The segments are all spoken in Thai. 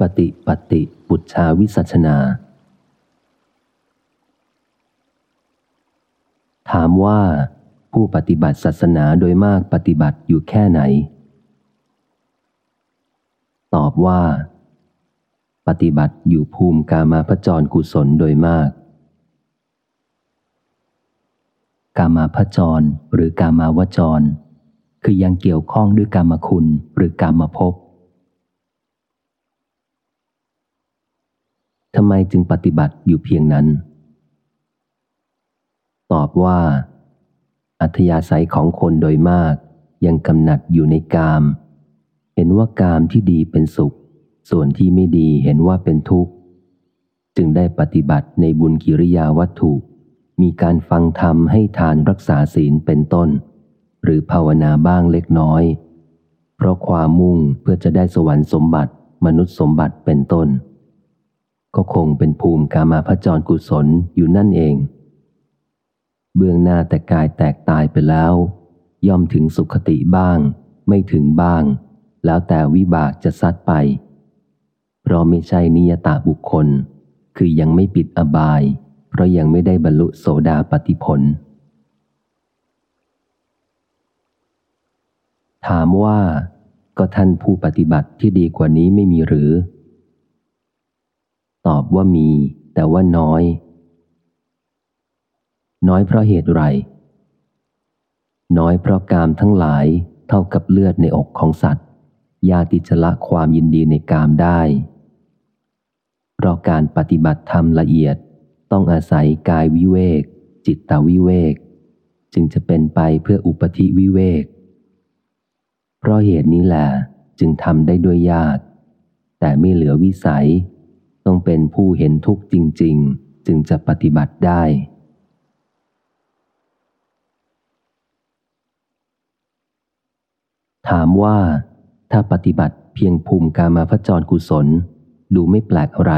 ปฏิปฏิปุชาวิสัชนา ถามว่าผู้ปฏิบัติศาสนาโดยมากปฏิบัติอยู่แค่ไหน ตอบว่า ปฏิบัติอยู่ภูมิกามาพจรกุศลโดยมาก กามาพจรหรือกามาวจร คือยังเกี่ยวข้องด้วยกามคุณหรือกามภพ ทำไมจึงปฏิบัติอยู่เพียงนั้น ตอบว่า อัธยาศัยของคนโดยมาก ยังกำหนัดอยู่ในกาม เห็นว่ากามที่ดีเป็นสุข ส่วนที่ไม่ดีเห็นว่าเป็นทุกข์ จึงได้ปฏิบัติในบุญกิริยาวัตถุ มีการฟังธรรมให้ทานรักษาศีลเป็นต้น หรือภาวนาบ้างเล็กน้อย เพราะความมุ่งเพื่อจะได้สวรรค์สมบัติมนุษย์สมบัติเป็นต้น ก็คงเป็นภูมิกามาพจรกุศลอยู่นั่นเอง เบื้องหน้าแต่กายแตกตายไปแล้ว ย่อมถึงสุขติบ้าง ไม่ถึงบ้าง แล้วแต่วิบากจะซัดไป เพราะไม่ใช่นิยตาบุคคล คือยังไม่ปิดอบาย เพราะยังไม่ได้บรรลุโสดาปติผล ถามว่าก็ท่านผู้ปฏิบัติที่ดีกว่านี้ไม่มีหรือ ตอบว่ามี แต่ว่าน้อย น้อยเพราะเหตุไร น้อยเพราะกามทั้งหลายเท่ากับเลือดในอกของสัตว์ยาติจละความยินดีในกามได้ เพราะการปฏิบัติธรรมละเอียดต้องอาศัยกายวิเวก จิตตวิเวก จึงจะเป็นไปเพื่ออุปธิวิเวก เพราะเหตุนี้แหละจึงทำได้ด้วยยาก แต่ไม่เหลือวิสัย ต้องเป็นผู้เห็นทุกข์จริง ๆ จึงจะปฏิบัติได้ ถามว่า ถ้าปฏิบัติเพียงภูมิกามาพจรกุศล ดูไม่แปลกอะไร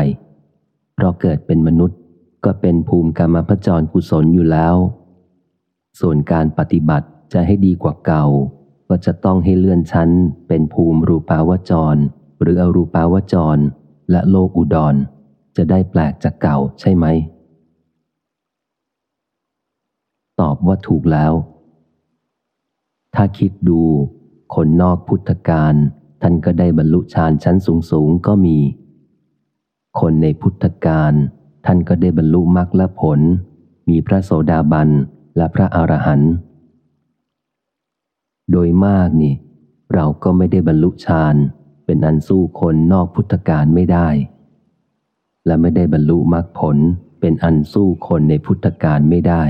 เพราะเกิดเป็นมนุษย์ก็เป็นภูมิกามาพจรกุศลอยู่แล้ว ส่วนการปฏิบัติจะให้ดีกว่าเก่า ก็จะต้องให้เลื่อนชั้น เป็นภูมิรูปาวจร หรืออรูปาวจร และโลกอุดร จะได้แปลกจากเก่าใช่ไหม ตอบว่าถูกแล้ว ถ้าคิดดู คนนอกพุทธการท่านก็ได้บรรลุฌานชั้นสูงสูงก็มี คนในพุทธการท่านก็ได้บรรลุมรรคและผล มีพระโสดาบันและพระอรหันต์โดยมากนี่ เราก็ไม่ได้บรรลุฌานเป็นอันสู้คนนอกพุทธการไม่ได้ และไม่ได้บรรลุมรรคผลเป็นอันสู้คนในพุทธการไม่ได้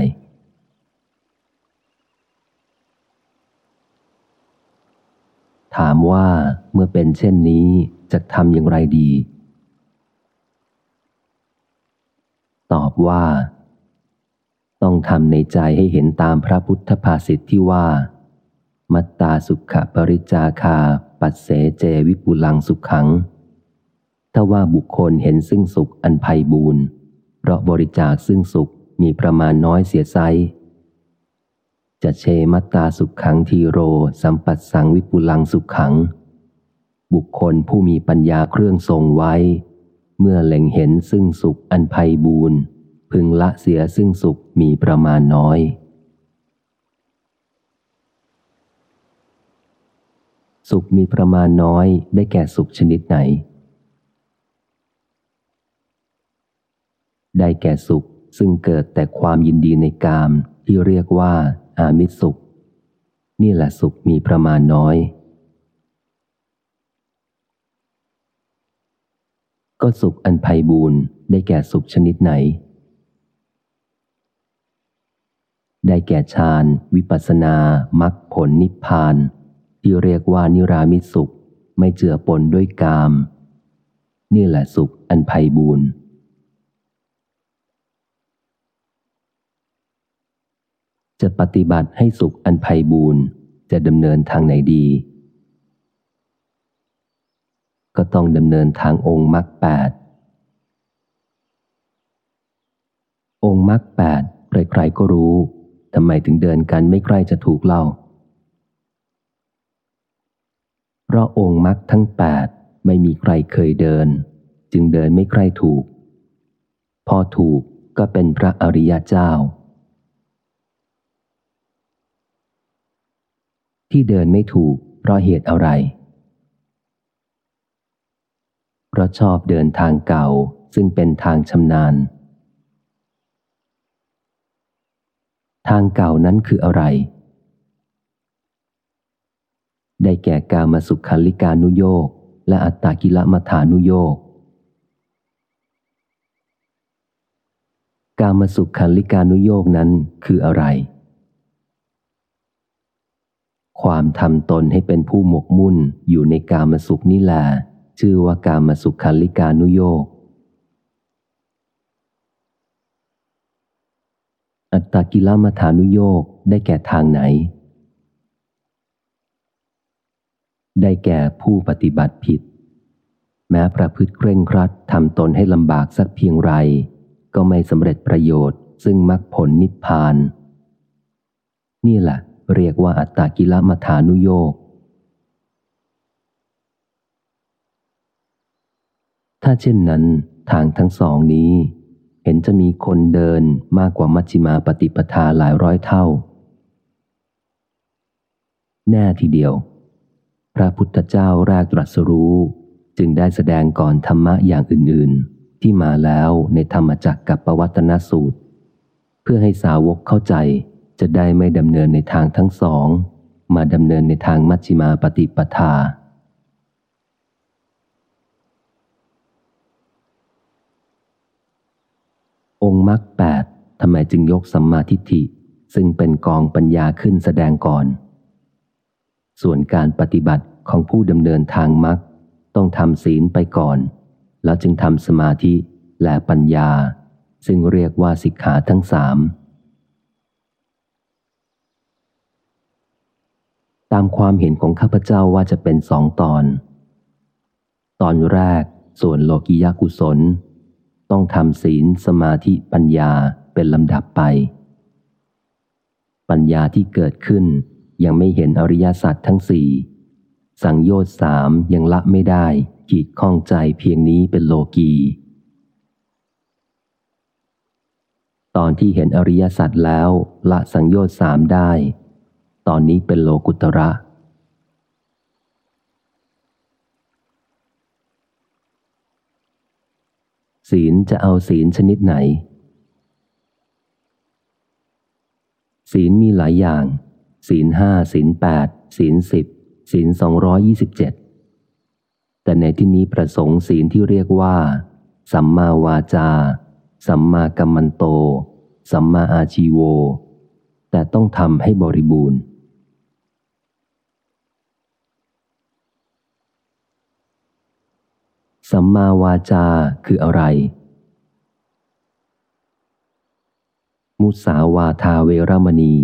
ถามว่าเมื่อเป็นเช่นนี้จะทำอย่างไรดี ตอบว่า ต้องทำในใจให้เห็นตามพระพุทธภาษิตที่ว่า มัตตาสุขปริจาคา ปัสเสเจวิปุลังสุขขัง ถ้าว่าบุคคลเห็นซึ่งสุขอันไพ่บูนเพราะบริจาคซึ่งสุขมีประมาณน้อยเสียไซจะเชมัตตาสุขขังทีโร สัมปัสสังวิปุลังสุขขัง บุคคลผู้มีปัญญาเครื่องทรงไว้ เมื่อเล็งเห็นซึ่งสุขอันไพ่บูนพึงละเสียซึ่งสุขมีประมาณน้อย สุขมีประมาณน้อยได้แก่สุขชนิดไหน ได้แก่สุขซึ่งเกิดแต่ความยินดีในกามที่เรียกว่า อามิสุข นี่แหละสุขมีประมาณน้อย ก็สุขอันไพ่บูนได้แก่สุขชนิดไหน ได้แก่ฌานวิปัสนามรรคผลนิพพาน ที่เรียกว่านิรามิตสุข ไม่เจือปนด้วยกาม นี่แหละสุขอันไพ่บูนจะปฏิบัติให้สุขอันไพ่บูนจะดำเนินทางไหนดี ก็ต้องดำเนินทางองค์มรรคแปดองค์มรรคแปดใครๆก็รู้ทำไมถึงเดินกันไม่ใกล้จะถูกเล่า เพราะองค์มรรคทั้งแปดไม่มีใครเคยเดิน จึงเดินไม่ใครถูก พอถูกก็เป็นพระอริยเจ้า ที่เดินไม่ถูก เพราะเหตุอะไร เพราะชอบเดินทางเก่าซึ่งเป็นทางชำนาญ ทางเก่านั้นคืออะไร ได้แก่กามาสุขัลิกานุโยกและอัตตากิลมัฐานุโยกกามาสุขันลิกานุโยกนั้นคืออะไร ความทำตนให้เป็นผู้หมกมุ่นอยู่ในกามาสุขนี่แหละชื่อว่ากามาสุขันลิกานุโยกอัตตกิลมัฐานุโยกได้แก่ทางไหน ได้แก่ผู้ปฏิบัติผิด แม้ประพฤติเคร่งครัดทำตนให้ลำบากสักเพียงไร ก็ไม่สำเร็จประโยชน์ ซึ่งมรรคผลนิพพาน นี่แหละเรียกว่าอัตตกิลมัฐานุโยกถ้าเช่นนั้นทางทั้งสองนี้ เห็นจะมีคนเดินมากกว่ามัชฌิมาปฏิปทาหลายร้อยเท่า แน่ทีเดียว พระพุทธเจ้าแรกตรัสรู้ จึงได้แสดงก่อนธรรมะอย่างอื่น ๆ ที่มาแล้วในธรรมจักรกับปวัตนสูตร เพื่อให้สาวกเข้าใจจะได้ไม่ดำเนินในทางทั้งสอง มาดำเนินในทางมัชฌิมาปฏิปทา องค์มรรคแปดทำไมจึงยกสัมมาทิฏฐิ ซึ่งเป็นกองปัญญาขึ้นแสดงก่อน ส่วนการปฏิบัติของผู้ดำเนินทางมรรคต้องทำศีลไปก่อน แล้วจึงทำสมาธิและปัญญา ซึ่งเรียกว่าสิกขาทั้งสามตามความเห็นของข้าพเจ้าว่าจะเป็นสองตอน ตอนแรกส่วนโลกิยากุศล ต้องทำศีลสมาธิปัญญาเป็นลำดับไป ปัญญาที่เกิดขึ้น ยังไม่เห็นอริยสัจทั้งสี่สังโยชน์สามยังละไม่ได้ขีดข้องใจเพียงนี้เป็นโลกีตอนที่เห็นอริยสัจแล้วละสังโยชน์สามได้ ตอนนี้เป็นโลกุตระ ศีลจะเอาศีลชนิดไหน ศีลมีหลายอย่าง ศีลห้าศีลแปดศีลสิบศีลสองร้อยี่สิบเจ็ดแต่ในที่นี้ประสงค์ศีลที่เรียกว่า สัมมาวาจา สัมมากัมมันโต สัมมาอาชีโว แต่ต้องทำให้บริบูรณ์ สัมมาวาจาคืออะไร มุสาวาทาเวรมณี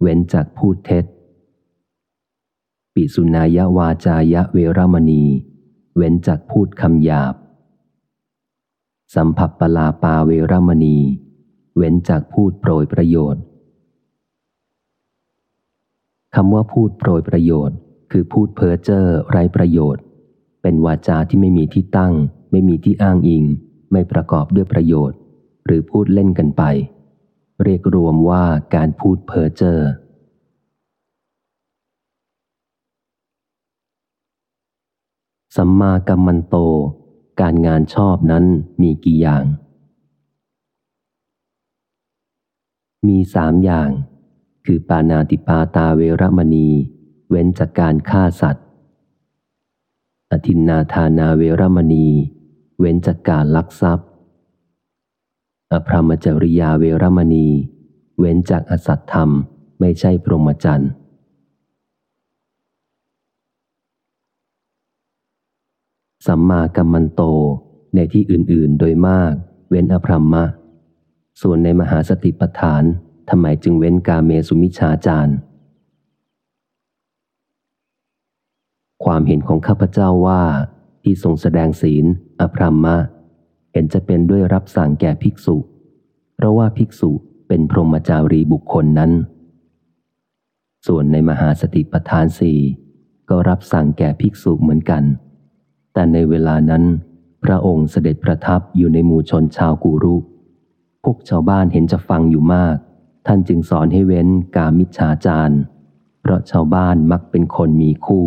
เว้นจากพูดเท็จ ปิสุนายาวาจายะเวรมณี เว้นจากพูดคำหยาบ สัมผัสปลาปาเวรมณี เว้นจากพูดโปรยประโยชน์คำว่าพูดโปรยประโยชน์ คือพูดเพ้อเจ้อไร้ประโยชน์ เป็นวาจาที่ไม่มีที่ตั้ง ไม่มีที่อ้างอิง ไม่ประกอบด้วยประโยชน์ หรือพูดเล่นกันไป เรียกรวมว่าการพูดเพ้อเจ้อสัมมากัมมันโต การงานชอบนั้นมีกี่อย่าง มีสามอย่าง คือปานาติปาตาเวรมณี เว้นจากการฆ่าสัตว์ อธินนาธานาเวรมณี เว้นจากการลักทรัพย์ อภรมจริยาเวรมณี เว้นจากอสัตธรรม ไม่ใช่พรหมจรรย์สัมมากัมมันโต ในที่อื่น ๆ โดยมาก เว้นอภรรมะ ส่วนในมหาสติปัฏฐานทำไมจึงเว้นกาเมสุมิชาจารย์ความเห็นของข้าพเจ้าว่า ที่ทรงแสดงศีลอภรรมะ เห็นจะเป็นด้วยรับสั่งแก่ภิกษุ เพราะว่าภิกษุเป็นพรหมจารีบุคคลนั้น ส่วนในมหาสติปัฏฐานสี่ก็รับสั่งแก่ภิกษุเหมือนกัน แต่ในเวลานั้น พระองค์เสด็จประทับอยู่ในหมู่ชนชาวกูรุ พวกชาวบ้านเห็นจะฟังอยู่มาก ท่านจึงสอนให้เว้นกามิจฉาจารเพราะชาวบ้านมักเป็นคนมีคู่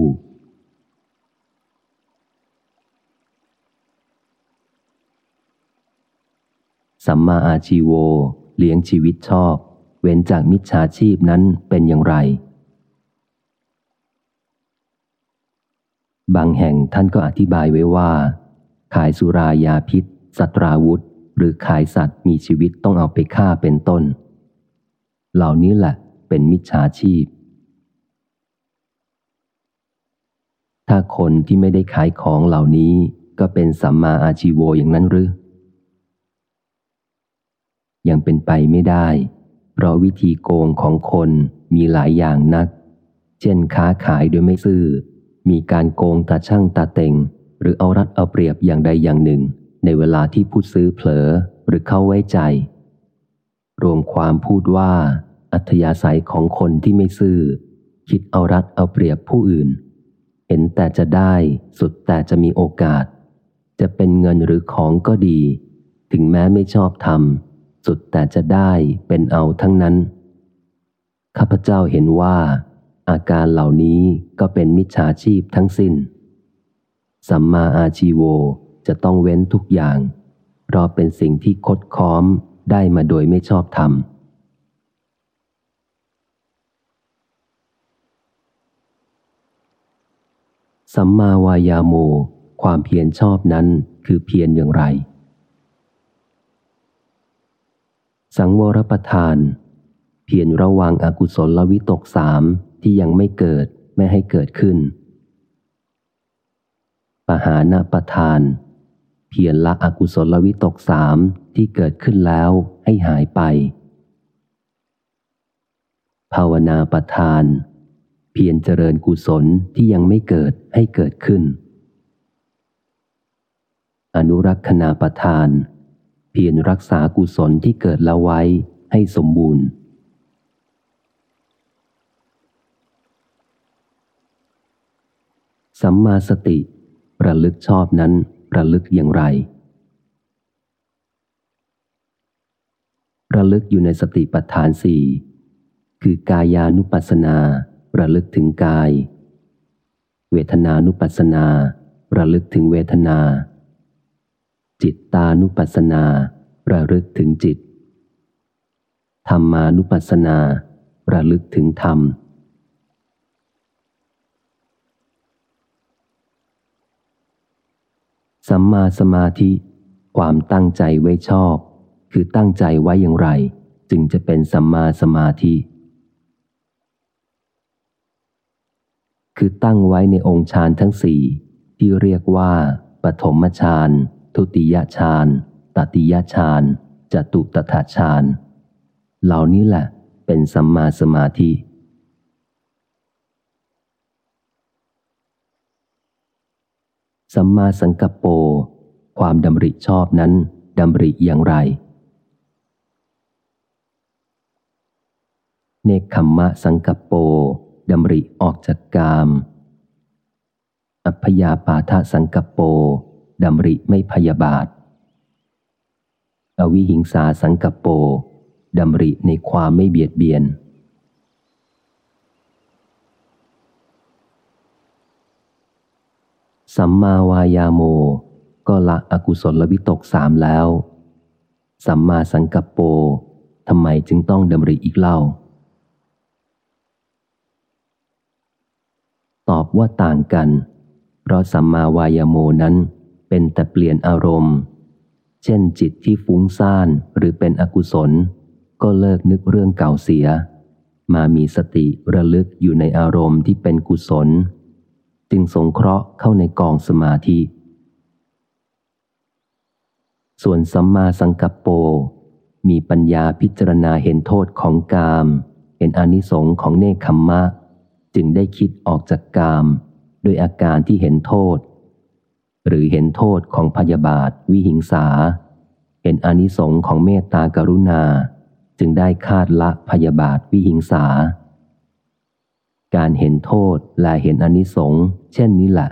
สัมมาอาชีโว เลี้ยงชีวิตชอบ เว้นจากมิจฉาชีพนั้นเป็นอย่างไร บางแห่งท่านก็อธิบายไว้ว่า ขายสุรายาพิษ สัตราวุธ หรือขายสัตว์มีชีวิตต้องเอาไปฆ่าเป็นต้น เหล่านี้แหละเป็นมิจฉาชีพ ถ้าคนที่ไม่ได้ขายของเหล่านี้ก็เป็นสัมมาอาชีโวอย่างนั้นหรือ ยังเป็นไปไม่ได้ เพราะวิธีโกงของคนมีหลายอย่างนัก เช่นค้าขายโดยไม่ซื่อ มีการโกงตาช่างตาเต็ง หรือเอารัดเอาเปรียบอย่างใดอย่างหนึ่ง ในเวลาที่ผู้ซื้อเผลอหรือเข้าไว้ใจ รวมความพูดว่า อัธยาศัยของคนที่ไม่ซื่อ คิดเอารัดเอาเปรียบผู้อื่น เห็นแต่จะได้สุดแต่จะมีโอกาส จะเป็นเงินหรือของก็ดี ถึงแม้ไม่ชอบทำ สุดแต่จะได้เป็นเอาทั้งนั้น ข้าพเจ้าเห็นว่า อาการเหล่านี้ก็เป็นมิจฉาชีพทั้งสิ้น สัมมาอาชีโวจะต้องเว้นทุกอย่าง เพราะเป็นสิ่งที่คดค้อมได้มาโดยไม่ชอบธรรมสัมมาวายาโม ความเพียรชอบนั้นคือเพียรอย่างไร สังวรประทาน เพียรระวังอกุศลวิตกสามที่ยังไม่เกิดไม่ให้เกิดขึ้น ปหานาประทาน เพียรละอกุศลวิตกสามที่เกิดขึ้นแล้วให้หายไป ภาวนาประทาน เพียรเจริญกุศลที่ยังไม่เกิดให้เกิดขึ้น อนุรักษณาประทานเเพียรรักษากุศลที่เกิดแล้วไว้ให้สมบูรณ์ สัมมาสติระลึกชอบนั้นระลึกอย่างไรระลึกอยู่ในสติปัฏฐานสี่คือกายานุปัสสนา ระลึกถึงกาย เวทนานุปัสสนา ระลึกถึงเวทนา จิตตานุปัสสนา ระลึกถึงจิต ธรรมานุปัสสนา ระลึกถึงธรรม สัมมาสมาธิ ความตั้งใจไว้ชอบ คือตั้งใจไว้อย่างไร จึงจะเป็นสัมมาสมาธิ คือตั้งไว้ในองค์ฌานทั้งสี่ที่เรียกว่าปฐมฌาน ทุติยฌานตติยฌานจตุตถาฌานเหล่านี้แหละเป็นสัมมาสมาธิ สัมมาสังกัปโป ความดำริชอบนั้นดำริอย่างไร เนคขมมะสังกัปโปดำริออกจากกาม อัพยาปาทะสังกัปโป ดำริไม่พยาบาท อวิหิงสาสังกัปโปดำริในความไม่เบียดเบียน สัมมาวายาโม ก็ละอกุศลวิตกสามแล้ว สัมมาสังกัปโปทำไมจึงต้องดำริอีกเล่า ตอบว่าต่างกัน เพราะสัมมาวายาโมนั้น เป็นแต่เปลี่ยนอารมณ์ เช่นจิตที่ฟุ้งซ่านหรือเป็นอกุศล ก็เลิกนึกเรื่องเก่าเสีย มามีสติระลึกอยู่ในอารมณ์ที่เป็นกุศล จึงสงเคราะห์เข้าในกองสมาธิ ส่วนสัมมาสังกัปโป มีปัญญาพิจารณาเห็นโทษของกาม เห็นอนิสงค์ของเนคขมมะ จึงได้คิดออกจากกามโดยอาการที่เห็นโทษ หรือเห็นโทษของพยาบาท วิหิงสา เห็นอนิสงของเมตตากรุณา จึงได้คาดละพยาบาท วิหิงสา การเห็นโทษและเห็นอนิสงเช่นนี้แหละ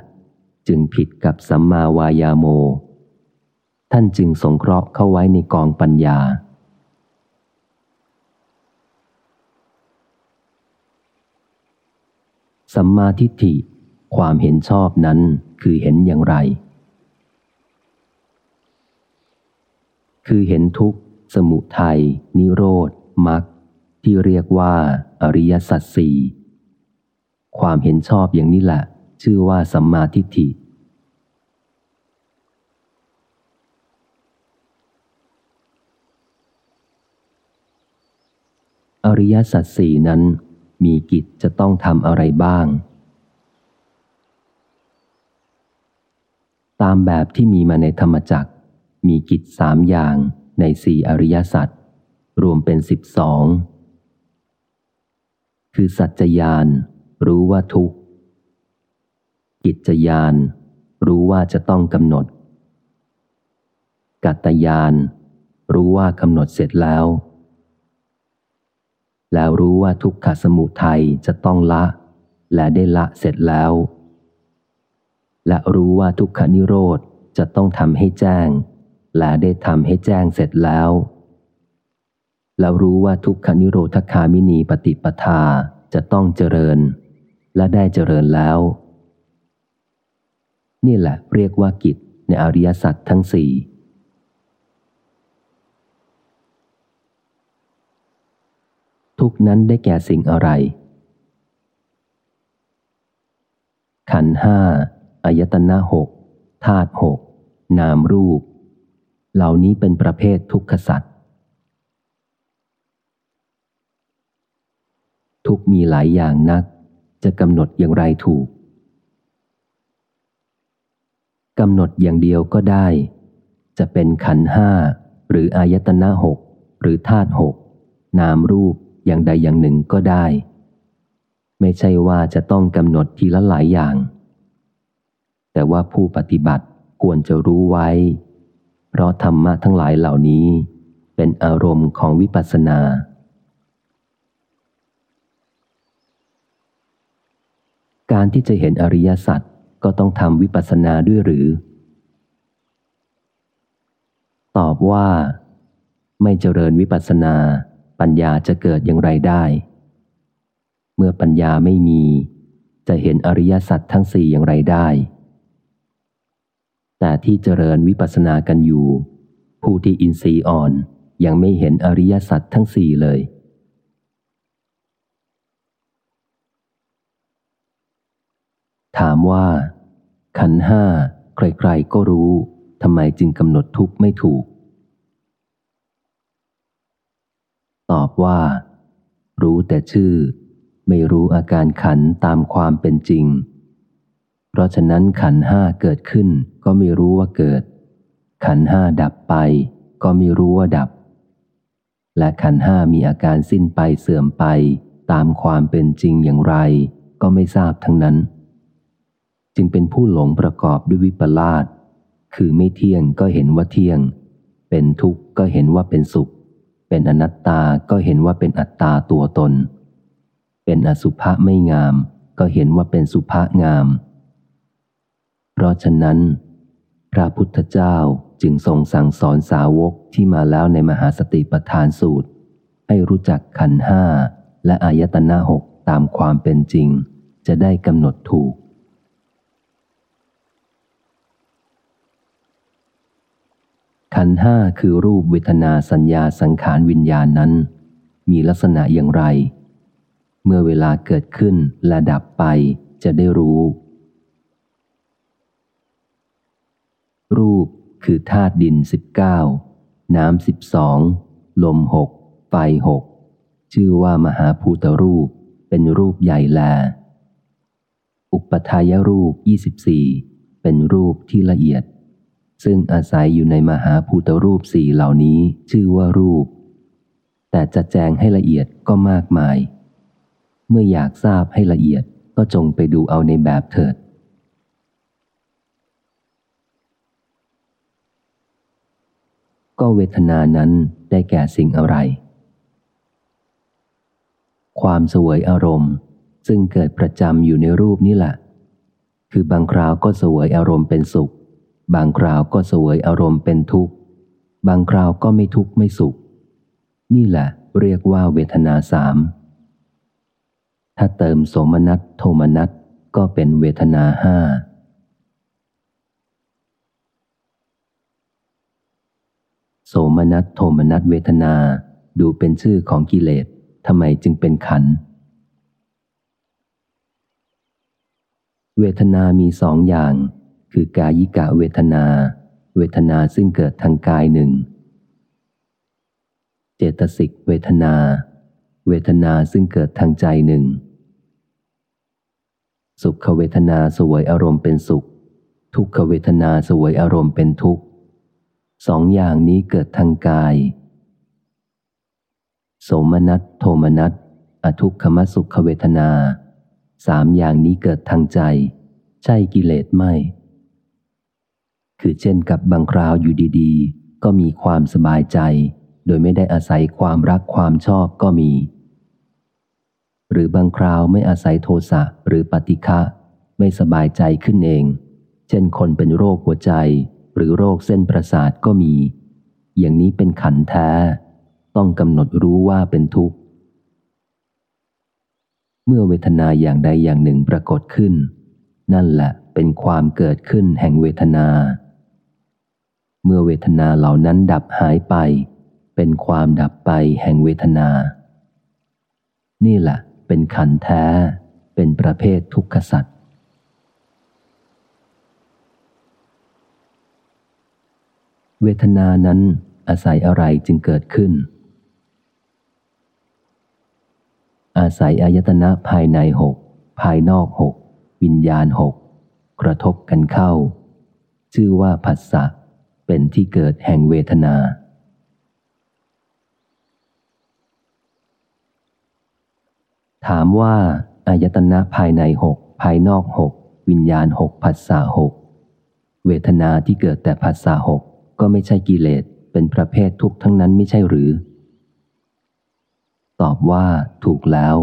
จึงผิดกับสัมมาวายาโม ท่านจึงสงเคราะห์เข้าไว้ในกองปัญญาสัมมาทิฏฐิ ความเห็นชอบนั้นคือเห็นอย่างไร คือเห็นทุกข์ สมุทัย นิโรธ มรรค ที่เรียกว่า อริยสัจสี่ ความเห็นชอบอย่างนี้แหละ ชื่อว่าสัมมาทิฏฐิ อริยสัจสี่นั้นมีกิจจะต้องทำอะไรบ้าง ตามแบบที่มีมาในธรรมจักร มีกิจสามอย่างในสี่อริยสัจรวมเป็นสิบสองคือสัจจยาน รู้ว่าทุกกิจยาน รู้ว่าจะต้องกำหนด กัตยาน รู้ว่ากำหนดเสร็จแล้ว แล้วรู้ว่าทุกขสมุทัยจะต้องละ และได้ละเสร็จแล้ว และรู้ว่าทุกขนิโรธจะต้องทำให้แจ้ง และได้ทำให้แจ้งเสร็จแล้ว แล้วรู้ว่าทุกขนิโรธคามินีปฏิปทาจะต้องเจริญ และได้เจริญแล้ว นี่แหละเรียกว่ากิจในอริยสัจทั้งสี่ทุกนั้นได้แก่สิ่งอะไร ขันห้า อายตนะหกธาตุหกนามรูป เหล่านี้เป็นประเภททุกขสัตว์ทุกมีหลายอย่างนัก จะกำหนดอย่างไรถูกกำหนดอย่างเดียวก็ได้ จะเป็นขันห้าหรืออายตนะหกหรือธาตุหกนามรูปอย่างใดอย่างหนึ่งก็ได้ ไม่ใช่ว่าจะต้องกำหนดทีละหลายอย่าง แต่ว่าผู้ปฏิบัติควรจะรู้ไว้ เพราะธรรมะทั้งหลายเหล่านี้ เป็นอารมณ์ของวิปัสสนา การที่จะเห็นอริยสัจก็ต้องทำวิปัสสนาด้วยหรือ ตอบว่า ไม่เจริญวิปัสสนา ปัญญาจะเกิดอย่างไรได้ เมื่อปัญญาไม่มี จะเห็นอริยสัจทั้งสี่อย่างไรได้ แต่ที่เจริญวิปัสสนากันอยู่ ผู้ที่อินทรีย์อ่อนยังไม่เห็นอริยสัจทั้งสี่เลย ถามว่า ขันห้าใครๆก็รู้ทำไมจึงกำหนดทุกข์ไม่ถูก ตอบว่า รู้แต่ชื่อ ไม่รู้อาการขันตามความเป็นจริง เพราะฉะนั้นขันห้าเกิดขึ้น ก็ไม่รู้ว่าเกิด ขันห้าดับไป ก็ไม่รู้ว่าดับ และขันห้ามีอาการสิ้นไปเสื่อมไป ตามความเป็นจริงอย่างไร ก็ไม่ทราบทั้งนั้น จึงเป็นผู้หลงประกอบด้วยวิปลาสคือไม่เที่ยงก็เห็นว่าเที่ยง เป็นทุกข์ก็เห็นว่าเป็นสุข เป็นอนัตตาก็เห็นว่าเป็นอัตตาตัวตน เป็นอสุภะไม่งาม ก็เห็นว่าเป็นสุภะงาม เพราะฉะนั้น พระพุทธเจ้าจึงทรงสั่งสอนสาวกที่มาแล้วในมหาสติปัฏฐานสูตร ให้รู้จักขันห้าและอายตนะหกตามความเป็นจริง จะได้กำหนดถูก ขันห้าคือรูปเวทนาสัญญาสังขารวิญญาณนั้น มีลักษณะอย่างไร เมื่อเวลาเกิดขึ้นและดับไปจะได้รู้ รูปคือธาตุดินสิบเก้าน้ำสิบสองลมหกไฟหกชื่อว่ามหาภูตรูปเป็นรูปใหญ่แล อุปทายรูปยี่สิบสี่เป็นรูปที่ละเอียด ซึ่งอาศัยอยู่ในมหาภูตรูปสี่เหล่านี้ชื่อว่ารูป แต่จะแจงให้ละเอียดก็มากมาย เมื่ออยากทราบให้ละเอียดก็จงไปดูเอาในแบบเถิด ก็เวทนานั้นได้แก่สิ่งอะไร ความสวยอารมณ์ ซึ่งเกิดประจำอยู่ในรูปนี่แหละ คือบางคราวก็สวยอารมณ์เป็นสุข บางคราวก็สวยอารมณ์เป็นทุกข์ บางคราวก็ไม่ทุกข์ไม่สุข นี่แหละเรียกว่าเวทนาสาม ถ้าเติมโสมนัสโทมนัสก็เป็นเวทนาห้า โสมนัสโทมนัสเวทนา ดูเป็นชื่อของกิเลสทำไมจึงเป็นขัน เวทนามีสองอย่าง คือกายิกะเวทนา เวทนาซึ่งเกิดทางกายหนึ่ง เจตสิกเวทนา เวทนาซึ่งเกิดทางใจหนึ่ง สุขเวทนาสวยอารมณ์เป็นสุข ทุกขเวทนาสวยอารมณ์เป็นทุกข์ สองอย่างนี้เกิดทางกาย โสมนัสโทมนัสอทุกขมสุขเวทนา สามอย่างนี้เกิดทางใจ ใช่กิเลสไม่ คือเช่นกับบางคราวอยู่ดีๆ ก็มีความสบายใจ โดยไม่ได้อาศัยความรักความชอบก็มี หรือบางคราวไม่อาศัยโทสะหรือปฏิฆะไม่สบายใจขึ้นเอง เช่นคนเป็นโรคหัวใจ หรือโรคเส้นประสาทก็มี อย่างนี้เป็นขันแท้ ต้องกำหนดรู้ว่าเป็นทุกข์ เมื่อเวทนาอย่างใดอย่างหนึ่งปรากฏขึ้น นั่นแหละเป็นความเกิดขึ้นแห่งเวทนา เมื่อเวทนาเหล่านั้นดับหายไป เป็นความดับไปแห่งเวทนา นี่แหละเป็นขันแท้ เป็นประเภททุกขสัตว์ เวทนานั้นอาศัยอะไรจึงเกิดขึ้น อาศัยอายตนะภายในหกภายนอกหกวิญญาณหกกระทบกันเข้า ชื่อว่าผัสสะเป็นที่เกิดแห่งเวทนา ถามว่าอายตนะภายในหกภายนอกหกวิญญาณหกผัสสะหกเวทนาที่เกิดแต่ผัสสะหก ก็ไม่ใช่กิเลสเป็นประเภททุกทั้งนั้นไม่ใช่หรือ ตอบว่าถูกแล้ว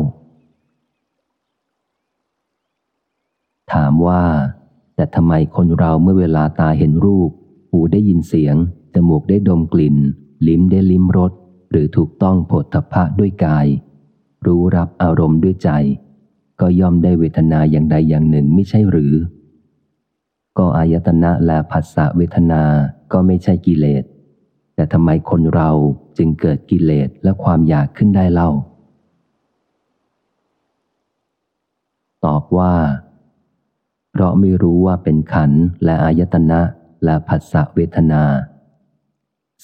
ถามว่า แต่ทำไมคนเราเมื่อเวลาตาเห็นรูป หูได้ยินเสียง จมูกได้ดมกลิ่น ลิ้มได้ลิ้มรสหรือถูกต้องผลทพะด้วยกาย รู้รับอารมณ์ด้วยใจ ก็ย่อมได้เวทนาอย่างใดอย่างหนึ่งไม่ใช่หรือ ก็อายตนะและผัสสะเวทนาก็ไม่ใช่กิเลส แต่ทำไมคนเราจึงเกิดกิเลสและความอยากขึ้นได้เล่า ตอบว่า เพราะไม่รู้ว่าเป็นขันและอายตนะและผัสสะเวทนา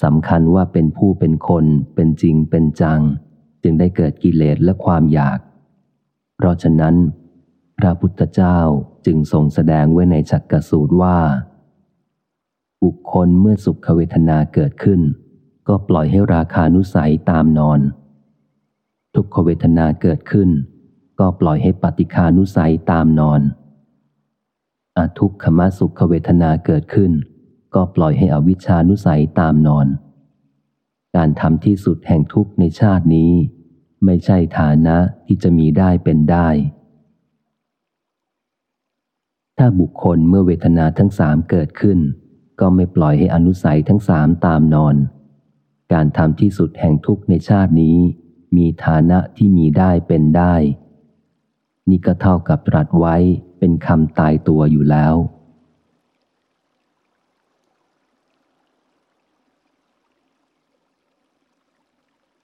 สำคัญว่าเป็นผู้เป็นคนเป็นจริงเป็นจัง จึงได้เกิดกิเลสและความอยาก เพราะฉะนั้น พระพุทธเจ้า จึงทรงแสดงไว้ในจักกสูตรว่า บุคคลเมื่อสุขเวทนาเกิดขึ้น ก็ปล่อยให้ราคานุสัยตามนอน ทุกขเวทนาเกิดขึ้น ก็ปล่อยให้ปฏิคานุสัยตามนอนอาทุกขมสุขเวทนาเกิดขึ้น ก็ปล่อยให้อวิชานุสัยตามนอน การทำที่สุดแห่งทุกในชาตินี้ ไม่ใช่ฐานะที่จะมีได้เป็นได้ ถ้าบุคคลเมื่อเวทนาทั้งสามเกิดขึ้น ก็ไม่ปล่อยให้อนุสัยทั้งสามตามนอน การทำที่สุดแห่งทุกในชาตินี้ มีฐานะที่มีได้เป็นได้ นี่ก็เท่ากับตรัสไว้เป็นคำตายตัวอยู่แล้ว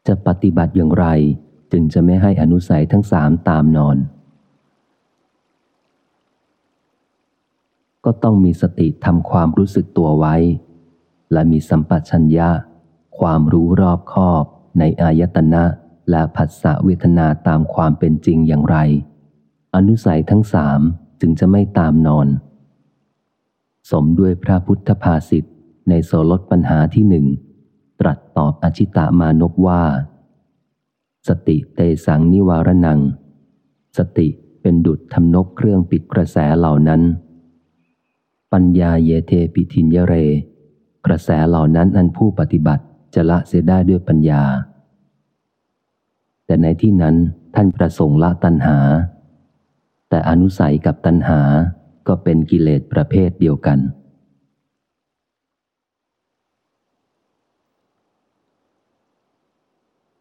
จะปฏิบัติอย่างไรจึงจะไม่ให้อนุสัยทั้งสามตามนอน ก็ต้องมีสติทำความรู้สึกตัวไว้ และมีสัมปชัญญะ ความรู้รอบคอบในอายตนะและผัสสะเวทนาตามความเป็นจริงอย่างไร อนุสัยทั้งสามจึงจะไม่ตามนอน สมด้วยพระพุทธภาษิตในโสลดปัญหาที่หนึ่ง ตรัสตอบอชิตามานกว่า สติเตสังนิวารนัง สติเป็นดุจทำนกเครื่องปิดกระแสเหล่านั้น ปัญญาเยเทปิทินยเร กระแสเหล่านั้นอันผู้ปฏิบัติจะละเสียได้ด้วยปัญญา แต่ในที่นั้นท่านประสงค์ละตัณหา แต่อนุสัยกับตัณหาก็เป็นกิเลสประเภทเดียวกัน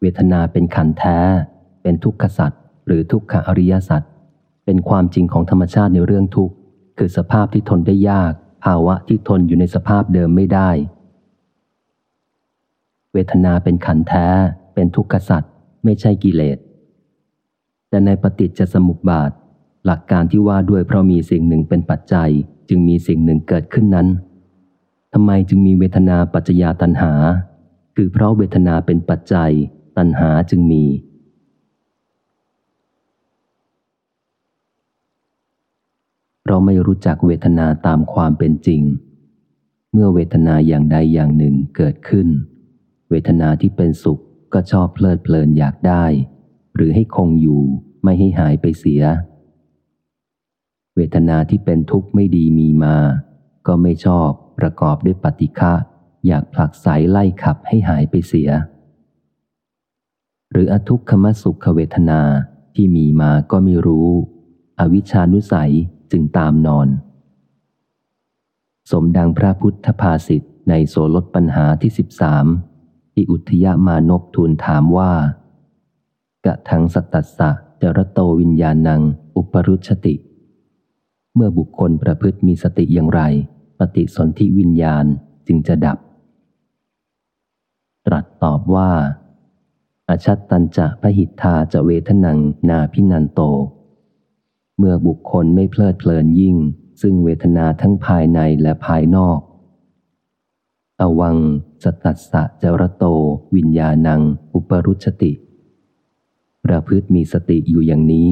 เวทนาเป็นขันธ์แท้ เป็นทุกขสัตว์หรือทุกขอริยสัตว์เป็นความจริงของธรรมชาติในเรื่องทุกข์ คือสภาพที่ทนได้ยาก ภาวะที่ทนอยู่ในสภาพเดิมไม่ได้ เวทนาเป็นขันแท้ เป็นทุกขสัตว์ไม่ใช่กิเลส แต่ในปฏิจจสมุปบาท หลักการที่ว่าด้วยเพราะมีสิ่งหนึ่งเป็นปัจจัย จึงมีสิ่งหนึ่งเกิดขึ้นนั้นทำไมจึงมีเวทนาปัจจยาตัณหา คือเพราะเวทนาเป็นปัจจัย ตัณหาจึงมี เราไม่รู้จักเวทนาตามความเป็นจริง เมื่อเวทนาอย่างใดอย่างหนึ่งเกิดขึ้น เวทนาที่เป็นสุขก็ชอบเพลิดเพลินอยากได้ หรือให้คงอยู่ไม่ให้หายไปเสีย เวทนาที่เป็นทุกข์ไม่ดีมีมา ก็ไม่ชอบประกอบด้วยปฏิฆะอยากผลักไสไล่ขับให้หายไปเสีย หรืออทุกขมสุขเวทนาที่มีมาก็ไม่รู้ อวิชานุสัย จึงตามนอน สมดังพระพุทธภาษิตในโสลดปัญหาที่สิบสามที่อุทยามานพทูลถามว่ากะทังสัตตสะจรโตวิญญาณัง อุปรุชติ เมื่อบุคคลประพฤติมีสติอย่างไร ปฏิสนธิวิญญาณจึงจะดับ ตรัสตอบว่าอาชัตตัญจะพหิทธาจะเวทนังนาพินันโต เมื่อบุคคลไม่เพลิดเพลินยิ่ง ซึ่งเวทนาทั้งภายในและภายนอก อวัง สตัสสะเจรโต วิญญาณัง อุปรุชติ ประพฤติมีสติอยู่อย่างนี้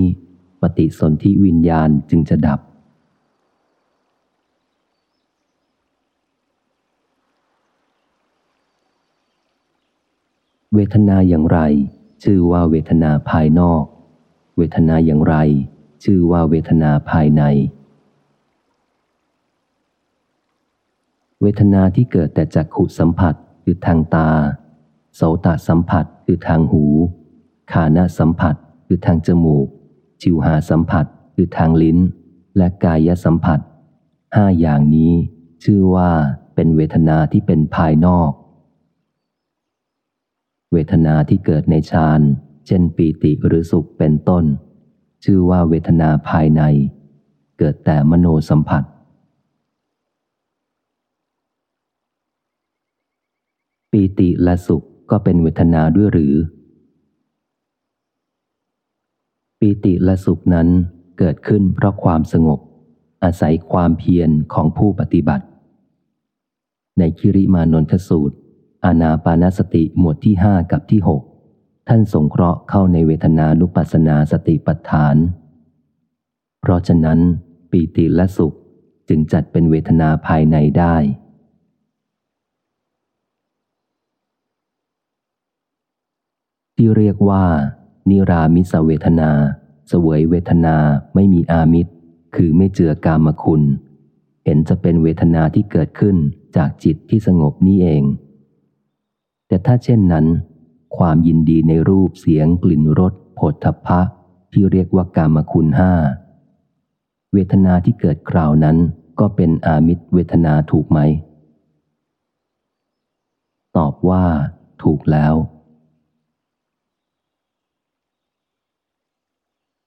ปฏิสนธิวิญญาณจึงจะดับ เวทนาอย่างไร ชื่อว่าเวทนาภายนอก เวทนาอย่างไร ชื่อว่าเวทนาภายใน เวทนาที่เกิดแต่จากขุสัมผัสคือทางตา โสตสัมผัสคือทางหู ขานาสัมผัสคือทางจมูกจิวหาสัมผัสคือทางลิ้น และกายสัมผัส ห้าอย่างนี้ ชื่อว่าเป็นเวทนาที่เป็นภายนอก เวทนาที่เกิดในฌาน เช่นปีติหรือสุขเป็นต้น ชื่อว่าเวทนาภายใน เกิดแต่มโนสัมผัส ปีติและสุขก็เป็นเวทนาด้วยหรือ ปีติและสุขนั้นเกิดขึ้นเพราะความสงบ อาศัยความเพียรของผู้ปฏิบัติ ในคิริมานนทสูตร อานาปานสติหมวดที่ห้ากับที่หก ท่านสงเคราะห์เข้าในเวทนานุปัสนาสติปัฏฐาน เพราะฉะนั้น ปีติและสุขจึงจัดเป็นเวทนาภายในได้ ที่เรียกว่า นิรามิสเวทนาสวยเวทนาไม่มีอามิตร คือไม่เจือกามคุณ เห็นจะเป็นเวทนาที่เกิดขึ้นจากจิตที่สงบนี้เอง แต่ถ้าเช่นนั้น ความยินดีในรูปเสียงกลิ่นรสผลทพะ ที่เรียกว่ากามคุณห้า เวทนาที่เกิดคราวนั้นก็เป็นอามิตรเวทนาถูกไหม ตอบว่า ถูกแล้ว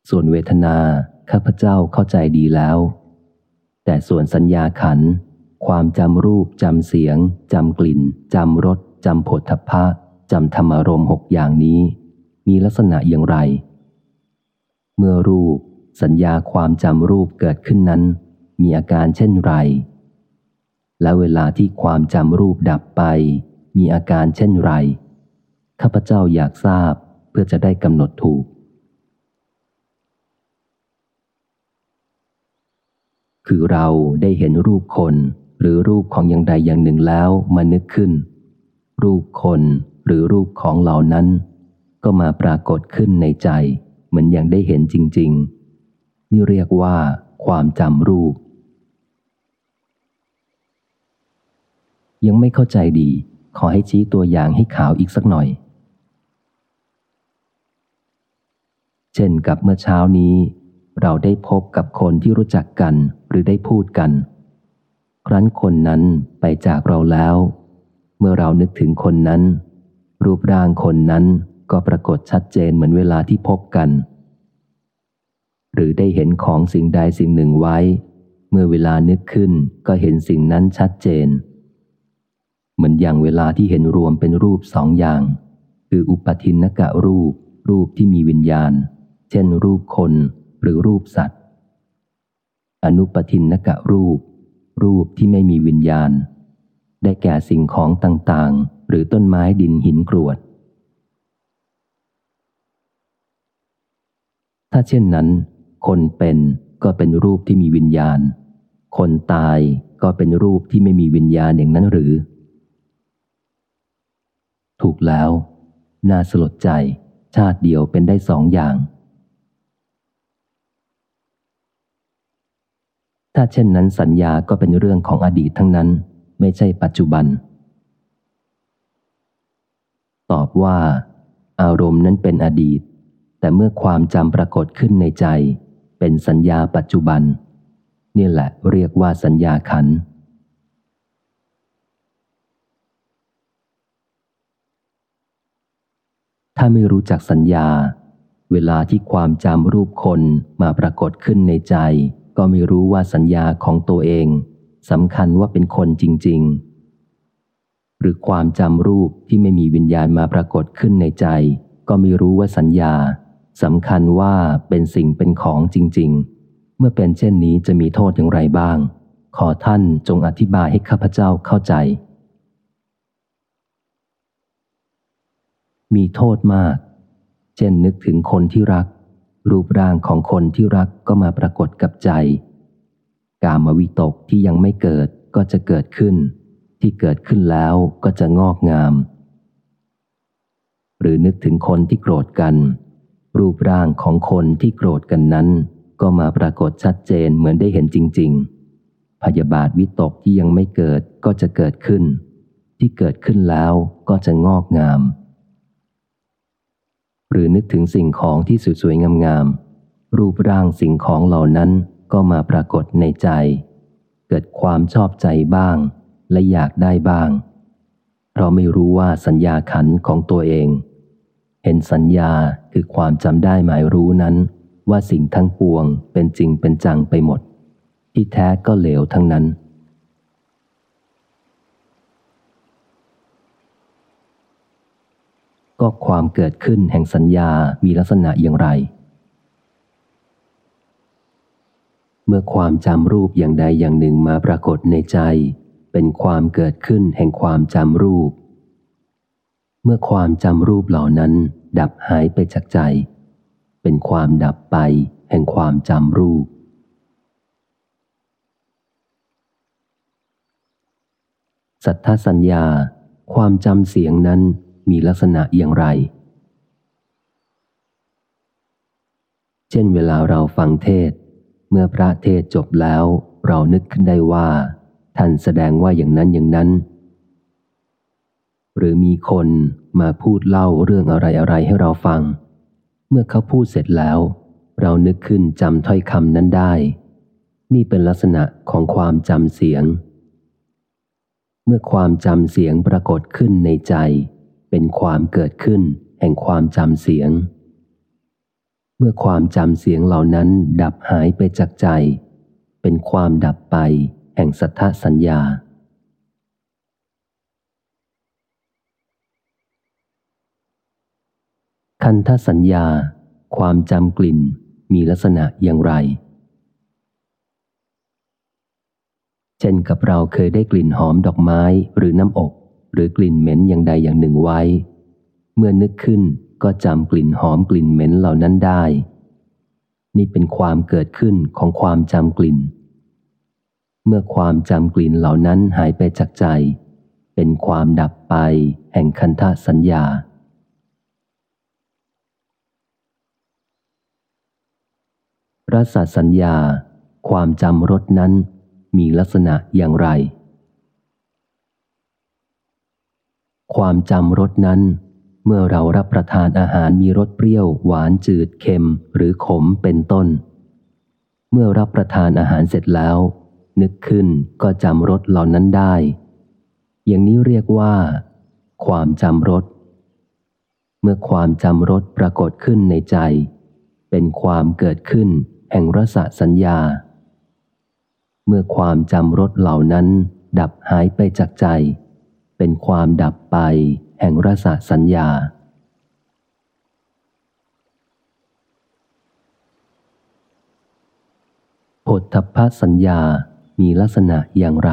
ส่วนเวทนา ข้าพเจ้าเข้าใจดีแล้ว แต่ส่วนสัญญาขัน ความจำรูปจำเสียงจำกลิ่นจำรสจำผลทพะ จำธรรมารมหกอย่างนี้ มีลักษณะอย่างไร เมื่อรูป สัญญาความจำรูปเกิดขึ้นนั้น มีอาการเช่นไร และเวลาที่ความจำรูปดับไป มีอาการเช่นไร ข้าพเจ้าอยากทราบเพื่อจะได้กำหนดถูก คือเราได้เห็นรูปคนหรือรูปของอย่างใดอย่างหนึ่งแล้วมานึกขึ้น รูปคน หรือรูปของเหล่านั้น ก็มาปรากฏขึ้นในใจ เหมือนอย่างได้เห็นจริง ๆ นี่เรียกว่า ความจำรูป ยังไม่เข้าใจดี ขอให้ชี้ตัวอย่างให้ขาวอีกสักหน่อย เช่นกับเมื่อเช้านี้ เราได้พบกับคนที่รู้จักกันหรือได้พูดกัน ครั้นคนนั้นไปจากเราแล้วเมื่อเรานึกถึงคนนั้น รูปร่างคนนั้นก็ปรากฏชัดเจนเหมือนเวลาที่พบกัน หรือได้เห็นของสิ่งใดสิ่งหนึ่งไว้ เมื่อเวลานึกขึ้นก็เห็นสิ่งนั้นชัดเจน เหมือนอย่างเวลาที่เห็นรวมเป็นรูปสองอย่าง คืออุปทินนกะรูป รูปที่มีวิญญาณ เช่น รูปคนหรือรูปสัตว์ อนุปทินนกะรูป รูปที่ไม่มีวิญญาณ ได้แก่สิ่งของต่างๆ หรือต้นไม้ดินหินกรวด ถ้าเช่นนั้น คนเป็นก็เป็นรูปที่มีวิญญาณ คนตายก็เป็นรูปที่ไม่มีวิญญาณอย่างนั้นหรือ ถูกแล้ว น่าสลดใจ ชาติเดียวเป็นได้สองอย่าง ถ้าเช่นนั้นสัญญาก็เป็นเรื่องของอดีตทั้งนั้น ไม่ใช่ปัจจุบัน ตอบว่า อารมณ์นั้นเป็นอดีต แต่เมื่อความจำปรากฏขึ้นในใจ เป็นสัญญาปัจจุบัน นี่แหละเรียกว่าสัญญาขันถ้าไม่รู้จักสัญญา เวลาที่ความจำรูปคนมาปรากฏขึ้นในใจ ก็ไม่รู้ว่าสัญญาของตัวเองสำคัญว่าเป็นคนจริง ๆ หรือความจำรูปที่ไม่มีวิญญาณมาปรากฏขึ้นในใจ ก็ไม่รู้ว่าสัญญาสำคัญว่าเป็นสิ่งเป็นของจริง ๆ เมื่อเป็นเช่นนี้จะมีโทษอย่างไรบ้าง ขอท่านจงอธิบายให้ข้าพเจ้าเข้าใจ มีโทษมาก เช่นนึกถึงคนที่รัก รูปร่างของคนที่รักก็มาปรากฏกับใจ กามวิตกที่ยังไม่เกิดก็จะเกิดขึ้น ที่เกิดขึ้นแล้วก็จะงอกงาม หรือนึกถึงคนที่โกรธกัน รูปร่างของคนที่โกรธกันนั้น ก็มาปรากฏชัดเจนเหมือนได้เห็นจริง ๆ พยาบาทวิตกที่ยังไม่เกิดก็จะเกิดขึ้น ที่เกิดขึ้นแล้วก็จะงอกงาม หรือนึกถึงสิ่งของที่สวยๆงามๆรูปร่างสิ่งของเหล่านั้นก็มาปรากฏในใจ เกิดความชอบใจบ้าง และอยากได้บ้างเราไม่รู้ว่าสัญญาขันของตัวเอง เห็นสัญญาคือความจำได้หมายรู้นั้น ว่าสิ่งทั้งปวงเป็นจริงเป็นจังไปหมด ที่แท้ก็เหลวทั้งนั้น ก็ความเกิดขึ้นแห่งสัญญามีลักษณะอย่างไรเมื่อความจำรูปอย่างใดอย่างหนึ่งมาปรากฏในใจ เป็นความเกิดขึ้นแห่งความจำรูป เมื่อความจำรูปเหล่านั้น ดับหายไปจากใจ เป็นความดับไปแห่งความจำรูป สัทธสัญญา ความจำเสียงนั้นมีลักษณะอย่างไร เช่นเวลาเราฟังเทศ เมื่อพระเทศจบแล้วเรานึกขึ้นได้ว่า ท่านแสดงว่าอย่างนั้นอย่างนั้น หรือมีคนมาพูดเล่าเรื่องอะไรอะไรให้เราฟัง เมื่อเขาพูดเสร็จแล้ว เรานึกขึ้นจำถ้อยคำนั้นได้ นี่เป็นลักษณะของความจำเสียง เมื่อความจำเสียงปรากฏขึ้นในใจ เป็นความเกิดขึ้นแห่งความจำเสียง เมื่อความจำเสียงเหล่านั้นดับหายไปจากใจ เป็นความดับไป แห่งสัทธสัญญา คันทสัญญา ความจำกลิ่นมีลักษณะอย่างไร เช่นกับเราเคยได้กลิ่นหอมดอกไม้หรือน้ำอบ หรือกลิ่นเหม็นอย่างใดอย่างหนึ่งไว้ เมื่อนึกขึ้นก็จำกลิ่นหอมกลิ่นเหม็นเหล่านั้นได้ นี่เป็นความเกิดขึ้นของความจำกลิ่น เมื่อความจำกลิ่นเหล่านั้นหายไปจากใจ เป็นความดับไปแห่งคันธสัญญา รสสัญญา ความจำรสนั้นมีลักษณะอย่างไร ความจำรสนั้น เมื่อเรารับประทานอาหารมีรสเปรี้ยว หวานจืดเค็มหรือขมเป็นต้น เมื่อรับประทานอาหารเสร็จแล้ว นึกขึ้นก็จำรสเหล่านั้นได้ อย่างนี้เรียกว่า ความจำรส เมื่อความจำรสปรากฏขึ้นในใจ เป็นความเกิดขึ้นแห่งรสสัญญา เมื่อความจำรสเหล่านั้น ดับหายไปจากใจ เป็นความดับไปแห่งรสสัญญาผลทพสัญญา มีลักษณะอย่างไร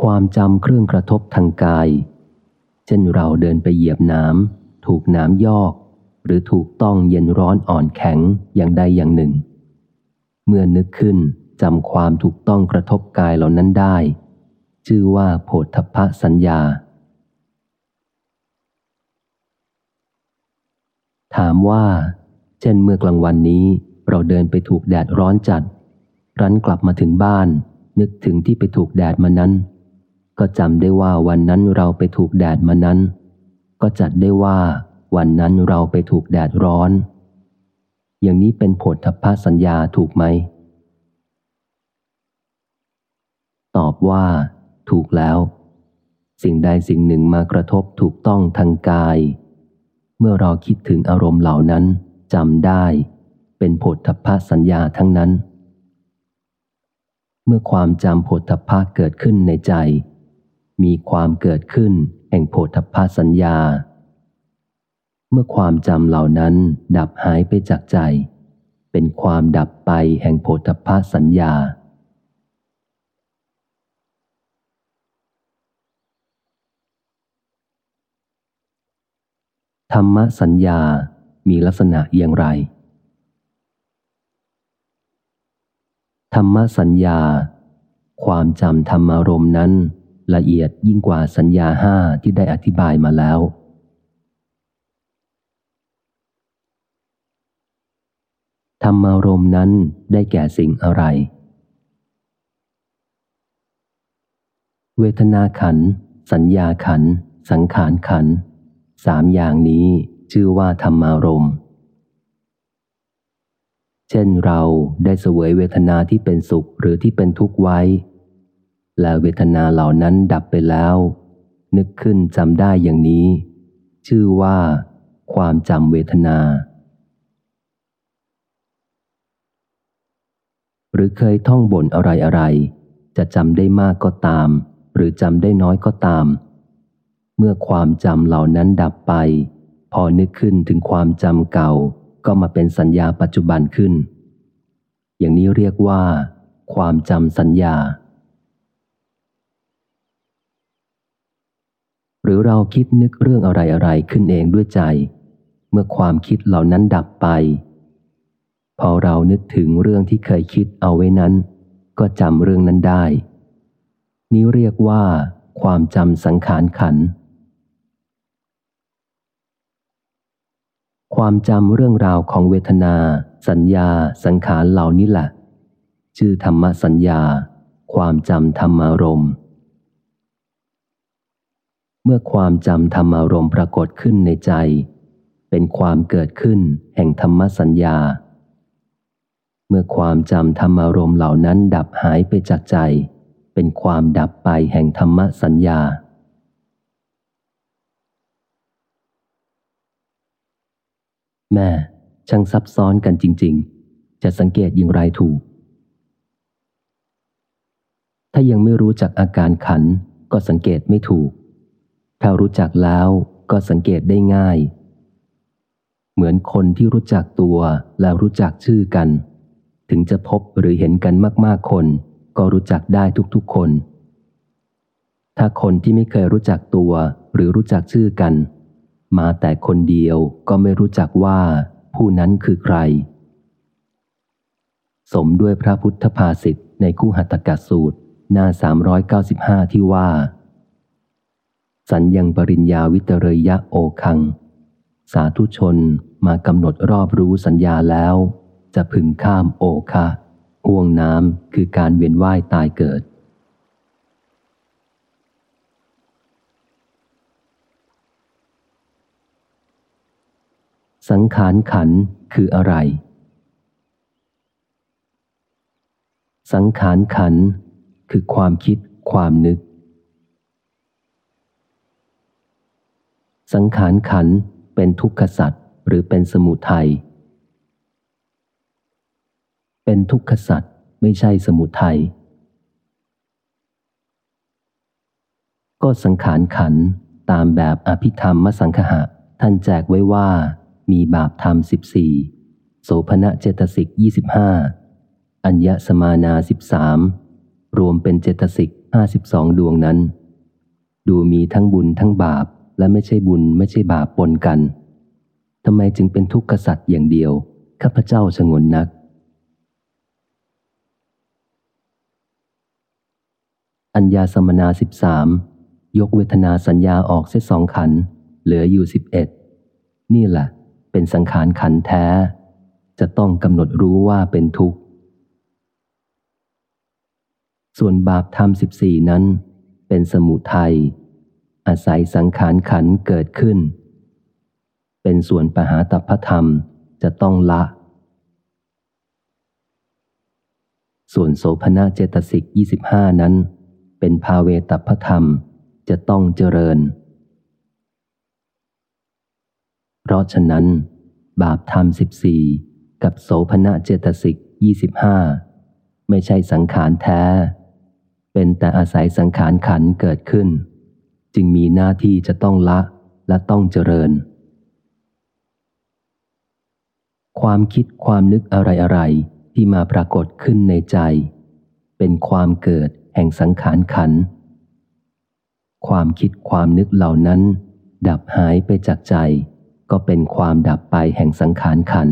ความจำเครื่องกระทบทางกาย เช่นเราเดินไปเหยียบน้ำถูกน้ำยอก หรือถูกต้องเย็นร้อนอ่อนแข็งอย่างใดอย่างหนึ่ง เมื่อนึกขึ้นจำความถูกต้องกระทบกายเหล่านั้นได้ ชื่อว่าโผฏฐพสัญญา ถามว่า ช่นเมื่อกลางวันนี้เราเดินไปถูกแดดร้อนจัด รั้นกลับมาถึงบ้าน นึกถึงที่ไปถูกแดดมานั้น ก็จำได้ว่าวันนั้นเราไปถูกแดดมานั้น ก็จัดได้ว่าวันนั้นเราไปถูกแดดร้อน อย่างนี้เป็นผลทพสัญญาถูกไหม ตอบว่า ถูกแล้ว สิ่งใดสิ่งหนึ่งมากระทบถูกต้องทางกาย เมื่อเราคิดถึงอารมณ์เหล่านั้น จำได้ เป็นผลทพสัญญาทั้งนั้น เมื่อความจำผลทพะเกิดขึ้นในใจ มีความเกิดขึ้นแห่งโพธพสัญญา เมื่อความจำเหล่านั้นดับหายไปจากใจ เป็นความดับไปแห่งโพธพสัญญาธรรมสัญญา มีลักษณะอย่างไร ธรรมสัญญา ความจำธรรมารมนั้นละเอียดยิ่งกว่าสัญญาห้าที่ได้อธิบายมาแล้ว ธรรมารมนั้นได้แก่สิ่งอะไร เวทนาขัน สัญญาขัน สังขารขัน สามอย่างนี้ ชื่อว่าธรรมารมณ์เช่นเราได้เสวยเวทนาที่เป็นสุขหรือที่เป็นทุกข์ไว้ แล้วเวทนาเหล่านั้นดับไปแล้ว นึกขึ้นจำได้อย่างนี้ ชื่อว่า ความจำเวทนา หรือเคยท่องบนอะไรอะไร จะจำได้มากก็ตาม หรือจำได้น้อยก็ตาม เมื่อความจำเหล่านั้นดับไป พอนึกขึ้นถึงความจำเก่าก็มาเป็นสัญญาปัจจุบันขึ้น อย่างนี้เรียกว่า ความจำสัญญา หรือเราคิดนึกเรื่องอะไรอะไรขึ้นเองด้วยใจ เมื่อความคิดเหล่านั้นดับไป พอเรานึกถึงเรื่องที่เคยคิดเอาไว้นั้น ก็จำเรื่องนั้นได้ นี้เรียกว่า ความจำสังขารขันธ์ ความจำเรื่องราวของเวทนา สัญญา สังขารเหล่านี้แหละ ชื่อธรรมสัญญา ความจำธรรมารมณ์ เมื่อความจำธรรมารมณ์ปรากฏขึ้นในใจ เป็นความเกิดขึ้นแห่งธรรมสัญญา เมื่อความจำธรรมารมณ์เหล่านั้นดับหายไปจากใจ เป็นความดับไปแห่งธรรมสัญญา แม่ช่างซับซ้อนกันจริง ๆ จะสังเกตอย่างไรถูก ถ้ายังไม่รู้จักอาการขันก็สังเกตไม่ถูก ถ้ารู้จักแล้วก็สังเกตได้ง่าย เหมือนคนที่รู้จักตัวแล้วรู้จักชื่อกัน ถึงจะพบหรือเห็นกันมาก ๆ คน ก็รู้จักได้ทุก ๆ คน ถ้าคนที่ไม่เคยรู้จักตัวหรือรู้จักชื่อกัน มาแต่คนเดียวก็ไม่รู้จักว่าผู้นั้นคือใคร สมด้วยพระพุทธภาษิตในคู่หัตถกสูตร หน้า 395 ที่ว่า สัญญังปริญญาวิตเรยะโอคัง สาธุชนมากำหนดรอบรู้สัญญาแล้ว จะพึงข้ามโอคะห่วงน้ำคือการเวียนว่ายตายเกิด สังขารขันคืออะไร สังขารขันคือความคิดความนึก สังขารขันเป็นทุกขสัตว์หรือเป็นสมุทัย เป็นทุกขสัตว์ไม่ใช่สมุทัย ก็สังขารขันตามแบบอภิธรรมมสังคหะท่านแจกไว้ว่า มีบาปธรรมสิบสี่โสภณะเจตสิกยี่สิบห้าอัญญสมานาสิบสามรวมเป็นเจตสิกห้าสิบสองดวงนั้น ดูมีทั้งบุญทั้งบาปและไม่ใช่บุญไม่ใช่บาปปนกันทำไมจึงเป็นทุกข์กษัตริย์อย่างเดียว ข้าพเจ้าชงนนัก อัญญาสมนาสิบสามยกเวทนาสัญญาออกเสียสองขัน เหลืออยู่สิบเอ็ดนี่แหละ เป็นสังขารขันแท้ จะต้องกำหนดรู้ว่าเป็นทุกข์ ส่วนบาปธรรมสิบสี่นั้น เป็นสมุทัยอาศัยสังขารขันเกิดขึ้น เป็นส่วนปหาตัพธรรมจะต้องละ ส่วนโสภณะเจตสิกยี่สิบห้านั้น เป็นภาเวตัพธรรมจะต้องเจริญ เพราะฉะนั้น บาปธรรมสิบสี่กับโสภณะเจตสิกยี่สิบห้าไม่ใช่สังขารแท้ เป็นแต่อาศัยสังขารขันเกิดขึ้น จึงมีหน้าที่จะต้องละและต้องเจริญ ความคิดความนึกอะไรอะไรที่มาปรากฏขึ้นในใจ เป็นความเกิดแห่งสังขารขัน ความคิดความนึกเหล่านั้น ดับหายไปจากใจ ก็เป็นความดับไปแห่งสังขารขัน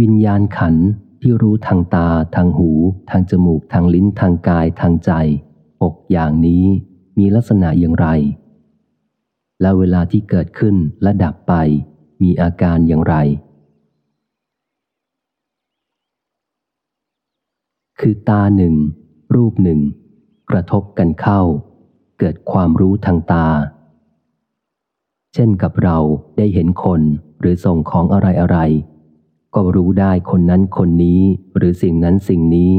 วิญญาณขันที่รู้ทางตา ทางหู ทางจมูก ทางลิ้น ทางกาย ทางใจหกอย่างนี้มีลักษณะอย่างไร และเวลาที่เกิดขึ้นและดับไป มีอาการอย่างไร คือตาหนึ่ง รูปหนึ่ง กระทบกันเข้า เกิดความรู้ทางตา เช่นกับเราได้เห็นคนหรือส่งของอะไรอะไร ก็รู้ได้คนนั้นคนนี้หรือสิ่งนั้นสิ่งนี้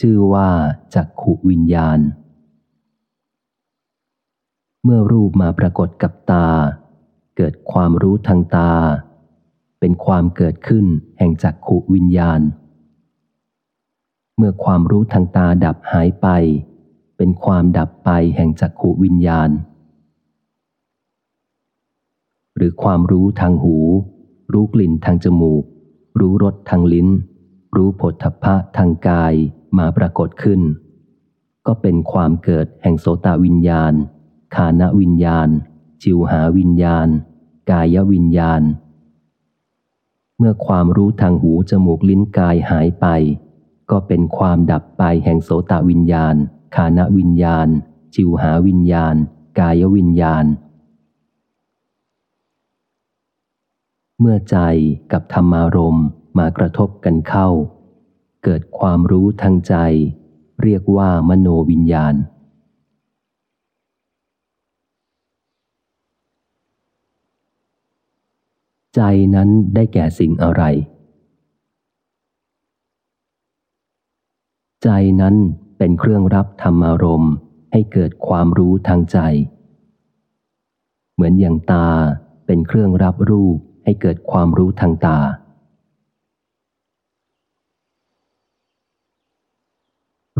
ชื่อว่าจักขุวิญญาณ เมื่อรูปมาปรากฏกับตา เกิดความรู้ทางตา เป็นความเกิดขึ้นแห่งจักขุวิญญาณ เมื่อความรู้ทางตาดับหายไป เป็นความดับไปแห่งจักขุวิญญาณ หรือความรู้ทางหู รู้กลิ่นทางจมูก รู้รสทางลิ้น รู้ผลทพะทางกายมาปรากฏขึ้น ก็เป็นความเกิดแห่งโสตวิญญาณ ขานวิญญาณ จิวหาวิญญาณ กายวิญญาณ เมื่อความรู้ทางหูจมูกลิ้นกายหายไป ก็เป็นความดับไปแห่งโสตวิญญาณ ขานวิญญาณ จิวหาวิญญาณ กายวิญญาณ เมื่อใจกับธรรมารมมากระทบกันเข้า เกิดความรู้ทางใจ เรียกว่ามโนวิญญาณ ใจนั้นได้แก่สิ่งอะไร ใจนั้นเป็นเครื่องรับธรรมารมณ์ให้เกิดความรู้ทางใจ เหมือนอย่างตาเป็นเครื่องรับรูปให้เกิดความรู้ทางตา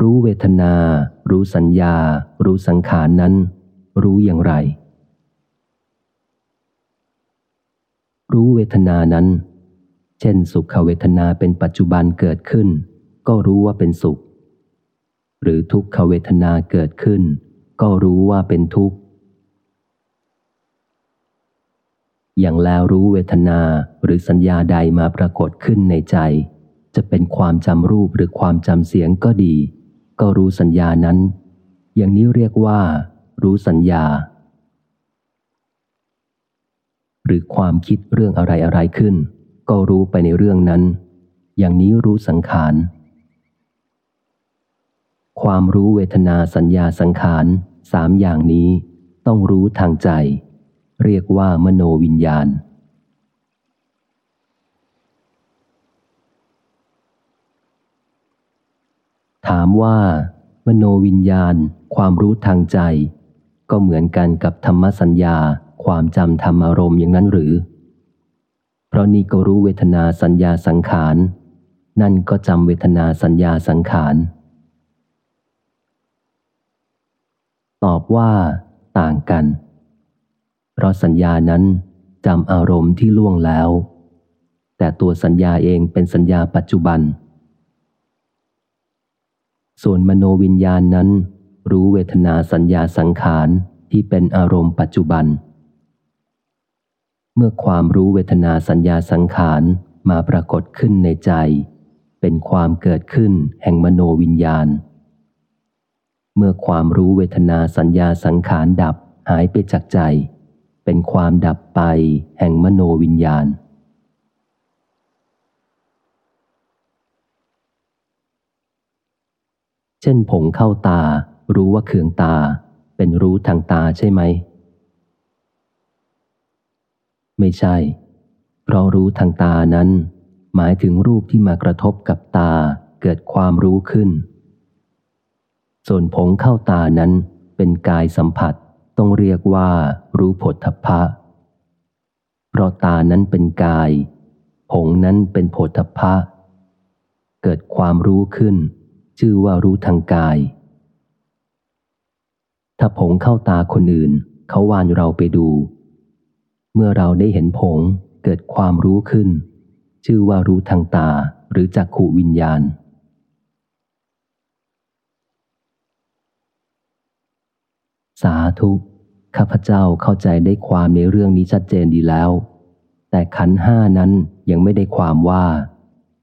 รู้เวทนา รู้สัญญา รู้สังขารนั้น รู้อย่างไร รู้เวทนานั้น เช่นสุขเวทนาเป็นปัจจุบันเกิดขึ้น ก็รู้ว่าเป็นสุข หรือทุกขเวทนาเกิดขึ้น ก็รู้ว่าเป็นทุกข์ อย่างแล้วรู้เวทนาหรือสัญญาใดมาปรากฏขึ้นในใจ จะเป็นความจำรูปหรือความจำเสียงก็ดี ก็รู้สัญญานั้น อย่างนี้เรียกว่า รู้สัญญา หรือความคิดเรื่องอะไรอะไรขึ้น ก็รู้ไปในเรื่องนั้น อย่างนี้รู้สังขาร ความรู้เวทนาสัญญาสังขารสามอย่างนี้ต้องรู้ทางใจ เรียกว่ามโนวิญญาณ ถามว่า มโนวิญญาณ ความรู้ทางใจ ก็เหมือนกันกับธรรมสัญญา ความจำธรรมอารมณ์อย่างนั้นหรือ เพราะนี่ก็รู้เวทนาสัญญาสังขาร นั่นก็จำเวทนาสัญญาสังขาร ตอบว่า ต่างกัน เพราะสัญญานั้นจำอารมณ์ที่ล่วงแล้ว แต่ตัวสัญญาเองเป็นสัญญาปัจจุบัน ส่วนมโนวิญญาณนั้น รู้เวทนาสัญญาสังขารที่เป็นอารมณ์ปัจจุบัน เมื่อความรู้เวทนาสัญญาสังขารมาปรากฏขึ้นในใจ เป็นความเกิดขึ้นแห่งมโนวิญญาณ เมื่อความรู้เวทนาสัญญาสังขารดับหายไปจากใจ เป็นความดับไปแห่งมโนวิญญาณ เช่นผงเข้าตา รู้ว่าเคืองตา เป็นรู้ทางตาใช่ไหม ไม่ใช่ เพราะรู้ทางตานั้น หมายถึงรูปที่มากระทบกับตาเกิดความรู้ขึ้น ส่วนผงเข้าตานั้นเป็นกายสัมผัสต้องเรียกว่ารู้ผลทพะ เพราะตานั้นเป็นกาย ผงนั้นเป็นผลทพะ เกิดความรู้ขึ้น ชื่อว่ารู้ทางกาย ถ้าผงเข้าตาคนอื่น เขาวานเราไปดู เมื่อเราได้เห็นผงเกิดความรู้ขึ้น ชื่อว่ารู้ทางตาหรือจักขูวิญญาณ สาธุ ข้าพเจ้าเข้าใจได้ความในเรื่องนี้ชัดเจนดีแล้ว แต่ขันห้านั้นยังไม่ได้ความว่า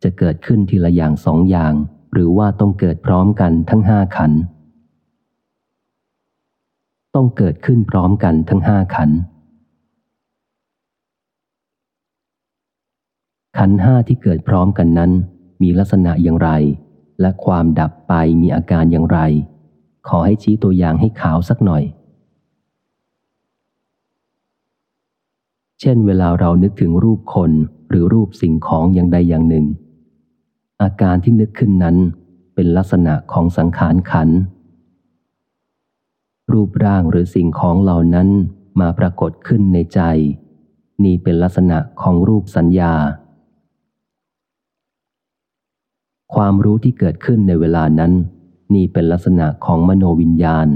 จะเกิดขึ้นทีละอย่างสองอย่าง หรือว่าต้องเกิดพร้อมกันทั้งห้าขัน ต้องเกิดขึ้นพร้อมกันทั้งห้าขัน ขันห้าที่เกิดพร้อมกันนั้น มีลักษณะอย่างไร และความดับไปมีอาการอย่างไร ขอให้ชี้ตัวอย่างให้ขาวสักหน่อย เช่น เวลาเรานึกถึงรูปคนหรือรูปสิ่งของอย่างใดอย่างหนึ่ง อาการที่นึกขึ้นนั้นเป็นลักษณะของสังขารขัน รูปร่างหรือสิ่งของเหล่านั้นมาปรากฏขึ้นในใจ นี่เป็นลักษณะของรูปสัญญา ความรู้ที่เกิดขึ้นในเวลานั้น นี่เป็นลักษณะของมโนวิญญาณ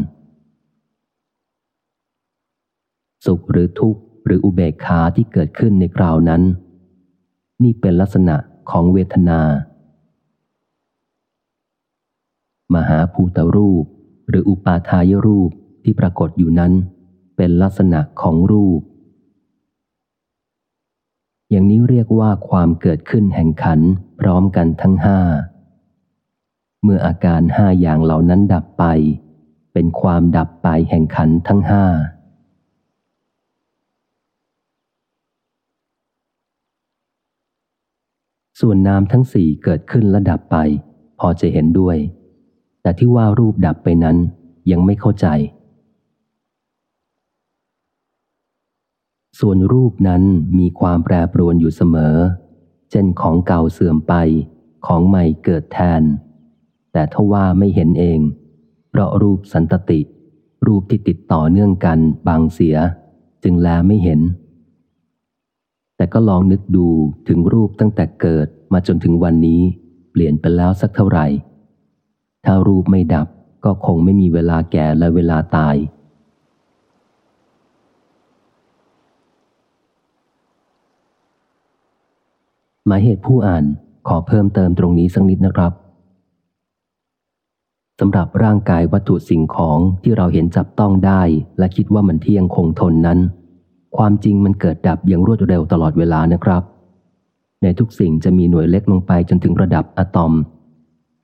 สุขหรือทุกข์หรืออุเบกขาที่เกิดขึ้นในคราวนั้น นี่เป็นลักษณะของเวทนา มหาภูตรูป หรืออุปาทายรูปที่ปรากฏอยู่นั้น เป็นลักษณะของรูป อย่างนี้เรียกว่าความเกิดขึ้นแห่งขันพร้อมกันทั้งห้า เมื่ออาการห้าอย่างเหล่านั้นดับไป เป็นความดับไปแห่งขันทั้งห้า ส่วนนามทั้งสี่เกิดขึ้นและดับไป พอจะเห็นด้วย แต่ที่ว่ารูปดับไปนั้นยังไม่เข้าใจ ส่วนรูปนั้นมีความแปรปรวนอยู่เสมอ เช่นของเก่าเสื่อมไป ของใหม่เกิดแทน แต่ถ้าว่าไม่เห็นเอง เพราะรูปสันตติ รูปที่ติดต่อเนื่องกันบางเสีย จึงแลไม่เห็น แต่ก็ลองนึกดูถึงรูปตั้งแต่เกิดมาจนถึงวันนี้ เปลี่ยนไปแล้วสักเท่าไหร่ ถ้ารูปไม่ดับก็คงไม่มีเวลาแก่และเวลาตาย หมายเหตุผู้อ่านขอเพิ่มเติมตรงนี้สักนิดนะครับำหรับร่างกายวัตถุสิ่งของที่เราเห็นจับต้องได้ และคิดว่ามันเที่ยงคงทนนั้น ความจริงมันเกิดดับอย่างรวดเร็วตลอดเวลานะครับ ในทุกสิ่งจะมีหน่วยเล็กลงไปจนถึงระดับอะตอม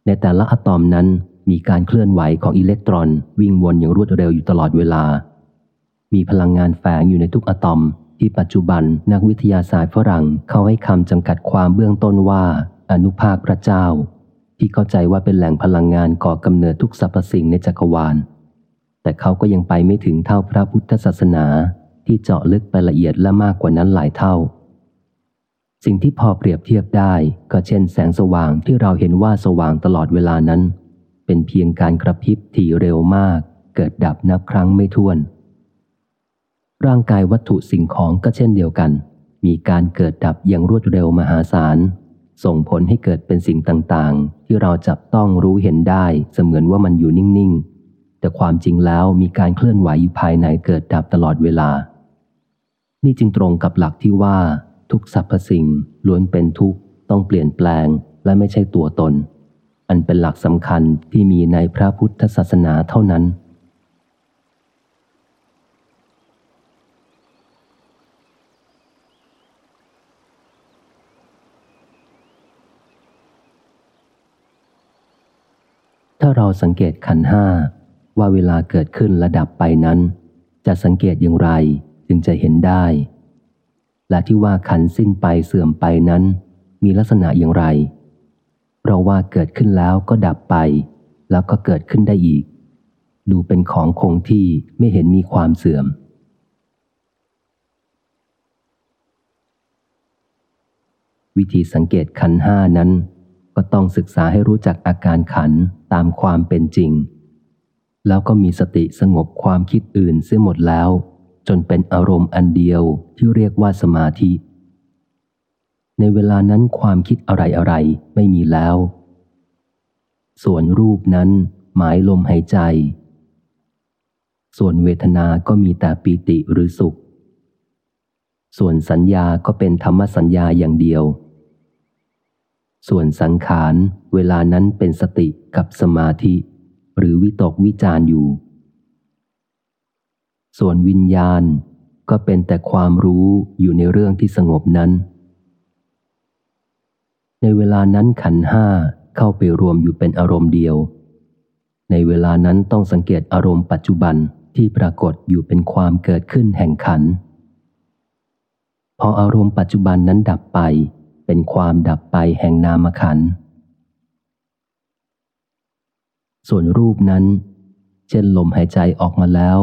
ในแต่ละอะตอมนั้นมีการเคลื่อนไหวของอิเล็กตรอน วิ่งวนอย่างรวดเร็วอยู่ตลอดเวลา มีพลังงานแฝงอยู่ในทุกอะตอม ที่ปัจจุบันนักวิทยาศาสตร์ฝรั่งเขาให้คำจำกัดความเบื้องต้นว่า อนุภาคพระเจ้า ที่เข้าใจว่าเป็นแหล่งพลังงานก่อกำเนิดทุกสรรพสิ่งในจักรวาล แต่เขาก็ยังไปไม่ถึงเท่าพระพุทธศาสนาที่เจาะลึกไปละเอียดและมากกว่านั้นหลายเท่า สิ่งที่พอเปรียบเทียบได้ก็เช่นแสงสว่างที่เราเห็นว่าสว่างตลอดเวลานั้น เป็นเพียงการกระพริบที่เร็วมาก เกิดดับนับครั้งไม่ถ้วน ร่างกายวัตถุสิ่งของก็เช่นเดียวกัน มีการเกิดดับอย่างรวดเร็วมหาศาล ส่งผลให้เกิดเป็นสิ่งต่างๆ ที่เราจับต้องรู้เห็นได้เสมือนว่ามันอยู่นิ่ง ๆ แต่ความจริงแล้วมีการเคลื่อนไหวอยู่ภายในเกิดดับตลอดเวลา นี่จึงตรงกับหลักที่ว่า ทุกสรรพสิ่งล้วนเป็นทุกต้องเปลี่ยนแปลงและไม่ใช่ตัวตน อันเป็นหลักสำคัญที่มีในพระพุทธศาสนาเท่านั้น ถ้าเราสังเกตขันห้าว่าเวลาเกิดขึ้นและดับไปนั้น จะสังเกตอย่างไรจึงจะเห็นได้ และที่ว่าขันสิ้นไปเสื่อมไปนั้น มีลักษณะอย่างไร เพราะว่าเกิดขึ้นแล้วก็ดับไป แล้วก็เกิดขึ้นได้อีก ดูเป็นของคงที่ไม่เห็นมีความเสื่อม วิธีสังเกตขันห้านั้น ก็ต้องศึกษาให้รู้จักอาการขันตามความเป็นจริง แล้วก็มีสติสงบความคิดอื่นเสียหมดแล้ว จนเป็นอารมณ์อันเดียวที่เรียกว่าสมาธิ ในเวลานั้นความคิดอะไรอะไรไม่มีแล้ว ส่วนรูปนั้นหมายลมหายใจ ส่วนเวทนา ก็มีแต่ปีติหรือสุข ส่วนสัญญาก็เป็นธรรมสัญญาอย่างเดียว ส่วนสังขารเวลานั้นเป็นสติกับสมาธิ หรือวิตกวิจารอยู่ ส่วนวิญญาณก็เป็นแต่ความรู้อยู่ในเรื่องที่สงบนั้น ในเวลานั้นขันห้าเข้าไปรวมอยู่เป็นอารมณ์เดียว ในเวลานั้นต้องสังเกตอารมณ์ปัจจุบันที่ปรากฏอยู่เป็นความเกิดขึ้นแห่งขัน พออารมณ์ปัจจุบันนั้นดับไป เป็นความดับไปแห่งนามขัน ส่วนรูปนั้น เช่นลมหายใจออกมาแล้ว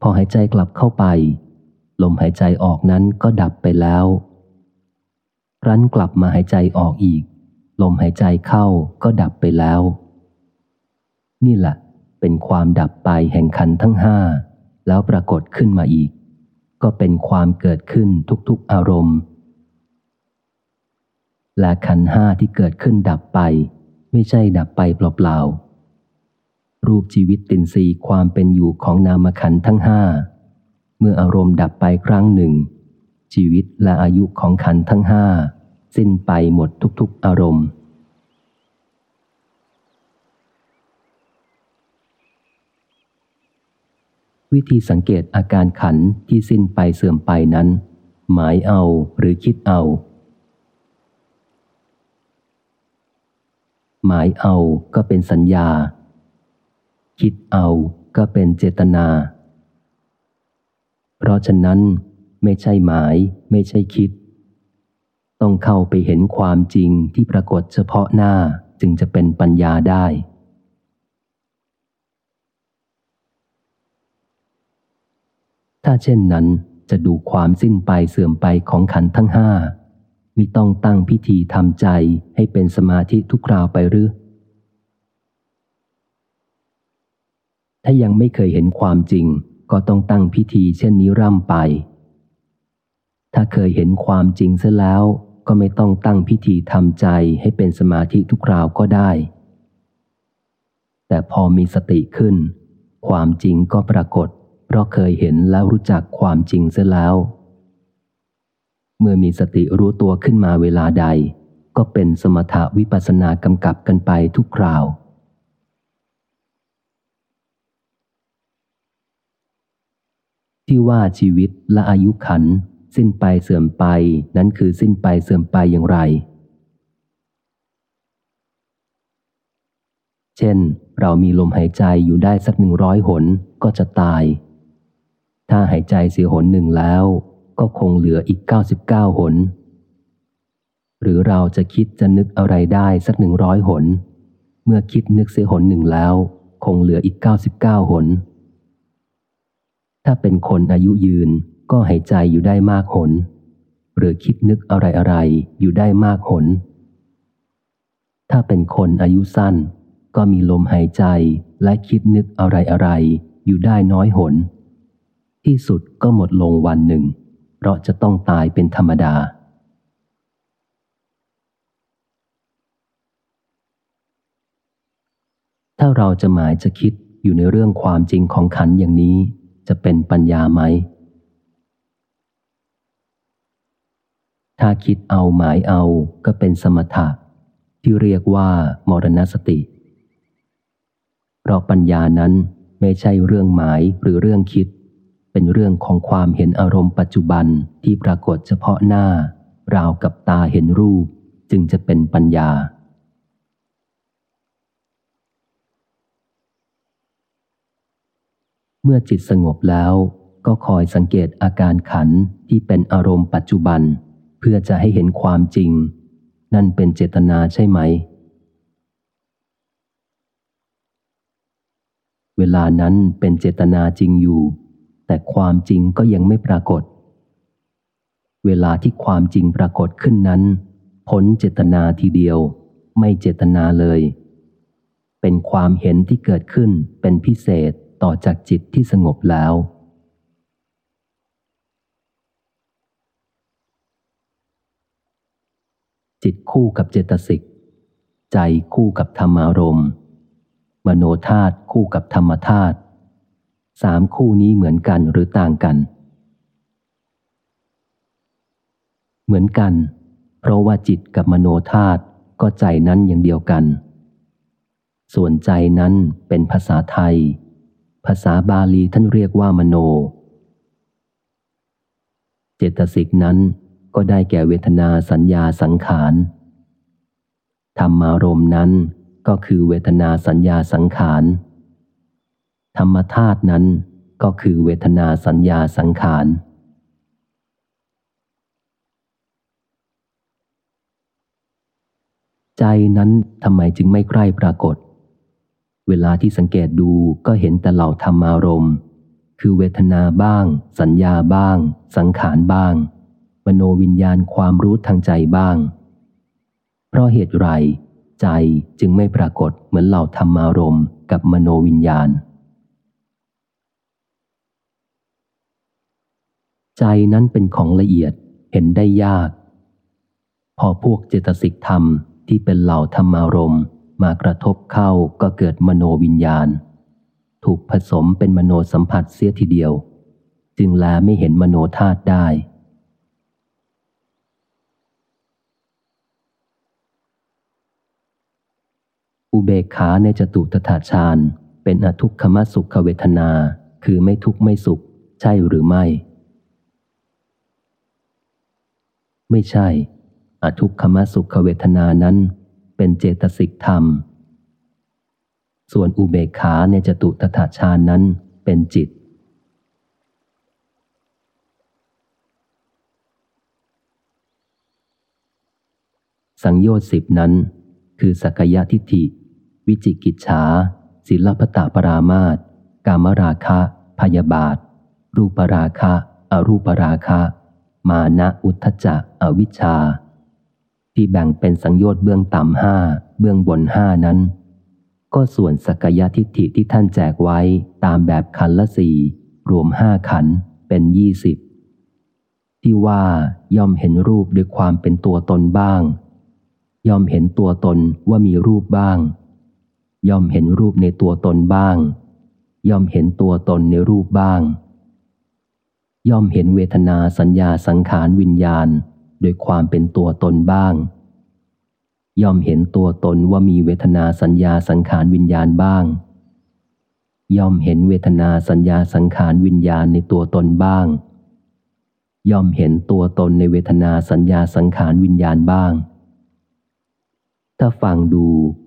พอหายใจกลับเข้าไป ลมหายใจออกนั้นก็ดับไปแล้ว รั้นกลับมาหายใจออกอีก ลมหายใจเข้าก็ดับไปแล้ว นี่แหละเป็นความดับไปแห่งขันทั้งห้า แล้วปรากฏขึ้นมาอีก ก็เป็นความเกิดขึ้นทุกๆอารมณ์ และขันห้าที่เกิดขึ้นดับไป ไม่ใช่ดับไปเปล่าๆ รูปชีวิตตินรีความเป็นอยู่ของนามขันทั้งห้า เมื่ออารมณ์ดับไปครั้งหนึ่ง ชีวิตและอายุของขันทั้งห้าสิ้นไปหมดทุกๆอารมณ์ วิธีสังเกตอาการขันที่สิ้นไปเสื่อมไปนั้น หมายเอาหรือคิดเอา หมายเอาก็เป็นสัญญา คิดเอาก็เป็นเจตนา เพราะฉะนั้น ไม่ใช่หมาย ไม่ใช่คิด ต้องเข้าไปเห็นความจริงที่ปรากฏเฉพาะหน้าจึงจะเป็นปัญญาได้ ถ้าเช่นนั้นจะดูความสิ้นไปเสื่อมไปของขันทั้งห้า มิต้องตั้งพิธีทำใจให้เป็นสมาธิทุกคราวไปหรือ ถ้ายังไม่เคยเห็นความจริง ก็ต้องตั้งพิธีเช่นนี้ร่ำไป ถ้าเคยเห็นความจริงเสียแล้ว ก็ไม่ต้องตั้งพิธีทำใจให้เป็นสมาธิทุกคราวก็ได้ แต่พอมีสติขึ้น ความจริงก็ปรากฏ เพราะเคยเห็นแล้วรู้จักความจริงเสียแล้ว เมื่อมีสติรู้ตัวขึ้นมาเวลาใด ก็เป็นสมถาวิปัสนากำกับกันไปทุกคราว ที่ว่าชีวิตและอายุขัน สิ้นไปเสื่อมไปนั้นคือสิ้นไปเสื่อมไปอย่างไร เช่น เรามีลมหายใจอยู่ได้สักหนึ่งร้อยหนก็จะตาย ถ้าหายใจเสียหนหนึ่งแล้ว ก็คงเหลืออีก 99 หน หรือเราจะคิดจะนึกอะไรได้สักหนึ่งร้อยหน เมื่อคิดนึกเสียหนหนึ่งแล้ว คงเหลืออีกเก้าสิบเก้าหน ถ้าเป็นคนอายุยืนก็หายใจอยู่ได้มากหน หรือคิดนึกอะไรอะไรอยู่ได้มากหน ถ้าเป็นคนอายุสั้น ก็มีลมหายใจและคิดนึกอะไรอะไรอยู่ได้น้อยหน ที่สุดก็หมดลงวันหนึ่ง เพราะจะต้องตายเป็นธรรมดา ถ้าเราจะหมายจะคิดอยู่ในเรื่องความจริงของขันอย่างนี้ จะเป็นปัญญาไหม ถ้าคิดเอาหมายเอาก็เป็นสมถะ ที่เรียกว่ามรณสติเพราะปัญญานั้นไม่ใช่เรื่องหมายหรือเรื่องคิด เป็นเรื่องของความเห็นอารมณ์ปัจจุบันที่ปรากฏเฉพาะหน้า ราวกับตาเห็นรูป จึงจะเป็นปัญญา เมื่อจิตสงบแล้วก็คอยสังเกตอาการขันที่เป็นอารมณ์ปัจจุบัน เพื่อจะให้เห็นความจริง นั่นเป็นเจตนาใช่ไหม เวลานั้นเป็นเจตนาจริงอยู่ แต่ความจริงก็ยังไม่ปรากฏ เวลาที่ความจริงปรากฏขึ้นนั้นพ้นเจตนาทีเดียว ไม่เจตนาเลย เป็นความเห็นที่เกิดขึ้นเป็นพิเศษต่อจากจิตที่สงบแล้ว จิตคู่กับเจตสิก ใจคู่กับธรรมารมมโนธาตุคู่กับธรรมธาตุ สามคู่นี้เหมือนกันหรือต่างกัน เหมือนกัน เพราะว่าจิตกับมโนธาตุก็ใจนั้นอย่างเดียวกัน ส่วนใจนั้นเป็นภาษาไทย ภาษาบาลีท่านเรียกว่ามโน เจตสิกนั้นก็ได้แก่เวทนาสัญญาสังขารธรรมารมณ์นั้นก็คือเวทนาสัญญาสังขาร ธรรมธาตุนั้นก็คือเวทนาสัญญาสังขาร ใจนั้นทำไมจึงไม่ใกล้ปรากฏ เวลาที่สังเกตดูก็เห็นแต่เหล่าธรรมารมณ์ คือเวทนาบ้าง สัญญาบ้าง สังขารบ้าง มโนวิญญาณความรู้ทางใจบ้าง เพราะเหตุไร ใจจึงไม่ปรากฏเหมือนเหล่าธรรมารมณ์กับมโนวิญญาณ ใจนั้นเป็นของละเอียดเห็นได้ยาก พอพวกเจตสิกธรรมที่เป็นเหล่าธรรมารมณ์มากระทบเข้าก็เกิดมโนวิญญาณ ถูกผสมเป็นมโนสัมผัสเสียทีเดียว จึงแลไม่เห็นมโนธาตุได้ อุเบกขาในจตุตถาฌานเป็นอทุกขมสุขเวทนาคือไม่ทุกข์ไม่สุข ใช่หรือไม่ ไม่ใช่ อทุกขมสุขเวทนานั้น เป็นเจตสิกธรรม ส่วนอุเบกขาในจตุตถาฌานนั้นเป็นจิต สังโยชน์สิบนั้น คือสักยะทิฏฐิ วิจิกิจฉาศิลปตะปรามาตกามราคะ พยาบาท รูปราคะ อรูปราคะ มานะอุทธจักอวิชชา ที่แบ่งเป็นสังโยชน์เบื้องต่ำห้าเบื้องบนห้านั้น ก็ส่วนสักยทิฏฐิที่ท่านแจกไว้ตามแบบขันละสี่รวมห้าขันเป็นยี่สิบที่ว่าย่อมเห็นรูปด้วยความเป็นตัวตนบ้าง ย่อมเห็นตัวตนว่ามีรูปบ้าง ย่อมเห็นรูปในตัวตนบ้าง ย่อมเห็นตัวตนในรูปบ้าง ย่อมเห็นเวทนาสัญญาสังขารวิญญาณ โดยความเป็นตัวตนบ้าง ย่อมเห็นตัวตนว่ามีเวทนาสัญญาสังขารวิญญาณบ้าง ย่อมเห็นเวทนาสัญญาสังขารวิญญาณในตัวตนบ้าง ย่อมเห็นตัวตนในเวทนาสัญญาสังขารวิญญาณบ้าง ถ้าฟังดู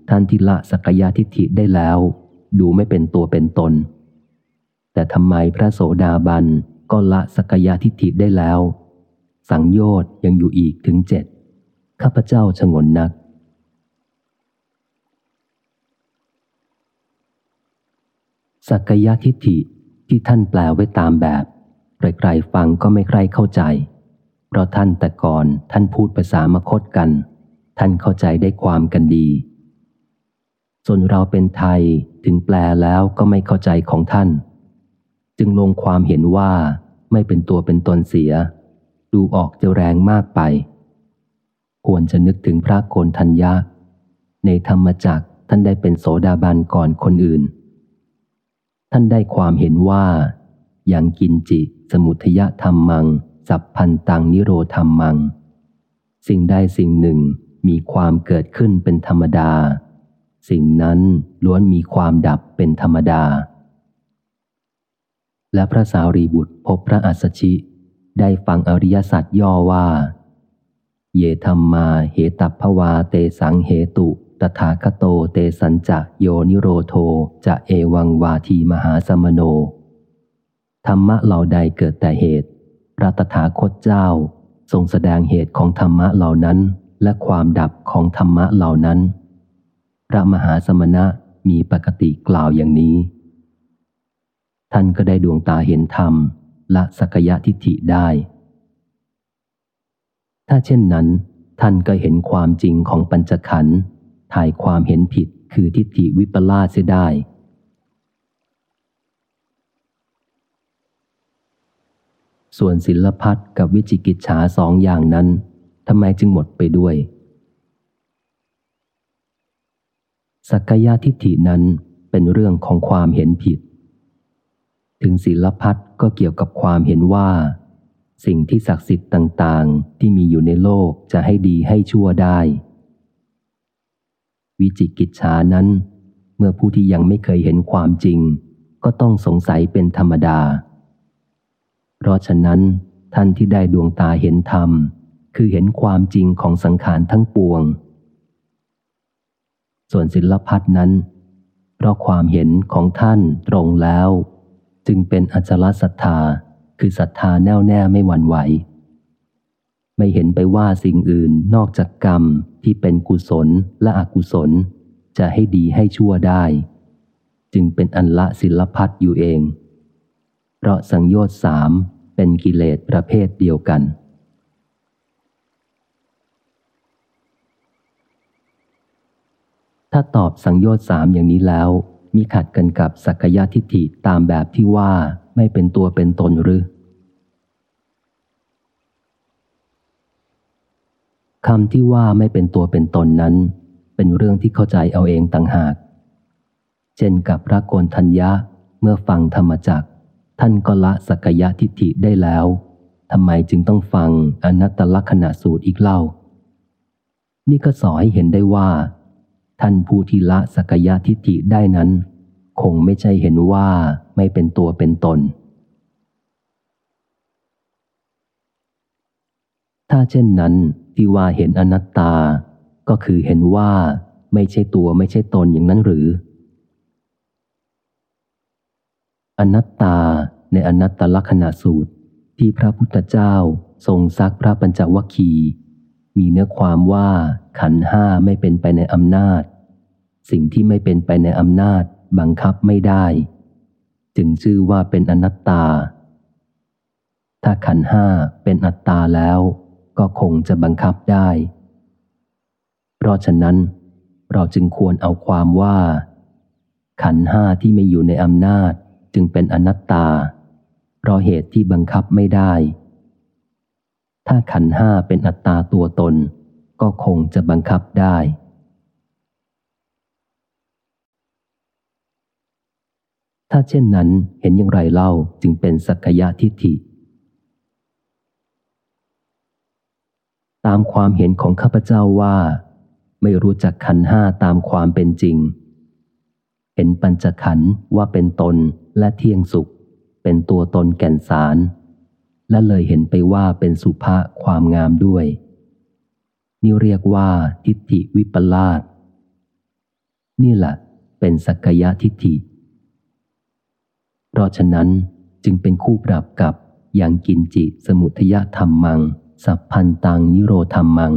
ท่านที่ละสักยะทิฏฐิได้แล้ว ดูไม่เป็นตัวเป็นตน แต่ทำไมพระโสดาบัน ก็ละสักยะทิฏฐิได้แล้ว สังโยชน์ยังอยู่อีกถึงเจ็ดข้าพเจ้าชงนนัก สักยะทิฏฐิที่ท่านแปลไว้ตามแบบใครๆฟังก็ไม่ใครเข้าใจ เพราะท่านแต่ก่อนท่านพูดภาษามคตกัน ท่านเข้าใจได้ความกันดี ส่วนเราเป็นไทยถึงแปลแล้วก็ไม่เข้าใจของท่าน จึงลงความเห็นว่าไม่เป็นตัวเป็นตนเสีย ดูออกจะแรงมากไป ควรจะนึกถึงพระโกนทัญญาในธรรมจักท่านได้เป็นโสดาบันก่อนคนอื่น ท่านได้ความเห็นว่าอย่างกินจิสมุทยธรรมมัง สัพพันตังนิโรธรรมมัง สิ่งใดสิ่งหนึ่งมีความเกิดขึ้นเป็นธรรมดา สิ่งนั้นล้วนมีความดับเป็นธรรมดา และพระสารีบุตรพบพระอัสสชิ ได้ฟังอริยสัจย่อว่า เยธรรมมาเหตัพวาเตสังเหตุ ตถาคโตเตสัญจะโยนิโรโทจะเอวังวาทีมหาสมโน ธรรมะเหล่าใดเกิดแต่เหตุ พระตถาคตเจ้า ทรงแสดงเหตุของธรรมะเหล่านั้น และความดับของธรรมะเหล่านั้น พระมหาสมณะมีปกติกล่าวอย่างนี้ ท่านก็ได้ดวงตาเห็นธรรมละสักยะทิฏฐิได้ ถ้าเช่นนั้น ท่านก็เห็นความจริงของปัญจขันธ์ถ่ายความเห็นผิดคือทิฏฐิวิปลาสเสียได้ ส่วนศิลพัฒกับวิจิกิจฉาสองอย่างนั้นทำไมจึงหมดไปด้วยสักยะทิฏฐินั้นเป็นเรื่องของความเห็นผิด ถึงศิลพัฒก็เกี่ยวกับความเห็นว่า สิ่งที่ศักดิ์สิทธิ์ต่างๆ ที่มีอยู่ในโลกจะให้ดีให้ชั่วได้ วิจิกิจฉานั้น เมื่อผู้ที่ยังไม่เคยเห็นความจริง ก็ต้องสงสัยเป็นธรรมดา เพราะฉะนั้น ท่านที่ได้ดวงตาเห็นธรรม คือเห็นความจริงของสังขารทั้งปวง ส่วนศิลพัฒนั้น เพราะความเห็นของท่านตรงแล้ว จึงเป็นอจลศรัทธา คือศรัทธาแน่วแน่ไม่หวั่นไหว ไม่เห็นไปว่าสิ่งอื่นนอกจากกรรมที่เป็นกุศลและอกุศล จะให้ดีให้ชั่วได้ จึงเป็นอันละศิลพัดอยู่เอง เพราะสังโยชน์สามเป็นกิเลสประเภทเดียวกัน ถ้าตอบสังโยชน์สามอย่างนี้แล้ว มีขัดกันกับสักยะทิฏฐิตามแบบที่ว่าไม่เป็นตัวเป็นตนหรือคำที่ว่าไม่เป็นตัวเป็นตนนั้น เป็นเรื่องที่เข้าใจเอาเองต่างหาก เช่นกับพระโกนทัญญะเมื่อฟังธรรมจักท่านก็ละสักยะทิฏฐิได้แล้วทำไมจึงต้องฟังอนัตตลักษณะสูตรอีกเล่า นี่ก็สอให้เห็นได้ว่า ท่านผู้ที่ละสักยะทิฏฐิได้นั้น คงไม่ใช่เห็นว่าไม่เป็นตัวเป็นตน ถ้าเช่นนั้นที่ว่าเห็นอนัตตา ก็คือเห็นว่าไม่ใช่ตัวไม่ใช่ตนอย่างนั้นหรือ อนัตตาในอนัตตลักษณะสูตรที่พระพุทธเจ้าทรงซักพระปัญจวัคคี มีเนื้อความว่าขันห้าไม่เป็นไปในอำนาจ สิ่งที่ไม่เป็นไปในอำนาจบังคับไม่ได้ จึงชื่อว่าเป็นอนัตตา ถ้าขันห้าเป็นอัตตาแล้วก็คงจะบังคับได้ เพราะฉะนั้น เราจึงควรเอาความว่า ขันห้าที่ไม่อยู่ในอำนาจจึงเป็นอนัตตา เพราะเหตุที่บังคับไม่ได้ ถ้าขันห้าเป็นอัตตาตัวตน ก็คงจะบังคับได้ ถ้าเช่นนั้นเห็นอย่างไรเล่าจึงเป็นสักยะทิฏฐิ ตามความเห็นของข้าพเจ้าว่า ไม่รู้จักขันห้าตามความเป็นจริง เห็นปัญจขันว่าเป็นตนและเที่ยงสุข เป็นตัวตนแก่นสาร และเลยเห็นไปว่าเป็นสุภาความงามด้วย นี่เรียกว่าทิฏฐิวิปลาสนี่แหละเป็นสักยะทิฏฐิ เพราะฉะนั้นจึงเป็นคู่ปรับกับอย่างกินจิสมุทยธรรมมัง สัพพันตังนิโรธรรมัง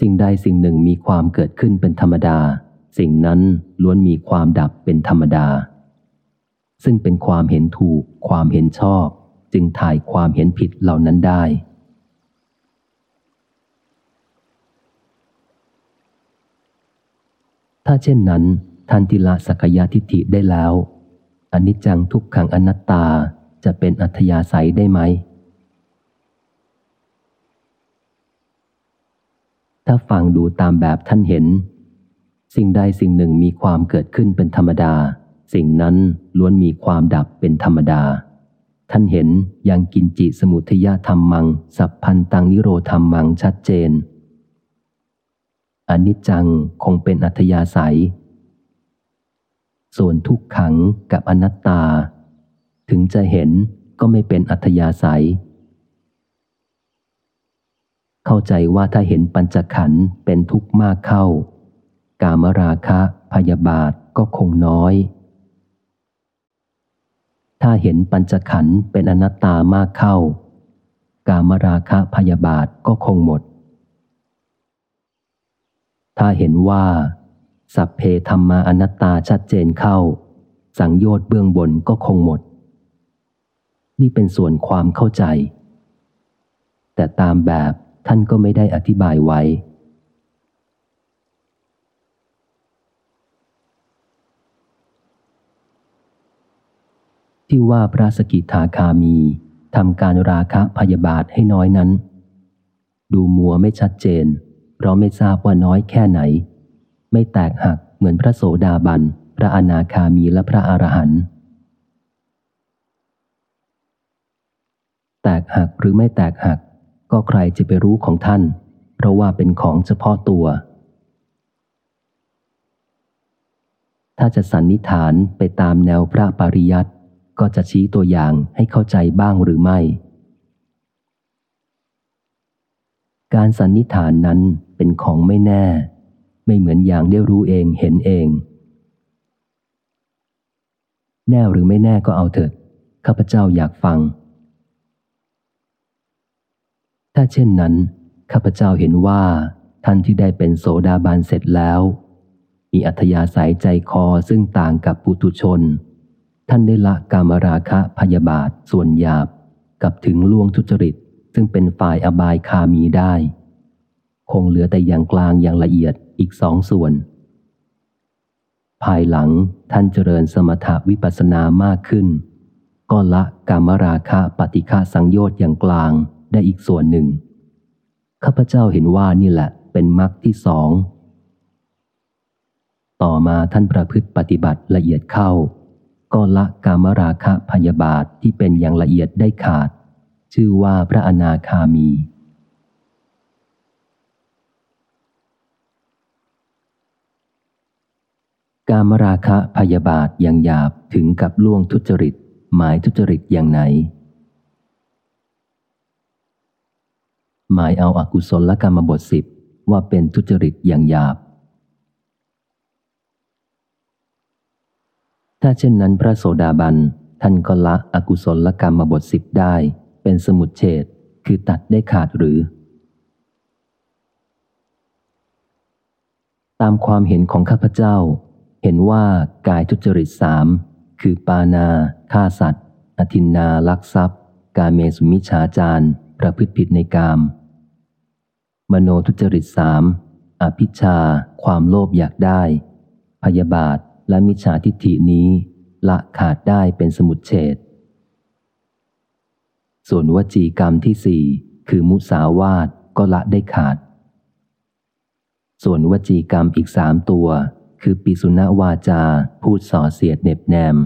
สิ่งใดสิ่งหนึ่งมีความเกิดขึ้นเป็นธรรมดา สิ่งนั้นล้วนมีความดับเป็นธรรมดา ซึ่งเป็นความเห็นถูกความเห็นชอบ จึงถ่ายความเห็นผิดเหล่านั้นได้ ถ้าเช่นนั้นท่านทิละสักยะทิฏฐิได้แล้วอนิจจังทุกขังอนัตตาจะเป็นอัธยาศัยได้ไหม ถ้าฟังดูตามแบบท่านเห็น สิ่งใดสิ่งหนึ่งมีความเกิดขึ้นเป็นธรรมดา สิ่งนั้นล้วนมีความดับเป็นธรรมดา ท่านเห็นอย่างกินจิสมุทยธรรมมัง สัพพันตังนิโรธรรมมังชัดเจนอนิจจังคงเป็นอัธยาศัย ส่วนทุกขังกับอนัตตา ถึงจะเห็นก็ไม่เป็นอัธยาศัย เข้าใจว่าถ้าเห็นปัญจขันธ์เป็นทุกข์มากเข้า กามราคะ พยาบาทก็คงน้อย ถ้าเห็นปัญจขันธ์เป็นอนัตตามากเข้า กามราคะพยาบาทก็คงหมด ถ้าเห็นว่า สัพเพธรรมาอนัตตาชัดเจนเข้า สังโยชน์เบื้องบนก็คงหมด นี่เป็นส่วนความเข้าใจ แต่ตามแบบท่านก็ไม่ได้อธิบายไว้ ที่ว่าพระสกิทาคามีทำการราคะพยาบาทให้น้อยนั้น ดูมัวไม่ชัดเจน เพราะไม่ทราบว่าน้อยแค่ไหน ไม่แตกหักเหมือนพระโสดาบัน พระอนาคามีและพระอรหันต์แตกหักหรือไม่แตกหัก ก็ใครจะไปรู้ของท่าน เพราะว่าเป็นของเฉพาะตัว ถ้าจะสันนิษฐานไปตามแนวพระปริยัติ ก็จะชี้ตัวอย่างให้เข้าใจบ้างหรือไม่ การสันนิษฐานนั้นเป็นของไม่แน่ ไม่เหมือนอย่างได้รู้เองเห็นเอง แน่หรือไม่แน่ก็เอาเถิดข้าพเจ้าอยากฟัง ถ้าเช่นนั้น ข้าพเจ้าเห็นว่า ท่านที่ได้เป็นโสดาบันเสร็จแล้ว มีอัธยาศัยใจคอซึ่งต่างกับปุถุชน ท่านได้ละกามราคะพยาบาทส่วนหยาบ กับถึงล่วงทุจริต ซึ่งเป็นฝ่ายอบายคามีได้ คงเหลือแต่อย่างกลางอย่างละเอียดอีกสองส่วน ภายหลังท่านเจริญสมถวิปัสสนามากขึ้น ก็ละกามราคะปฏิฆาสังโยชน์อย่างกลางได้อีกส่วนหนึ่ง ข้าพเจ้าเห็นว่านี่แหละเป็นมรรคที่สอง ต่อมาท่านประพฤติปฏิบัติละเอียดเข้า ก็ละกามราคะพยาบาทที่เป็นอย่างละเอียดได้ขาด ชื่อว่าพระอนาคามี การมราคะพยาบาทอย่างหยาบถึงกับล่วงทุจริต หมายทุจริตอย่างไหน หมายเอาอากุศลกรรมบทสิบว่าเป็นทุจริตอย่างหยาบ ถ้าเช่นนั้นพระโสดาบัน ท่านก็ละอกุศลกรรมบทสิบได้ เป็นสมุดเฉดคือตัดได้ขาดหรือ ตามความเห็นของข้าพเจ้า เห็นว่ากายทุจริตสามคือปานาฆ่าสัตว์ อธินนาลักทรัพย์ กาเมสุมิชาจารประพฤติผิดในกาม มโนทุจริตสามอภิชา ความโลภอยากได้ พยาบาท และมิจฉาทิฏฐินี้ละขาดได้เป็นสมุดเฉดส่วนวจีกรรมที่สี่คือมุสาวาทก็ละได้ขาด ส่วนวจีกรรมอีกสามตัว คือปิสุณวาจาพูดส่อเสียดเน็บแนม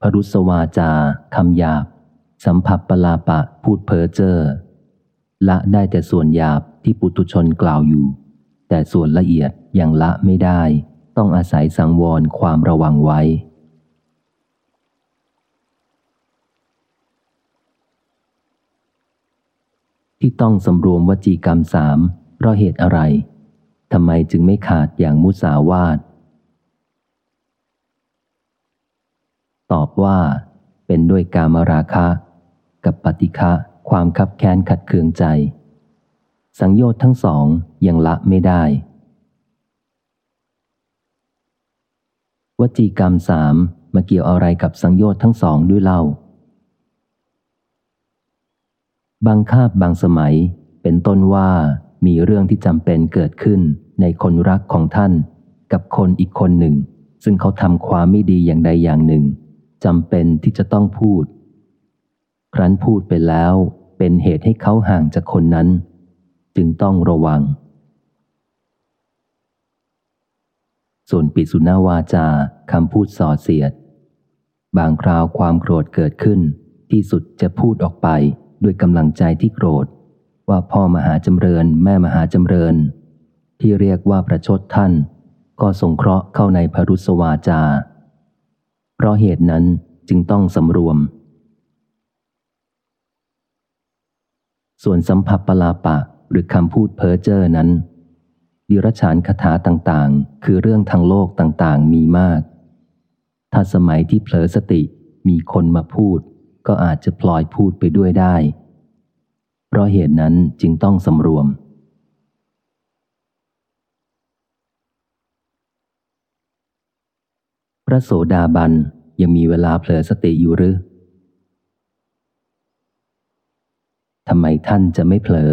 พรุสวาจาคำหยาบ สัมผัสปลาปะพูดเพ้อเจ้อละได้แต่ส่วนหยาบที่ปุตุชนกล่าวอยู่ แต่ส่วนละเอียดยังละไม่ได้ ต้องอาศัยสังวรความระวังไว้ ที่ต้องสำรวมวจีกรรมสามเพราะเหตุอะไรทำไมจึงไม่ขาดอย่างมุสาวาทตอบว่า เป็นด้วยกามราคะ กับปฏิฆะความคับแค้นขัดเคืองใจ สังโยชน์ทั้งสองยังละไม่ได้ วจีกรรมสามมาเกี่ยวอะไรกับสังโยชน์ทั้งสองด้วยเล่า บางคาบบางสมัย เป็นต้นว่ามีเรื่องที่จำเป็นเกิดขึ้นในคนรักของท่าน กับคนอีกคนหนึ่ง ซึ่งเขาทำความไม่ดีอย่างใดอย่างหนึ่งจำเป็นที่จะต้องพูด ครั้นพูดไปแล้ว เป็นเหตุให้เขาห่างจากคนนั้น จึงต้องระวัง ส่วนปิสุนาวาจาคำพูดส่อเสียด บางคราวความโกรธเกิดขึ้น ที่สุดจะพูดออกไปด้วยกำลังใจที่โกรธ ว่าพ่อมหาจำเริญ แม่มหาจำเริญ ที่เรียกว่าประชดท่าน ก็สงเคราะห์เข้าในพรุสวาจา เพราะเหตุนั้นจึงต้องสำรวม ส่วนสัมผัสปลาปะหรือคำพูดเพ้อเจ้อนั้น ดิรชานคาถาต่างๆ คือเรื่องทางโลกต่างๆ มีมาก ถ้าสมัยที่เผลอสติมีคนมาพูด ก็อาจจะพลอยพูดไปด้วยได้ เพราะเหตุนั้นจึงต้องสำรวม พระโสดาบันยังมีเวลาเผลอสติอยู่หรือทำไมท่านจะไม่เผลอ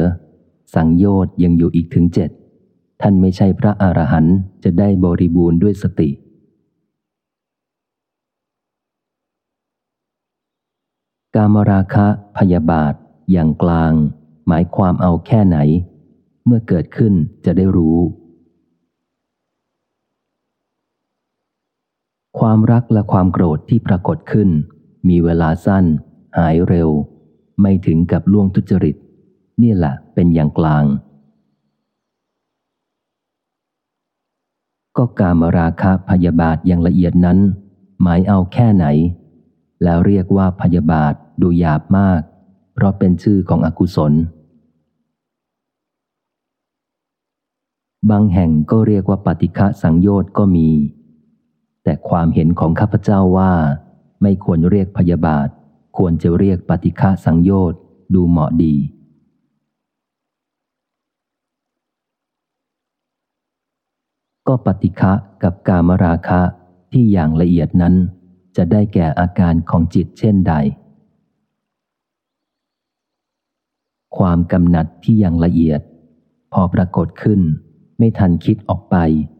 สังโยชน์ยังอยู่อีกถึงเจ็ด ท่านไม่ใช่พระอรหันต์จะได้บริบูรณ์ด้วยสติ กามราคะพยาบาท อย่างกลาง หมายความเอาแค่ไหน เมื่อเกิดขึ้นจะได้รู้ ความรักและความโกรธที่ปรากฏขึ้น มีเวลาสั้น หายเร็ว ไม่ถึงกับล่วงทุจริต นี่แหละเป็นอย่างกลาง ก็การมราคะพยาบาทอย่างละเอียดนั้น หมายเอาแค่ไหน แล้วเรียกว่าพยาบาทดูหยาบมาก เพราะเป็นชื่อของอกุศล บางแห่งก็เรียกว่าปฏิฆะสังโยชน์ก็มี แต่ความเห็นของข้าพเจ้าว่า ไม่ควรเรียกพยาบาท ควรจะเรียกปฏิฆาสังโยชน์ดูเหมาะดี ก็ปฏิฆะกับกามราคะที่อย่างละเอียดนั้น จะได้แก่อาการของจิตเช่นใด ความกำหนัดที่อย่างละเอียด พอปรากฏขึ้น ไม่ทันคิดออกไป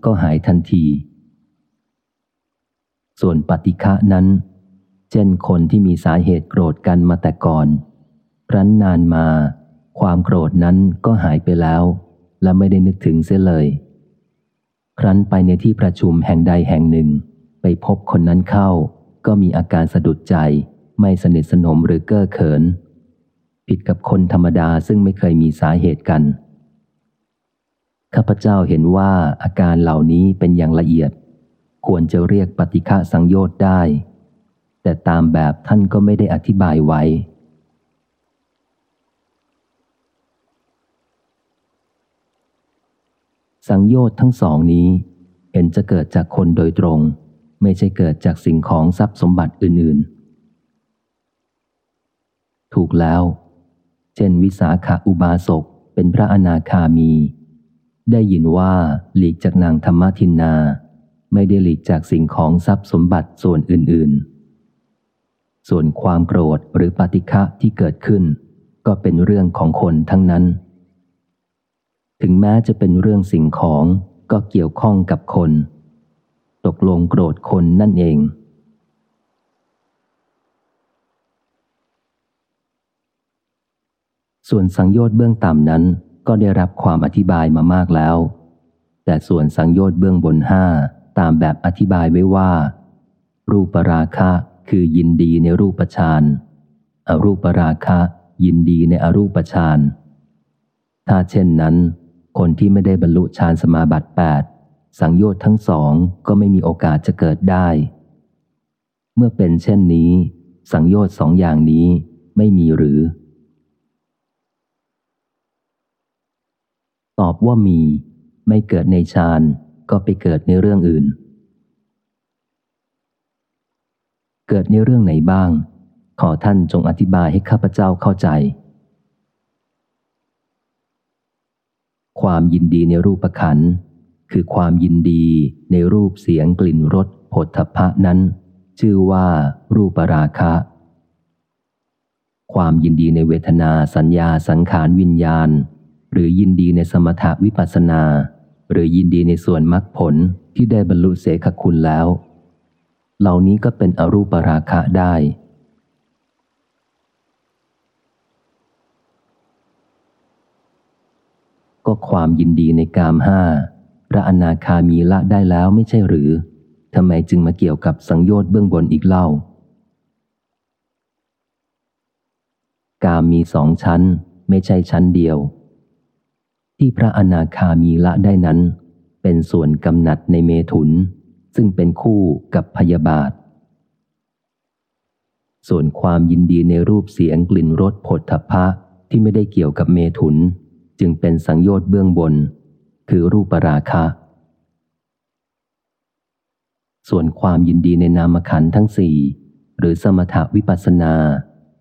ก็หายทันที ส่วนปฏิฆะนั้น เช่นคนที่มีสาเหตุโกรธกันมาแต่ก่อน รั้นนานมา ความโกรธนั้นก็หายไปแล้ว และไม่ได้นึกถึงเสียเลย ครั้นไปในที่ประชุมแห่งใดแห่งหนึ่ง ไปพบคนนั้นเข้า ก็มีอาการสะดุดใจ ไม่สนิทสนมหรือเก้อเขิน ผิดกับคนธรรมดาซึ่งไม่เคยมีสาเหตุกัน ข้าพเจ้าเห็นว่าอาการเหล่านี้เป็นอย่างละเอียด ควรจะเรียกปฏิฆะสังโยชน์ได้ แต่ตามแบบท่านก็ไม่ได้อธิบายไว้ สังโยชน์ทั้งสองนี้เห็นจะเกิดจากคนโดยตรง ไม่ใช่เกิดจากสิ่งของทรัพย์สมบัติอื่น ๆ ถูกแล้ว เช่นวิสาขาอุบาสกเป็นพระอนาคามี ได้ยินว่าหลีกจากนางธรรมทินนา ไม่ได้หลีกจากสิ่งของทรัพย์สมบัติส่วนอื่น ๆ ส่วนความโกรธหรือปฏิฆะที่เกิดขึ้น ก็เป็นเรื่องของคนทั้งนั้น ถึงแม้จะเป็นเรื่องสิ่งของก็เกี่ยวข้องกับคน ตกลงโกรธคนนั่นเอง ส่วนสังโยชน์เบื้องต่ำนั้นก็ได้รับความอธิบายมามากแล้ว แต่ส่วนสังโยชน์เบื้องบนห้าตามแบบอธิบายไว้ว่า รูปราคะคือยินดีในรูปฌานอรูปราคะยินดีในอรูปฌานถ้าเช่นนั้น คนที่ไม่ได้บรรลุฌานสมาบัติแปดสังโยชน์ทั้งสองก็ไม่มีโอกาสจะเกิดได้ เมื่อเป็นเช่นนี้ สังโยชน์สองอย่างนี้ไม่มีหรือ ตอบว่ามี ไม่เกิดในฌานก็ไปเกิดในเรื่องอื่น เกิดในเรื่องไหนบ้าง ขอท่านจงอธิบายให้ข้าพเจ้าเข้าใจ ความยินดีในรูปขันคือความยินดีในรูปเสียงกลิ่นรสผลทพะนั้น ชื่อว่ารูปราคะ ความยินดีในเวทนาสัญญาสังขารวิญญาณ หรือยินดีในสมถวิปัสนา หรือยินดีในส่วนมรรคผลที่ได้บรรลุเสขคุณแล้ว เหล่านี้ก็เป็นอรูปราคะได้ ก็ความยินดีในกามห้าพระอนาคามีละได้แล้วไม่ใช่หรือทำไมจึงมาเกี่ยวกับสังโยชน์เบื้องบนอีกเล่า กามมีสองชั้น ไม่ใช่ชั้นเดียว ที่พระอนาคามีละได้นั้น เป็นส่วนกำหนัดในเมถุน ซึ่งเป็นคู่กับพยาบาท ส่วนความยินดีในรูปเสียงกลิ่นรสผลทพะที่ไม่ได้เกี่ยวกับเมถุน จึงเป็นสังโยชน์เบื้องบน คือรูปราคะ ส่วนความยินดีในนามขันทั้งสี่หรือสมถวิปัสนา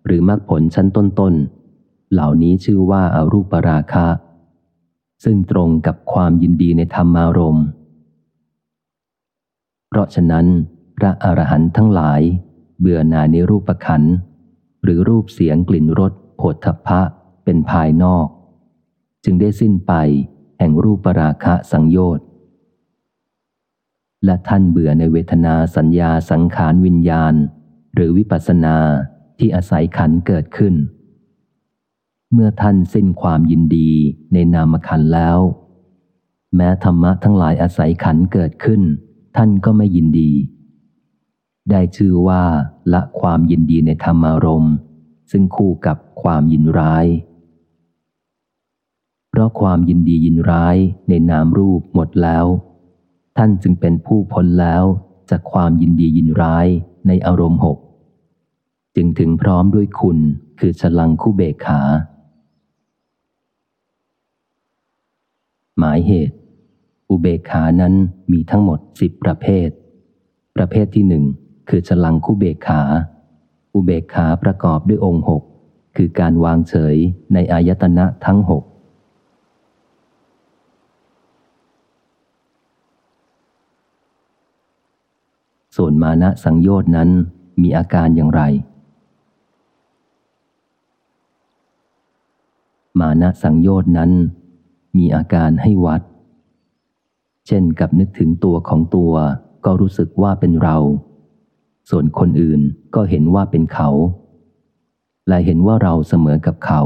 หรือมรรคผลชั้นต้นๆ เหล่านี้ชื่อว่าอารูปราคะ ซึ่งตรงกับความยินดีในธรรมารมณ์ เพราะฉะนั้น พระอรหันต์ทั้งหลาย เบื่อหน่ายในรูปขันหรือรูปเสียงกลิ่นรสผฏฐพพะเป็นภายนอก จึงได้สิ้นไปแห่งรูปราคะสังโยชน์ และท่านเบื่อในเวทนาสัญญาสังขารวิญญาณ หรือวิปัสสนาที่อาศัยขันเกิดขึ้น เมื่อท่านสิ้นความยินดีในนามขันแล้ว แม้ธรรมะทั้งหลายอาศัยขันเกิดขึ้น ท่านก็ไม่ยินดี ได้ชื่อว่าละความยินดีในธรรมารมณ์ ซึ่งคู่กับความยินร้าย ราะความยินดียินร้ายในนามรูปหมดแล้ว ท่านจึงเป็นผู้พ้นแล้วจากความยินดียินร้ายในอารมณ์หกจึงถึงพร้อมด้วยคุณคือฉลังคู่เบกขา หมายเหตุ อุเบกขานั้นมีทั้งหมดสิบประเภท ประเภทที่หนึ่งคือฉลังคู่เบกขา อุเบกขาประกอบด้วยองค์หกคือการวางเฉยในอายตนะทั้งหก ส่วนมานะสังโยชน์นั้นมีอาการอย่างไร มานะสังโยชน์นั้น มีอาการให้วัด เช่นกับนึกถึงตัวของตัวก็รู้สึกว่าเป็นเรา ส่วนคนอื่นก็เห็นว่าเป็นเขา และเห็นว่าเราเสมอกับเขา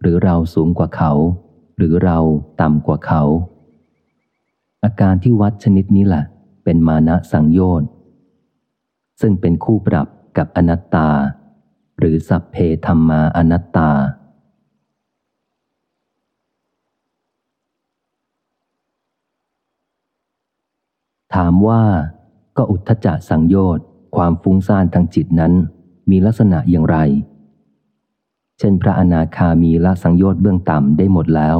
หรือเราสูงกว่าเขา หรือเราต่ำกว่าเขา อาการที่วัดชนิดนี้แหละเป็นมานะสังโยชน์ ซึ่งเป็นคู่ปรับกับอนัตตา หรือสัพเพธรรมาอนัตตา ถามว่าก็อุทธจะสังโยชน์ความฟุ้งซ่านทางจิตนั้นมีลักษณะอย่างไร เช่นพระอนาคามีละสังโยชน์เบื้องต่ำได้หมดแล้ว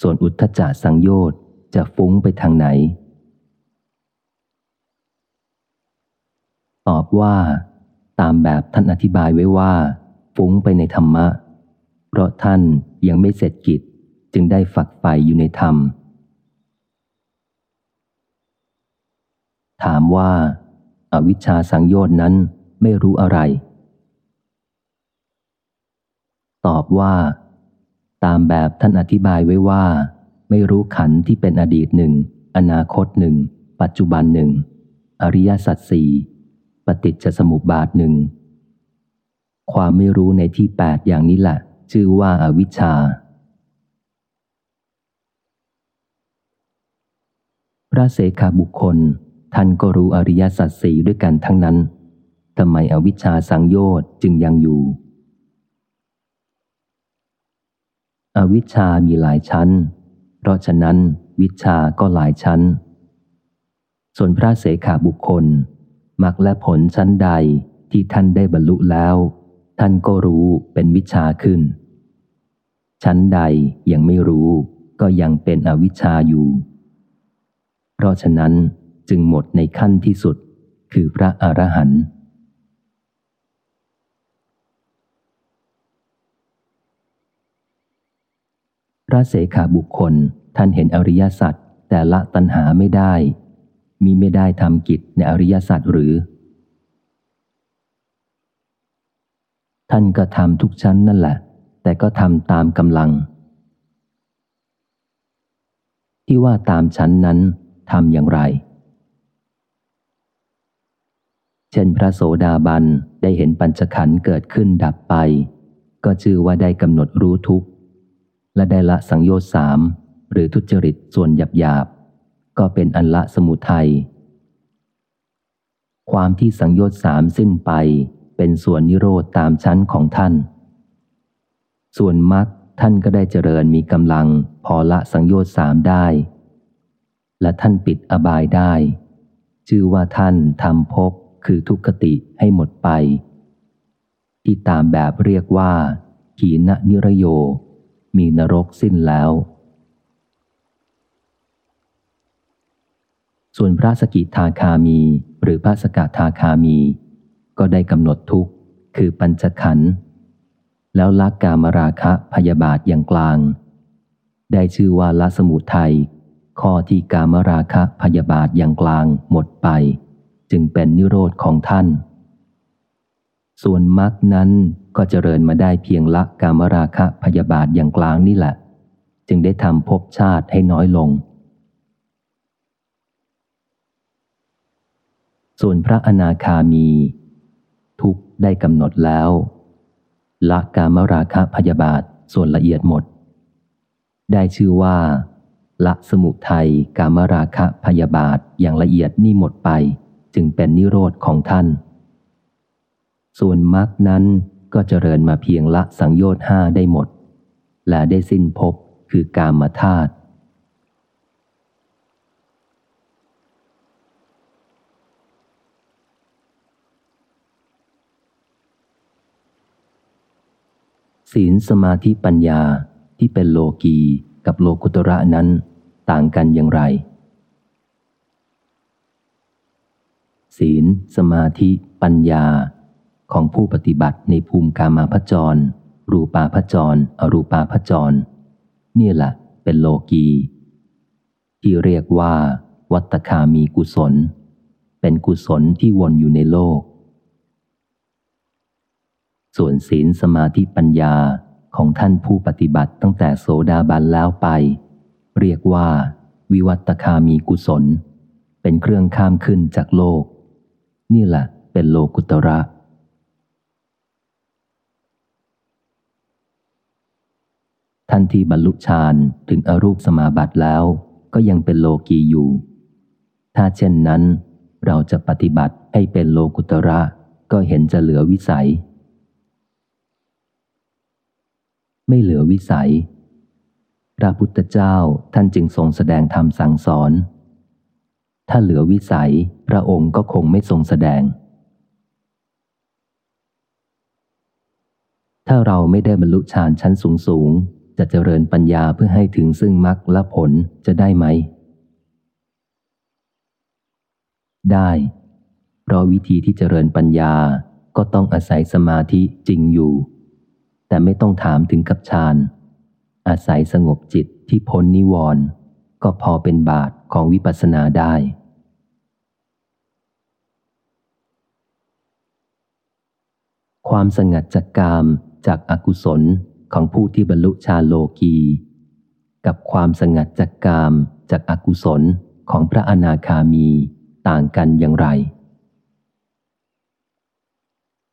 ส่วนอุทธจะสังโยชน์จะฟุ้งไปทางไหน ตอบว่า ตามแบบท่านอธิบายไว้ว่า ฟุ้งไปในธรรมะ เพราะท่านยังไม่เสร็จกิจจึงได้ฝักใฝ่อยู่ในธรรม ถามว่าอาวิชชาสังโยชน์นั้นไม่รู้อะไร ตอบว่า ตามแบบท่านอธิบายไว้ว่า ไม่รู้ขันที่เป็นอดีตหนึ่ง อนาคตหนึ่ง ปัจจุบันหนึ่ง อริยสัจสี่ ปฏิจจสมุปบาทหนึ่ง ความไม่รู้ในที่แปดอย่างนี้แหละชื่อว่าอาวิชชา พระเสขาบุคคล ท่านก็รู้อริยสัจสี่ด้วยกันทั้งนั้นทำไมอวิชชาสังโยชน์จึงยังอยู่ อวิชชามีหลายชั้น เพราะฉะนั้นวิชาก็หลายชั้น ส่วนพระเสขาบุคคล มรรคและผลชั้นใดที่ท่านได้บรรลุแล้ว ท่านก็รู้เป็นวิชาขึ้น ชั้นใดยังไม่รู้ก็ยังเป็นอวิชชาอยู่ เพราะฉะนั้นจึงหมดในขั้นที่สุดคือพระอรหันต์พระเสขาบุคคลท่านเห็นอริยสัจแต่ละตัณหาไม่ได้ มีไม่ได้ทำกิจในอริยสัจหรือ ท่านก็ทำทุกชั้นนั่นแหละ แต่ก็ทำตามกำลัง ที่ว่าตามชั้นนั้นทำอย่างไร เช่นพระโสดาบันได้เห็นปัญจขันธ์เกิดขึ้นดับไป ก็ชื่อว่าได้กำหนดรู้ทุกข์ และได้ละสังโยชน์สามหรือทุจริตส่วนหยาบหยาบ ก็เป็นอันละสมุทัย ความที่สังโยชน์สามสิ้นไปเป็นส่วนนิโรธตามชั้นของท่าน ส่วนมรรคท่านก็ได้เจริญมีกำลังพอละสังโยชน์สามได้ และท่านปิดอบายได้ ชื่อว่าท่านทำภพคือทุกขติให้หมดไป ที่ตามแบบเรียกว่าขีณนิรโย มีนรกสิ้นแล้ว ส่วนพระสกิทาคามี หรือพระสกทาคามี ก็ได้กำหนดทุกข์คือปัญจขันธ์แล้วละกกามราคะพยาบาทอย่างกลาง ได้ชื่อว่าละสมุทัยข้อที่กามราคะพยาบาทอย่างกลางหมดไป จึงเป็นนิโรธของท่าน ส่วนมรรคนั้นก็เจริญมาได้เพียงละกามราคะพยาบาทอย่างกลางนี่แหละ จึงได้ทำภพชาติให้น้อยลง ส่วนพระอนาคามี ทุกได้กำหนดแล้วละกามราคะพยาบาทส่วนละเอียดหมด ได้ชื่อว่า ละสมุทัยกามราคะพยาบาทอย่างละเอียดนี่หมดไป จึงเป็นนิโรธของท่าน ส่วนมรรคนั้นก็เจริญมาเพียงละสังโยชน์ห้าได้หมด และได้สิ้นภพคือกามธาตุ ศีลสมาธิปัญญาที่เป็นโลกีกับโลกุตระนั้นต่างกันอย่างไร ศีล สมาธิ ปัญญา ของผู้ปฏิบัติในภูมิกามาพจร รูปาพจร อรูปาพจรนี่แหละเป็นโลกี ที่เรียกว่า วัตคามีกุศล เป็นกุศลที่วนอยู่ในโลก ส่วนศีลสมาธิปัญญาของท่านผู้ปฏิบัติตั้งแต่โสดาบันแล้วไป เรียกว่า วิวัตคามีกุศล เป็นเครื่องข้ามขึ้นจากโลก นี่แหละเป็นโลกุตระ ท่านที่บรรลุฌานถึงอรูปสมาบัติแล้ว ก็ยังเป็นโลกีอยู่ ถ้าเช่นนั้น เราจะปฏิบัติให้เป็นโลกุตระก็เห็นจะเหลือวิสัย ไม่เหลือวิสัย พระพุทธเจ้าท่านจึงทรงแสดงธรรมสั่งสอน ถ้าเหลือวิสัยพระองค์ก็คงไม่ทรงแสดง ถ้าเราไม่ได้บรรลุฌานชั้นสูงสูงจะเจริญปัญญาเพื่อให้ถึงซึ่งมรรคและผลจะได้ไหม ได้ เพราะวิธีที่เจริญปัญญาก็ต้องอาศัยสมาธิจริงอยู่ แต่ไม่ต้องถามถึงกับฌาน อาศัยสงบจิตที่พ้นนิวรณ์ก็พอเป็นบาทของวิปัสสนาได้ ความสงัดจากกามจากอากุศลของผู้ที่บรรลุฌาโลกี กับความสงัดจากกามจากอากุศลของพระอนาคามีต่างกันอย่างไร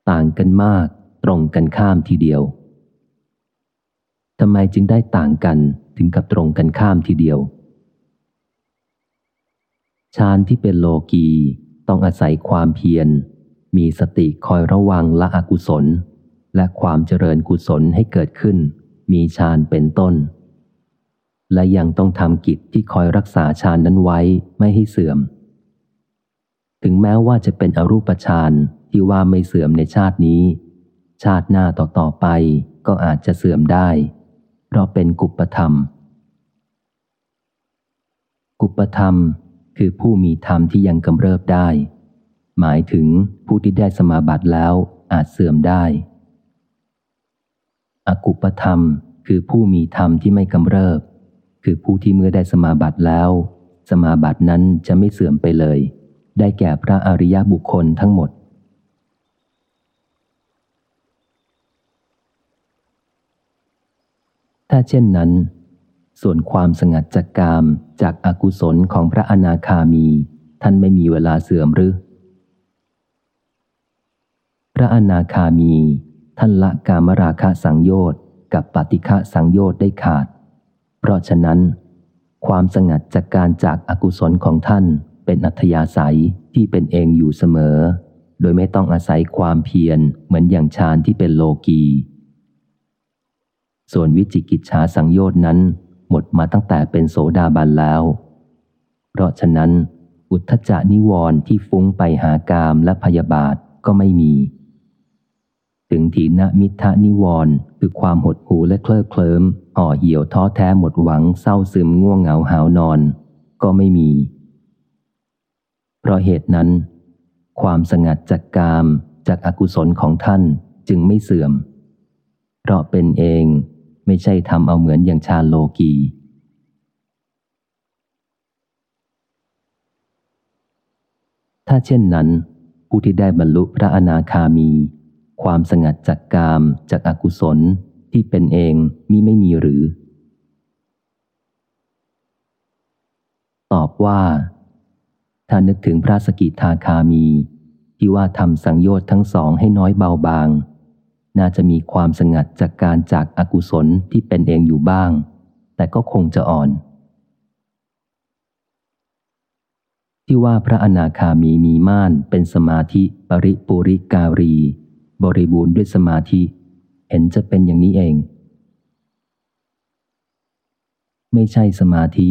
ต่างกันมากตรงกันข้ามทีเดียว ทำไมจึงได้ต่างกันถึงกับตรงกันข้ามทีเดียวฌานที่เป็นโลกีต้องอาศัยความเพียร มีสติคอยระวังละอกุศล และความเจริญกุศลให้เกิดขึ้น มีฌานเป็นต้น และยังต้องทำกิจที่คอยรักษาฌานนั้นไว้ไม่ให้เสื่อม ถึงแม้ว่าจะเป็นอรูปฌานที่ว่าไม่เสื่อมในชาตินี้ ชาติหน้าต่อๆไปก็อาจจะเสื่อมได้ เพราะเป็นกุปธรรม กุปธรรมคือผู้มีธรรมที่ยังกำเริบได้ หมายถึงผู้ที่ได้สมาบัติแล้วอาจเสื่อมได้ อกุปธรรมคือผู้มีธรรมที่ไม่กำเริบ คือผู้ที่เมื่อได้สมาบัติแล้ว สมาบัตินั้นจะไม่เสื่อมไปเลย ได้แก่พระอริยบุคคลทั้งหมด ถ้าเช่นนั้น ส่วนความสงัดจากกามจากอากุศลของพระอนาคามี ท่านไม่มีเวลาเสื่อมหรือ พระอนาคามี ท่านละกามราคะสังโยชน์กับปฏิฆะสังโยชน์ได้ขาด เพราะฉะนั้น ความสงัดจากการจากอากุศลของท่านเป็นอัธยาศัยที่เป็นเองอยู่เสมอ โดยไม่ต้องอาศัยความเพียรเหมือนอย่างฌานที่เป็นโลกี ส่วนวิจิกิจชาสังโยชน์นั้น หมดมาตั้งแต่เป็นโสดาบันแล้ว เพราะฉะนั้น อุทธจานิวรณ์ที่ฟุ้งไปหากามและพยาบาทก็ไม่มี ถึงถีนมิทะนิวรณ์คือความหดหูและเคลิบเคลิ้มห่อเหี่ยวท้อแท้หมดหวังเศร้าซึมง่วงเหงาหาวนอน ก็ไม่มี เพราะเหตุนั้น ความสงัดจากกามจากอากุศลของท่านจึงไม่เสื่อม เพราะเป็นเอง ไม่ใช่ทำเอาเหมือนอย่างชาโลกี ถ้าเช่นนั้น ผู้ที่ได้บรรลุพระอนาคามี ความสงัดจากกามจากอากุศลที่เป็นเองมิไม่มีหรือ ตอบว่า ถ้านึกถึงพระสกิทาคามี ที่ว่าทำสังโยชน์ทั้งสองให้น้อยเบาบาง น่าจะมีความสงัดจากการจากอากุศลที่เป็นเองอยู่บ้าง แต่ก็คงจะอ่อน ที่ว่าพระอนาคามีมีม่านเป็นสมาธิปริปุริการี บริบูรณ์ด้วยสมาธิ เห็นจะเป็นอย่างนี้เอง ไม่ใช่สมาธิ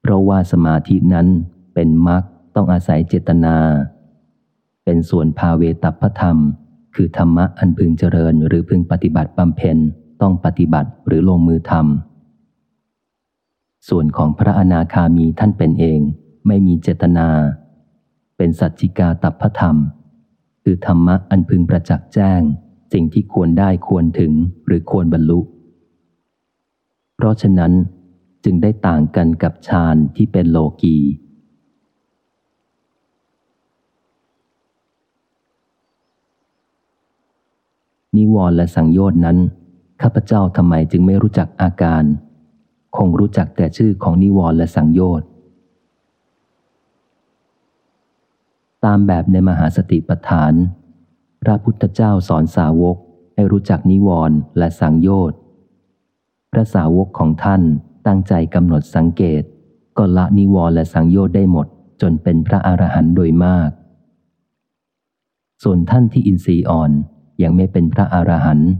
เพราะว่าสมาธินั้นเป็นมรรคต้องอาศัยเจตนา เป็นส่วนภาเวตัพธรรม คือธรรมะอันพึงเจริญหรือพึงปฏิบัติบำเพ็ญต้องปฏิบัติหรือลงมือทำส่วนของพระอนาคามีท่านเป็นเอง ไม่มีเจตนา เป็นสัจจิกาตัพธรรม คือธรรมะอันพึงประจักษ์แจ้ง สิ่งที่ควรได้ควรถึงหรือควรบรรลุ เพราะฉะนั้นจึงได้ต่างกันกับฌานที่เป็นโลกี นิวรณ์และสังโยชน์นั้น ข้าพเจ้าทำไมจึงไม่รู้จักอาการ คงรู้จักแต่ชื่อของนิวรณ์และสังโยชน์ตามแบบในมหาสติปัฏฐาน พระพุทธเจ้าสอนสาวกให้รู้จักนิวรณ์และสังโยชน์พระสาวกของท่านตั้งใจกำหนดสังเกต ก็ละนิวรณ์และสังโยชน์ได้หมด จนเป็นพระอรหันต์โดยมาก ส่วนท่านที่อินทรีย์อ่อน ยังไม่เป็นพระอรหันต์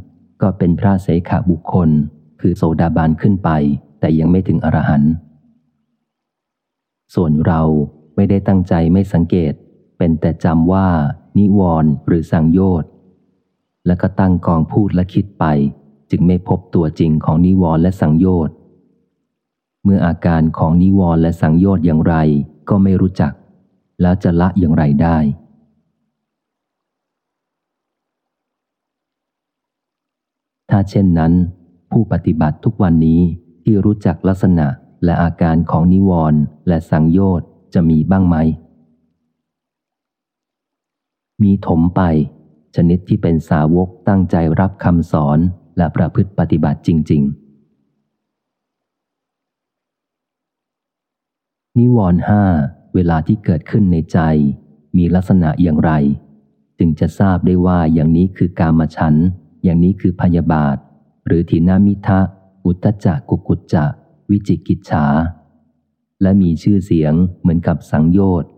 ก็เป็นพระเสขบุคคล คือโสดาบันขึ้นไป แต่ยังไม่ถึงอรหันต์ส่วนเราไม่ได้ตั้งใจไม่สังเกต เป็นแต่จำว่า นิวรณ์หรือสังโยชน์แล้วก็ตั้งกองพูดและคิดไป จึงไม่พบตัวจริงของนิวรณ์และสังโยชน์เมื่ออาการของนิวรณ์และสังโยชน์อย่างไรก็ไม่รู้จัก แล้วจะละอย่างไรได้ ถ้าเช่นนั้น ผู้ปฏิบัติทุกวันนี้ที่รู้จักลักษณะและอาการของนิวรณ์และสังโยชน์จะมีบ้างไหม มีถมไป ชนิดที่เป็นสาวกตั้งใจรับคำสอนและประพฤติปฏิบัติจริง ๆ นิวรณ์ห้าเวลาที่เกิดขึ้นในใจ มีลักษณะอย่างไร จึงจะทราบได้ว่าอย่างนี้คือกามฉัน อย่างนี้คือพยาบาท หรือทินามิทะ อุตจักกุกุจจะ วิจิกิจฉา และมีชื่อเสียงเหมือนกับสังโยชน์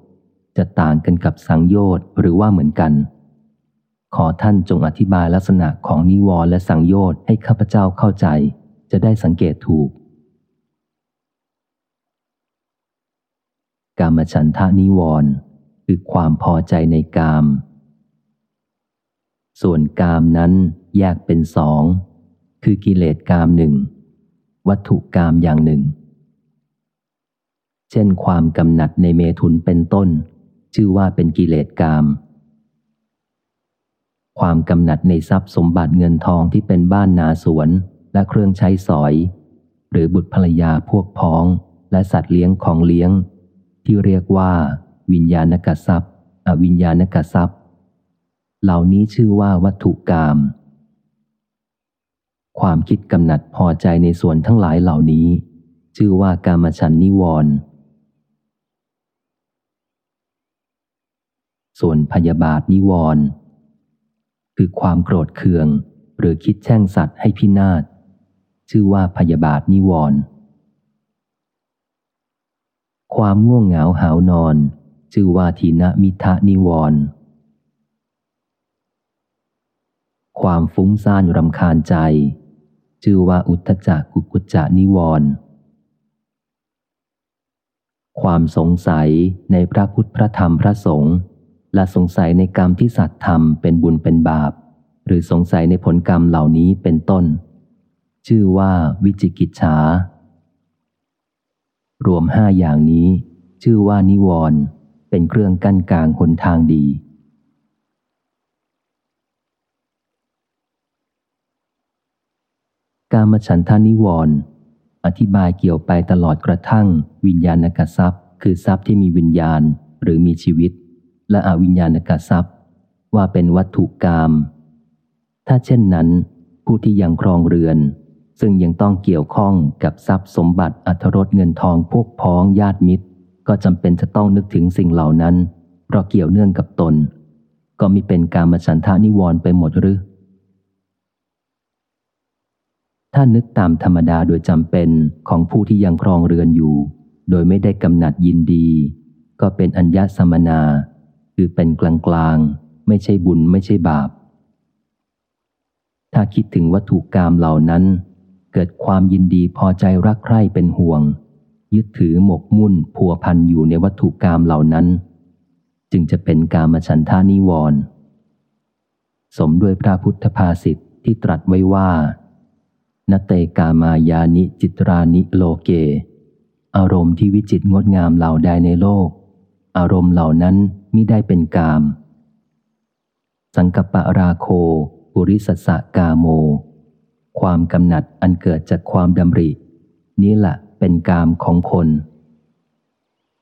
จะต่างกันกับสังโยชน์หรือว่าเหมือนกัน ขอท่านจงอธิบายลักษณะของนิวรณ์และสังโยชน์ให้ข้าพเจ้าเข้าใจ จะได้สังเกตถูก กามฉันทานิวรณ์คือความพอใจในกามส่วนกามนั้น แยกเป็นสอง คือกิเลสกามหนึ่ง วัตถุกามอย่างหนึ่ง เช่นความกำหนัดในเมถุนเป็นต้น ชื่อว่าเป็นกิเลสกาม ความกำหนัดในทรัพย์สมบัติเงินทองที่เป็นบ้านนาสวนและเครื่องใช้สอย หรือบุตรภรรยาพวกพ้อง และสัตว์เลี้ยงของเลี้ยง ที่เรียกว่า วิญญาณกทรัพย์ อวิญญาณกทรัพย์ เหล่านี้ชื่อว่าวัตถุกรรม ความคิดกำหนัดพอใจในส่วนทั้งหลายเหล่านี้ ชื่อว่ากามฉันนิวรณ์ส่วนพยาบาทนิวรณ์คือความโกรธเคือง หรือคิดแช่งสัตว์ให้พินาศ ชื่อว่าพยาบาทนิวรณ์ความง่วงเหงาหานอน ชื่อว่าทีนมิทะนิวรณ์ความฟุ้งซ่านรำคาญใจ ชื่อว่าอุทธจักกุกุจจะนิวรณ์ความสงสัยในพระพุทธพระธรรมพระสงฆ์และสงสัยในกรรมที่สัตว์ทำเป็นบุญเป็นบาป หรือสงสัยในผลกรรมเหล่านี้เป็นต้น ชื่อว่าวิจิกิจฉารวมห้าอย่างนี้ ชื่อว่านิวรณ์เป็นเครื่องกั้นกลางหนทางดี การมฉันทานิวรณ์อธิบายเกี่ยวไปตลอดกระทั่ง วิญญาณกทรัพย์ คือทรัพย์ที่มีวิญญาณหรือมีชีวิต และอวิญญาณกทรัพย์ ว่าเป็นวัตถุกรรมถ้าเช่นนั้น ผู้ที่ยังครองเรือน ซึ่งยังต้องเกี่ยวข้องกับทรัพย์สมบัติอัธรสเงินทองพวกพ้องญาติมิตร ก็จำเป็นจะต้องนึกถึงสิ่งเหล่านั้น เพราะเกี่ยวเนื่องกับตน ก็มีเป็นการมาฉันทานิวรณ์ไปหมดหรือ ถ้านึกตามธรรมดาโดยจำเป็นของผู้ที่ยังครองเรือนอยู่ โดยไม่ได้กำหนัดยินดี ก็เป็นอัญญสมนา คือเป็นกลางกลางไม่ใช่บุญไม่ใช่บาป ถ้าคิดถึงวัตถุกรรมเหล่านั้น เกิดความยินดีพอใจรักใคร่เป็นห่วง ยึดถือหมกมุ่นพัวพันอยู่ในวัตถุกรรมเหล่านั้น จึงจะเป็นกามฉันทานิวรณ์สมด้วยพระพุทธภาษิตที่ตรัสไว้ว่า นเตกามายานิจิตรานิโลเก อารมณ์ที่วิจิตงดงามเหล่าใดในโลก อารมณ์เหล่านั้นมิได้เป็นกาม สังกปะราโคปุริสสะกาโม ความกำหนัดอันเกิดจากความดำริ นี้แหละเป็นกามของคน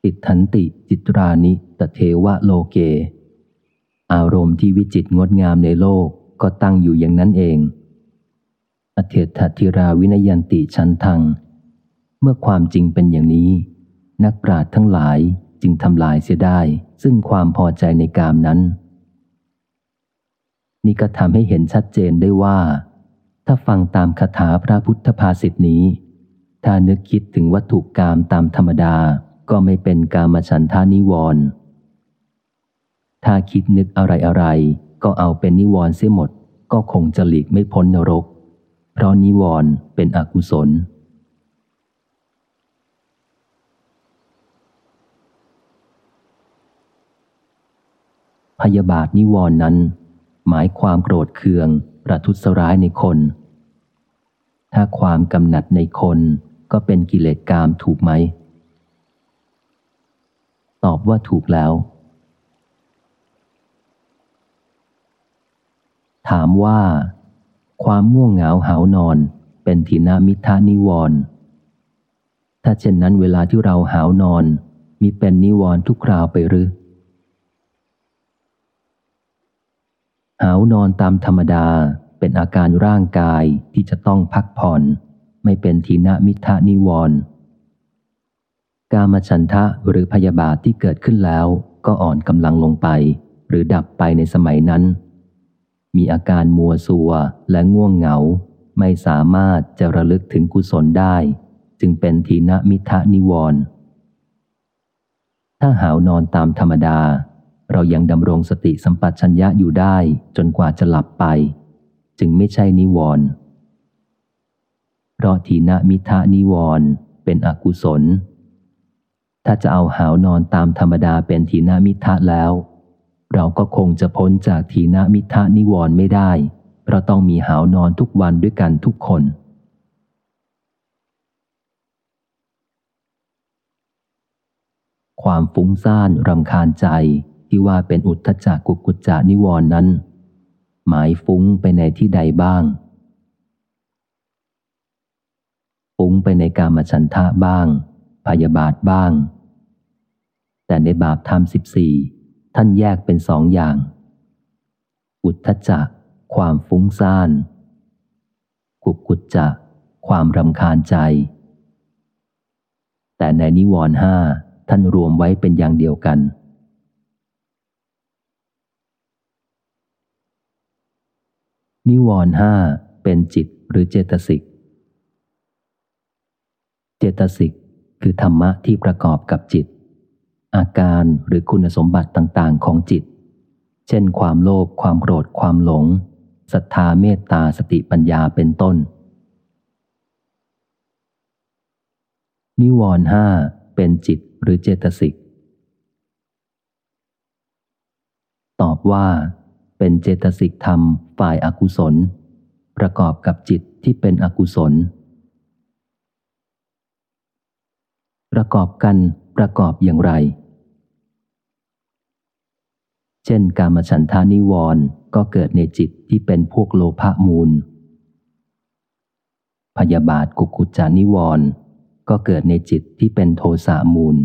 ติทันติจิตรานิตเทวะโลเก อารมณ์ที่วิจิตงดงามในโลกก็ตั้งอยู่อย่างนั้นเอง อเทถธิราวินยันติชันทัง เมื่อความจริงเป็นอย่างนี้ นักปราชญ์ทั้งหลายจึงทำลายเสียได้ ซึ่งความพอใจในกามนั้น นี่ก็ทำให้เห็นชัดเจนได้ว่า ถ้าฟังตามคาถาพระพุทธภาษิตนี้ ถ้านึกคิดถึงวัตถุกรรมตามธรรมดาก็ไม่เป็นกามฉันทานิวรณ์ถ้าคิดนึกอะไรอะไรก็เอาเป็นนิวรณ์เสียหมด ก็คงจะหลีกไม่พ้นนรก เพราะนิวรณ์เป็นอกุศล พยาบาทนิวรณ์นั้น หมายความโกรธเคือง ประทุษร้ายในคน ถ้าความกำหนัดในคนก็เป็นกิเลสกามถูกไหม ตอบว่าถูกแล้ว ถามว่า ความง่วงเหงาหานอน เป็นทีนามิทานิวรณ์ถ้าเช่นนั้นเวลาที่เราหานอน มีเป็นนิวรณ์ทุกคราวไปหรือหาวนอนตามธรรมดาเป็นอาการร่างกายที่จะต้องพักผ่อน ไม่เป็นทีนามิทะนิวรณ์กามฉันทะหรือพยาบาทที่เกิดขึ้นแล้วก็อ่อนกำลังลงไป หรือดับไปในสมัยนั้น มีอาการมัวสัวและง่วงเหงา ไม่สามารถจะระลึกถึงกุศลได้ จึงเป็นทีนมิทะนิวรณ์ถ้าหาวนอนตามธรรมดา เรายังดำรงสติสัมปชัญญะอยู่ได้จนกว่าจะหลับไป จึงไม่ใช่นิวรณ์เพราะทีนมิทะนิวรณ์เป็นอกุศล ถ้าจะเอาหาวนอนตามธรรมดาเป็นทีนามิทะแล้ว เราก็คงจะพ้นจากทีนามิทะนิวรณ์ไม่ได้ เพราะต้องมีหาวนอนทุกวันด้วยกันทุกคน ความฟุ้งซ่านรำคาญใจที่ว่าเป็นอุทธจักกุกุจจานิวรณ์นั้น หมายฟุ้งไปในที่ใดบ้าง ฟุ้งไปในกามฉันทะบ้าง พยาบาทบ้าง แต่ในบาปธรรมสิบสี่ ท่านแยกเป็นสองอย่าง อุทธจักความฟุ้งซ่าน กุกกุจจะ ความรำคาญใจ แต่ในนิวรณ์ห้าท่านรวมไว้เป็นอย่างเดียวกัน นิวรณ์ห้าเป็นจิตหรือเจตสิก เจตสิกคือธรรมะที่ประกอบกับจิต อาการหรือคุณสมบัติต่าง ๆ ของจิต เช่น ความโลภความโกรธความหลงศรัทธาเมตตาสติปัญญาเป็นต้น นิวรณ์ห้าเป็นจิตหรือเจตสิก ตอบว่า เป็นเจตสิกธรรมฝ่ายอากุศล ประกอบกับจิตที่เป็นอกุศล ประกอบกันประกอบอย่างไร เช่นการมฉันทานิวรณ์ก็เกิดในจิตที่เป็นพวกโลภะมูล พยาบาทกุกุจานิวรณ์ก็เกิดในจิตที่เป็นโทสะมูล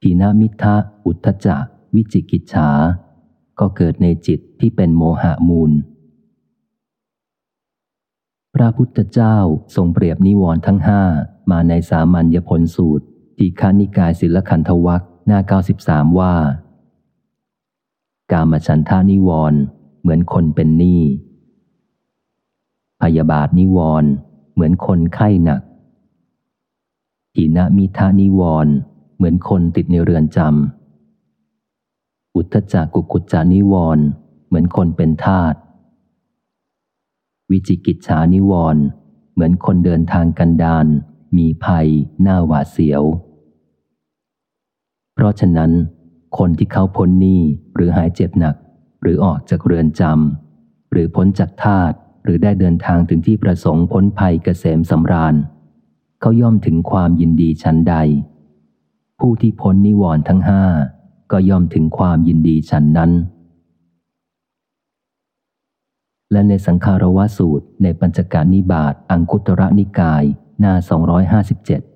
ทีนามิทะอุทธจักวิจิกิจฉา ก็เกิดในจิตที่เป็นโมหะมูล พระพุทธเจ้าทรงเปรียบนิวรณ์ทั้งห้ามาในสามัญญผลสูตร ที่คานิกายศิลขันธวัค หน้า 93 ว่า กามฉันทานิวรณ์เหมือนคนเป็นหนี้พยาบาทนิวรณ์เหมือนคนไข้หนักทีนมิทานิวรณ์เหมือนคนติดในเรือนจำ อุทธจักกุกุจจานิวรณ์เหมือนคนเป็นทาสวิจิกิจฉานิวรณ์เหมือนคนเดินทางกันดานมีภัยหน้าหวาดเสียว เพราะฉะนั้น คนที่เขาพ้นหนี้หรือหายเจ็บหนัก หรือออกจากเรือนจำหรือพ้นจากทาสหรือได้เดินทางถึงที่ประสงค์พ้นภัยเกษมสำราญ เขาย่อมถึงความยินดีชั้นใด ผู้ที่พ้นนิวรณ์ทั้งห้าก็ย่อมถึงความยินดีชั้นนั้น และในสังคารวสูตรในปัญจการนิบาตอังคุตระนิกาย หน้า 257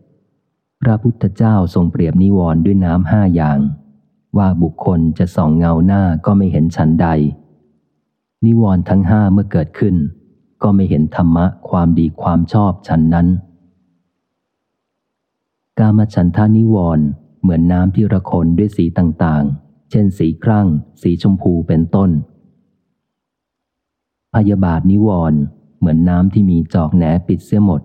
ระพุทธเจ้าทรงเปรียบนิวรณ์ด้วยน้ำห้าอย่าง ว่าบุคคลจะส่องเงาหน้าก็ไม่เห็นชั้นใด นิวรณ์ทั้งห้าเมื่อเกิดขึ้น ก็ไม่เห็นธรรมะความดีความชอบชั้นนั้น กามฉันทานิวรณ์เหมือนน้ำที่ระคนด้วยสีต่างๆ เช่นสีครั่ง สีชมพูเป็นต้น พยาบาทนิวรณ์เหมือนน้ำที่มีจอกแหนปิดเสียหมด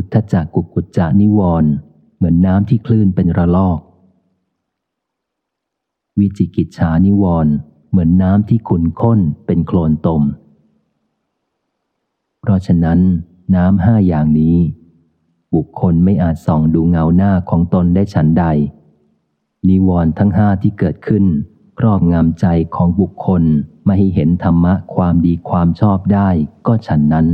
อุทธจักกุกุจจานิวรณ์เหมือนน้ำที่คลื่นเป็นระลอก วิจิกิจฉานิวรณ์เหมือนน้ำที่ขุนข้นเป็นโคลนตม เพราะฉะนั้น น้ำห้าอย่างนี้ บุคคลไม่อาจส่องดูเงาหน้าของตนได้ฉันใด นิวรณ์ทั้งห้าที่เกิดขึ้น ครอบงำใจของบุคคลไม่ให้เห็นธรรมะความดีความชอบได้ก็ฉันนั้น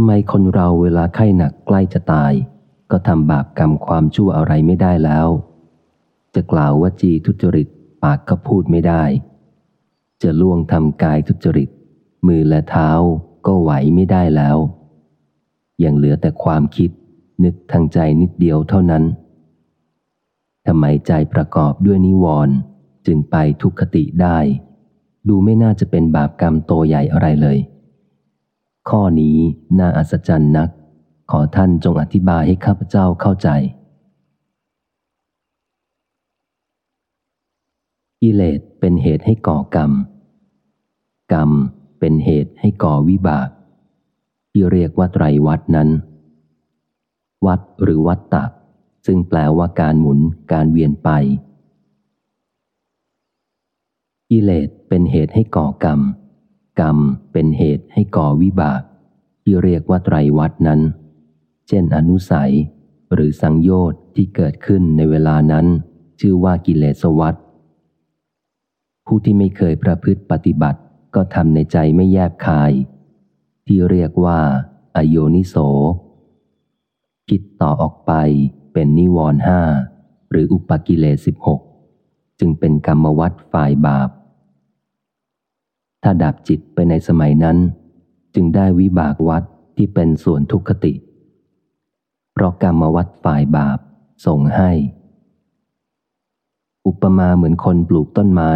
ำไมคนเราเวลาไข้หนักใกล้จะตาย ก็ทำบาปกรรมความชั่วอะไรไม่ได้แล้ว จะกล่าวว่าจีทุจริตปากก็พูดไม่ได้ จะล่วงทำกายทุจริต มือและเท้าก็ไหวไม่ได้แล้ว ยังเหลือแต่ความคิดนึกทางใจนิดเดียวเท่านั้นทำไมใจประกอบด้วยนิวรณ์จึงไปทุกขติได้ ดูไม่น่าจะเป็นบาปกรรมโตใหญ่อะไรเลย ข้อนี้น่าอัศจรรย์นัก ขอท่านจงอธิบายให้ข้าพเจ้าเข้าใจ กิเลสเป็นเหตุให้ก่อกรรม กรรมเป็นเหตุให้ก่อวิบาก ที่เรียกว่าไตรวัดนั้น วัดหรือวัตตะซึ่งแปลว่าการหมุนการเวียนไป กิเลสเป็นเหตุให้ก่อกรรม กรรมเป็นเหตุให้ก่อวิบาก ที่เรียกว่าไตรวัดนั้น เช่นอนุสัย หรือสังโยชน์ที่เกิดขึ้นในเวลานั้น ชื่อว่ากิเลสวัฏผู้ที่ไม่เคยประพฤติปฏิบัติ ก็ทำในใจไม่แยบคาย ที่เรียกว่า อโยนิโสคิดต่อออกไปเป็นนิวรห้าหรืออุปกิเลสสิบหกจึงเป็นกรรมวัฏฝ่ายบาป ถ้าดับจิตไปในสมัยนั้น จึงได้วิบากวัฏทที่เป็นส่วนทุกขติ เพราะกรรมวัดฝ่ายบาปส่งให้ อุปมาเหมือนคนปลูกต้นไม้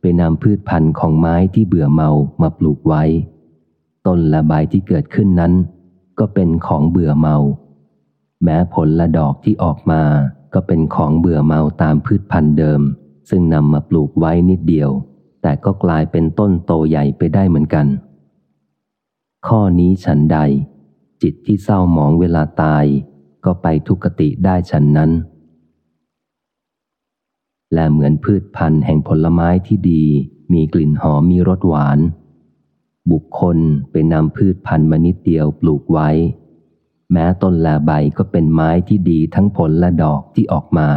ไปนำพืชพันธุ์ของไม้ที่เบื่อเมามาปลูกไว้ ต้นและใบที่เกิดขึ้นนั้น ก็เป็นของเบื่อเมา แม้ผลและดอกที่ออกมาก็เป็นของเบื่อเมาตามพืชพันธุ์เดิม ซึ่งนำมาปลูกไว้นิดเดียว แต่ก็กลายเป็นต้นโตใหญ่ไปได้เหมือนกัน ข้อนี้ฉันใด จิตที่เศร้าหมองเวลาตาย ก็ไปทุกติได้ฉันนั้น และเหมือนพืชพันธุ์แห่งผลไม้ที่ดี มีกลิ่นหอมมีรสหวาน บุคคลไปนำพืชพันธุ์มานิดเดียวปลูกไว้ แม้ต้นและใบก็เป็นไม้ที่ดีทั้งผลและดอกที่ออกมา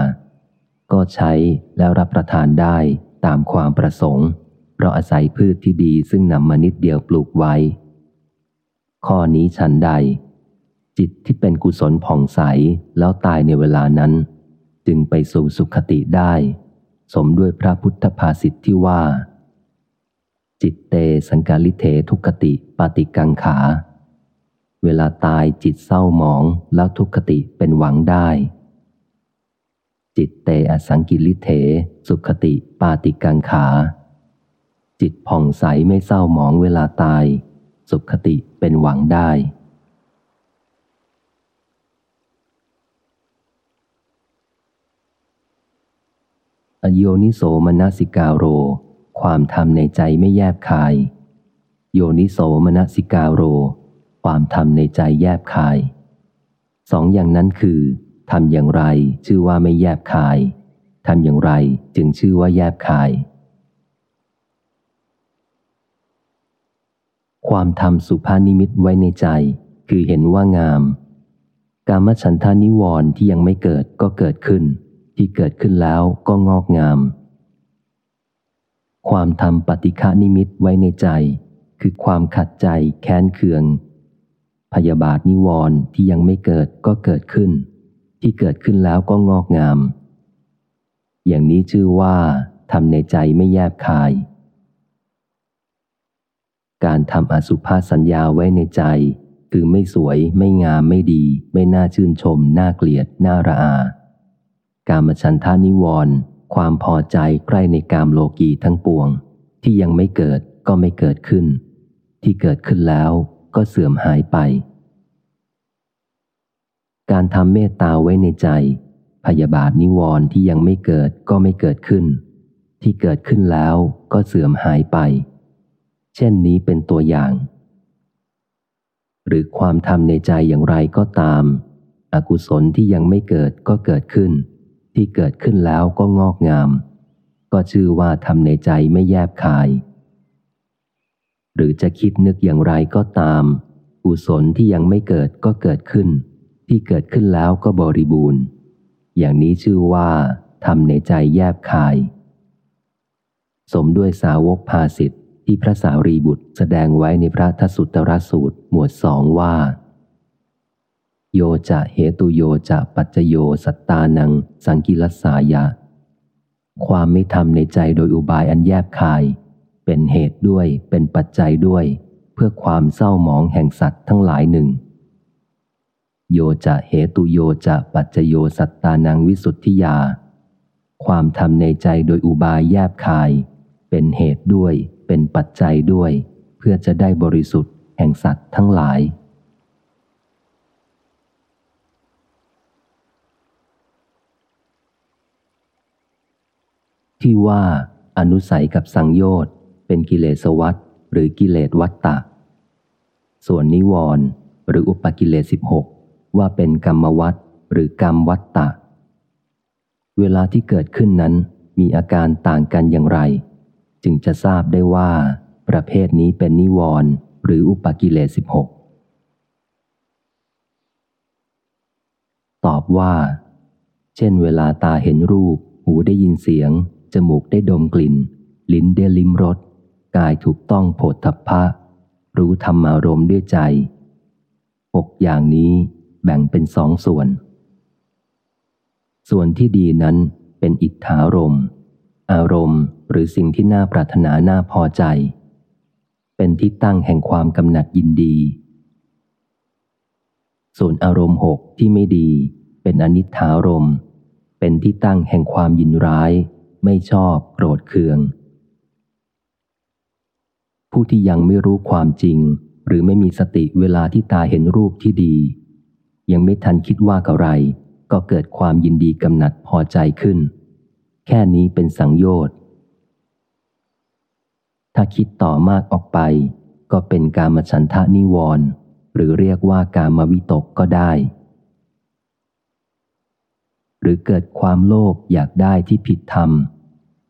ก็ใช้แล้วรับประทานได้ ตามความประสงค์ เพราะอาศัยพืชที่ดีซึ่งนำมานิดเดียวปลูกไว้ ข้อนี้ฉันใด จิตที่เป็นกุศลผ่องใสแล้วตายในเวลานั้น จึงไปสู่สุขติได้ สมด้วยพระพุทธภาษิตที่ว่า จิตเตสังกาลิเททุกติปาติกังขา เวลาตายจิตเศร้าหมองแล้วทุกติเป็นหวังได้ จิตเตอสังกิลิเทสุขติปาติกังขา จิตผ่องใสไม่เศร้าหมองเวลาตาย สุขติเป็นหวังได้ อโยนิโสมนสิกาโร ความทำในใจไม่แยบคาย โยนิโสมนสิกาโร ความทำในใจแยบคาย สองอย่างนั้นคือ ทำอย่างไร ชื่อว่าไม่แยบคายทำอย่างไรจึงชื่อว่าแยบคาย ความทำสุภานิมิตไว้ในใจ คือเห็นว่างาม กามฉันทานิวรณ์ที่ยังไม่เกิดก็เกิดขึ้น ที่เกิดขึ้นแล้วก็งอกงาม ความทำปฏิฆานิมิตไว้ในใจ คือความขัดใจแค้นเคือง พยาบาทนิวรณ์ที่ยังไม่เกิดก็เกิดขึ้น ที่เกิดขึ้นแล้วก็งอกงาม อย่างนี้ชื่อว่าทำในใจไม่แยบคาย การทำอสุภาสัญญาไว้ในใจ คือไม่สวยไม่งามไม่ดี ไม่น่าชื่นชม น่าเกลียด น่าระอา การมฉันทานิวรณ์ความพอใจใกล้ในกามโลกีทั้งปวง ที่ยังไม่เกิดก็ไม่เกิดขึ้น ที่เกิดขึ้นแล้วก็เสื่อมหายไป การทำเมตตาไว้ในใจ พยาบาทนิวรณ์ที่ยังไม่เกิดก็ไม่เกิดขึ้น ที่เกิดขึ้นแล้วก็เสื่อมหายไป เช่นนี้เป็นตัวอย่าง หรือความทำในใจอย่างไรก็ตาม อกุศลที่ยังไม่เกิดก็เกิดขึ้น ที่เกิดขึ้นแล้วก็งอกงาม ก็ชื่อว่าทำในใจไม่แยบคาย หรือจะคิดนึกอย่างไรก็ตาม กุศลที่ยังไม่เกิดก็เกิดขึ้น ที่เกิดขึ้นแล้วก็บริบูรณ์ อย่างนี้ชื่อว่าทำในใจแยบคาย สมด้วยสาวกภาสิทธิ์ที่พระสารีบุตรแสดงไว้ในพระทสุตรสูตรหมวดสองว่า โยจะเหตุโยจะปัจจโยสัตตานัง สังกิลสายะ ความไม่ทำในใจโดยอุบายอันแยบคาย เป็นเหตุด้วยเป็นปัจจัยด้วย เพื่อความเศร้าหมองแห่งสัตว์ทั้งหลายหนึ่ง โยจะเหตุโยจะปัจจโยสัตตานังวิสุทธิยา ความทำในใจโดยอุบายแยบคาย เป็นเหตุด้วย เป็นปัจจัยด้วย เพื่อจะได้บริสุทธิ์แห่งสัตว์ทั้งหลาย ที่ว่าอนุสัยกับสังโยชน์เป็นกิเลสวัตหรือกิเลสวัตตะ ส่วนนิวรณ์หรืออุปกิเลสสิบหก ว่าเป็นกรรมวัตหรือกรรมวัตตะ เวลาที่เกิดขึ้นนั้นมีอาการต่างกันอย่างไร จึงจะทราบได้ว่า ประเภทนี้เป็นนิวรณ์หรืออุปกิเลสสิบหกตอบว่า เช่นเวลาตาเห็นรูป หูได้ยินเสียง จมูกได้ดมกลิ่น ลิ้นได้ลิ้มรสกายถูกต้องโผฏฐัพพะ รู้ธรรมารมณ์ด้วยใจหกอย่างนี้ แบ่งเป็นสองส่วน ส่วนที่ดีนั้นเป็นอิทธารมณ์อารมณ์หรือสิ่งที่น่าปรารถนาน่าพอใจ เป็นที่ตั้งแห่งความกำหนัดยินดี ส่วนอารมณ์หกที่ไม่ดี เป็นอนิถารมณ์เป็นที่ตั้งแห่งความยินร้าย ไม่ชอบโกรธเคือง ผู้ที่ยังไม่รู้ความจริงหรือไม่มีสติเวลาที่ตาเห็นรูปที่ดี ยังไม่ทันคิดว่าอะไร ก็เกิดความยินดีกำหนัดพอใจขึ้น แค่นี้เป็นสังโยชน์ ถ้าคิดต่อมากออกไป ก็เป็นการมฉันทะนิวรณ์หรือเรียกว่าการมาวิตกก็ได้ หรือเกิดความโลภอยากได้ที่ผิดธรรม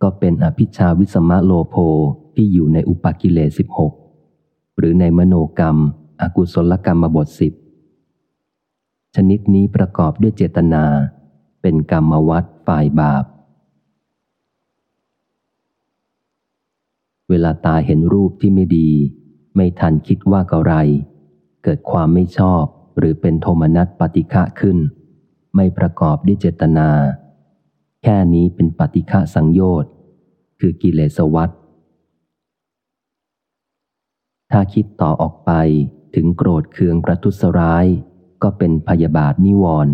ก็เป็นอภิชาวิสมะโลโภที่อยู่ในอุปกิเลสิบหกหรือในมโนกรรม อกุศลกรรมบทสิบ ชนิดนี้ประกอบด้วยเจตนา เป็นกรรมวัดฝ่ายบาป เวลาตาเห็นรูปที่ไม่ดี ไม่ทันคิดว่าอะไร เกิดความไม่ชอบหรือเป็นโทมนัสปฏิฆะขึ้น ไม่ประกอบด้วยเจตนา แค่นี้เป็นปฏิฆะสังโยชน์ คือกิเลสวัฏถ้าคิดต่อออกไปถึงโกรธเคืองประทุษร้าย ก็เป็นพยาบาทนิวรณ์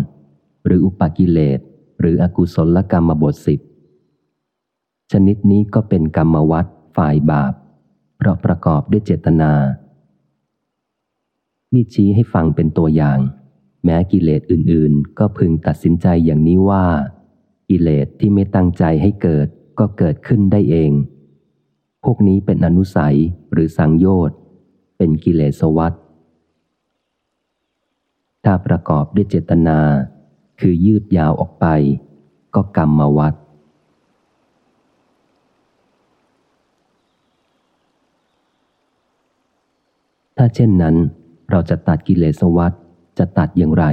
หรืออุปกิเลสหรืออกุศลกรรมบทสิบชนิดนี้ก็เป็นกรรมวัฏฝ่ายบาป เพราะประกอบด้วยเจตนานี่ชี้ให้ฟังเป็นตัวอย่าง แม้กิเลสอื่นๆ ก็พึงตัดสินใจอย่างนี้ว่า กิเลสที่ไม่ตั้งใจให้เกิดก็เกิดขึ้นได้เอง พวกนี้เป็นอนุสัยหรือสังโยชน์เป็นกิเลสวัฏ ถ้าประกอบด้วยเจตนา คือยืดยาวออกไป ก็กรรมมาวัฏถ้าเช่นนั้น เราจะตัดกิเลสวัฏจะตัดอย่างไร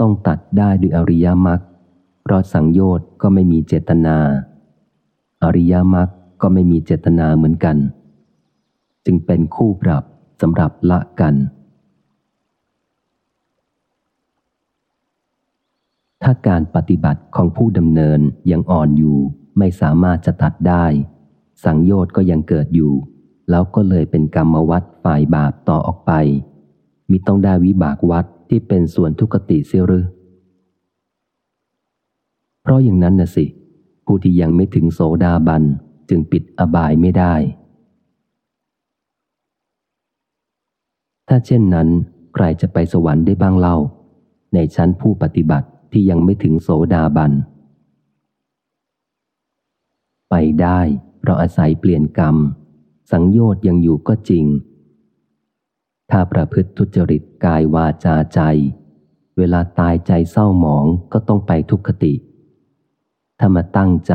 ต้องตัดได้ด้วยอริยมรรคเพราะสังโยชน์ก็ไม่มีเจตนา อริยมรรคก็ไม่มีเจตนาเหมือนกัน จึงเป็นคู่ปรับสำหรับละกัน ถ้าการปฏิบัติของผู้ดำเนินยังอ่อนอยู่ ไม่สามารถจะตัดได้ สังโยชน์ก็ยังเกิดอยู่ แล้วก็เลยเป็นกรรมวัดฝ่ายบาปต่อออกไป มิต้องได้วิบากวัดที่เป็นส่วนทุกติเสียหรือเพราะอย่างนั้นนะสิ ผู้ที่ยังไม่ถึงโสดาบันจึงปิดอบายไม่ได้ ถ้าเช่นนั้น ใครจะไปสวรรค์ได้บ้างเล่า ในชั้นผู้ปฏิบัติที่ยังไม่ถึงโสดาบัน ไปได้เพราะอาศัยเปลี่ยนกรรม สังโยชน์ยังอยู่ก็จริง ถ้าประพฤติทุจริตกายวาจาใจ เวลาตายใจเศร้าหมองก็ต้องไปทุกขติ ถ้ามาตั้งใจ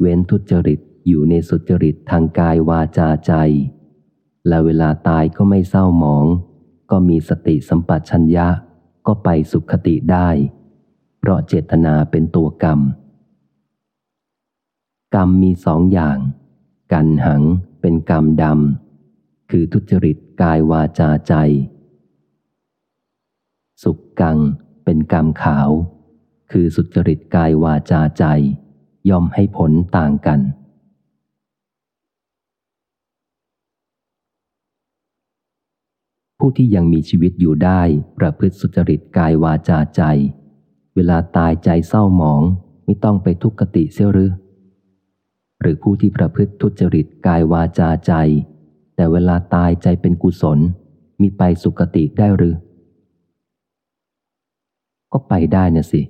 เว้นทุจริตอยู่ในสุจริตทางกายวาจาใจและเวลาตายก็ไม่เศร้าหมอง ก็มีสติสัมปชัญญะก็ไปสุขติได้ เพราะเจตนาเป็นตัวกรรม กรรมมีสองอย่าง กันหังเป็นกรรมดำ คือทุจริตกายวาจาใจ สุกกังเป็นกรรมขาว คือสุจริตกายวาจาใจ ย่อมให้ผลต่างกัน ผู้ที่ยังมีชีวิตอยู่ได้ประพฤติสุจริตกายวาจาใจ เวลาตายใจเศร้าหมองไม่ต้องไปทุกขติเสียหรือ หรือผู้ที่ประพฤติทุจริตกายวาจาใจ แต่เวลาตายใจเป็นกุศล มีไปสุคติได้หรือ ก็ไปได้นะสิ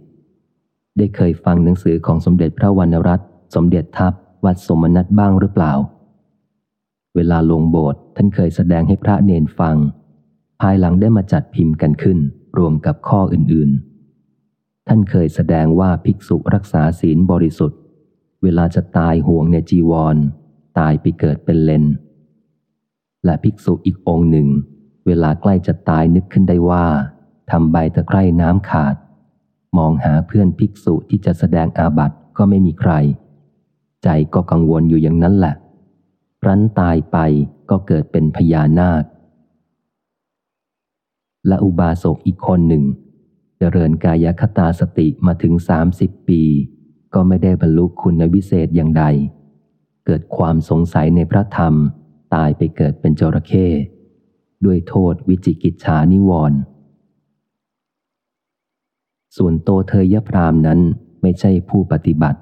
ได้เคยฟังหนังสือของสมเด็จพระวรรณรัตน์สมเด็จทัพวัดสมนัตบ้างหรือเปล่า เวลาลงโบสถ์ท่านเคยแสดงให้พระเนนฟัง ภายหลังได้มาจัดพิมพ์กันขึ้น รวมกับข้ออื่นๆ ท่านเคยแสดงว่าภิกษุรักษาศีลบริสุทธิ์ เวลาจะตายห่วงในจีวร ตายไปเกิดเป็นเลนและภิกษุอีกองหนึ่ง เวลาใกล้จะตายนึกขึ้นได้ว่าทำใบตะไคร่น้ำขาด มองหาเพื่อนภิกษุที่จะแสดงอาบัติก็ไม่มีใคร ใจก็กังวลอยู่อย่างนั้นแหละรั้นตายไปก็เกิดเป็นพญานาค และอุบาสกอีกคนหนึ่งจเจริญกายคตาสติมาถึงสามสิบปี ก็ไม่ได้บรรลุคุณวิเศษอย่างใด เกิดความสงสัยในพระธรรม ตายไปเกิดเป็นจระเข้ด้วยโทษวิจิกิจฉานิวรณ์ส่วนโตเธอยพรามนั้นไม่ใช่ผู้ปฏิบัติ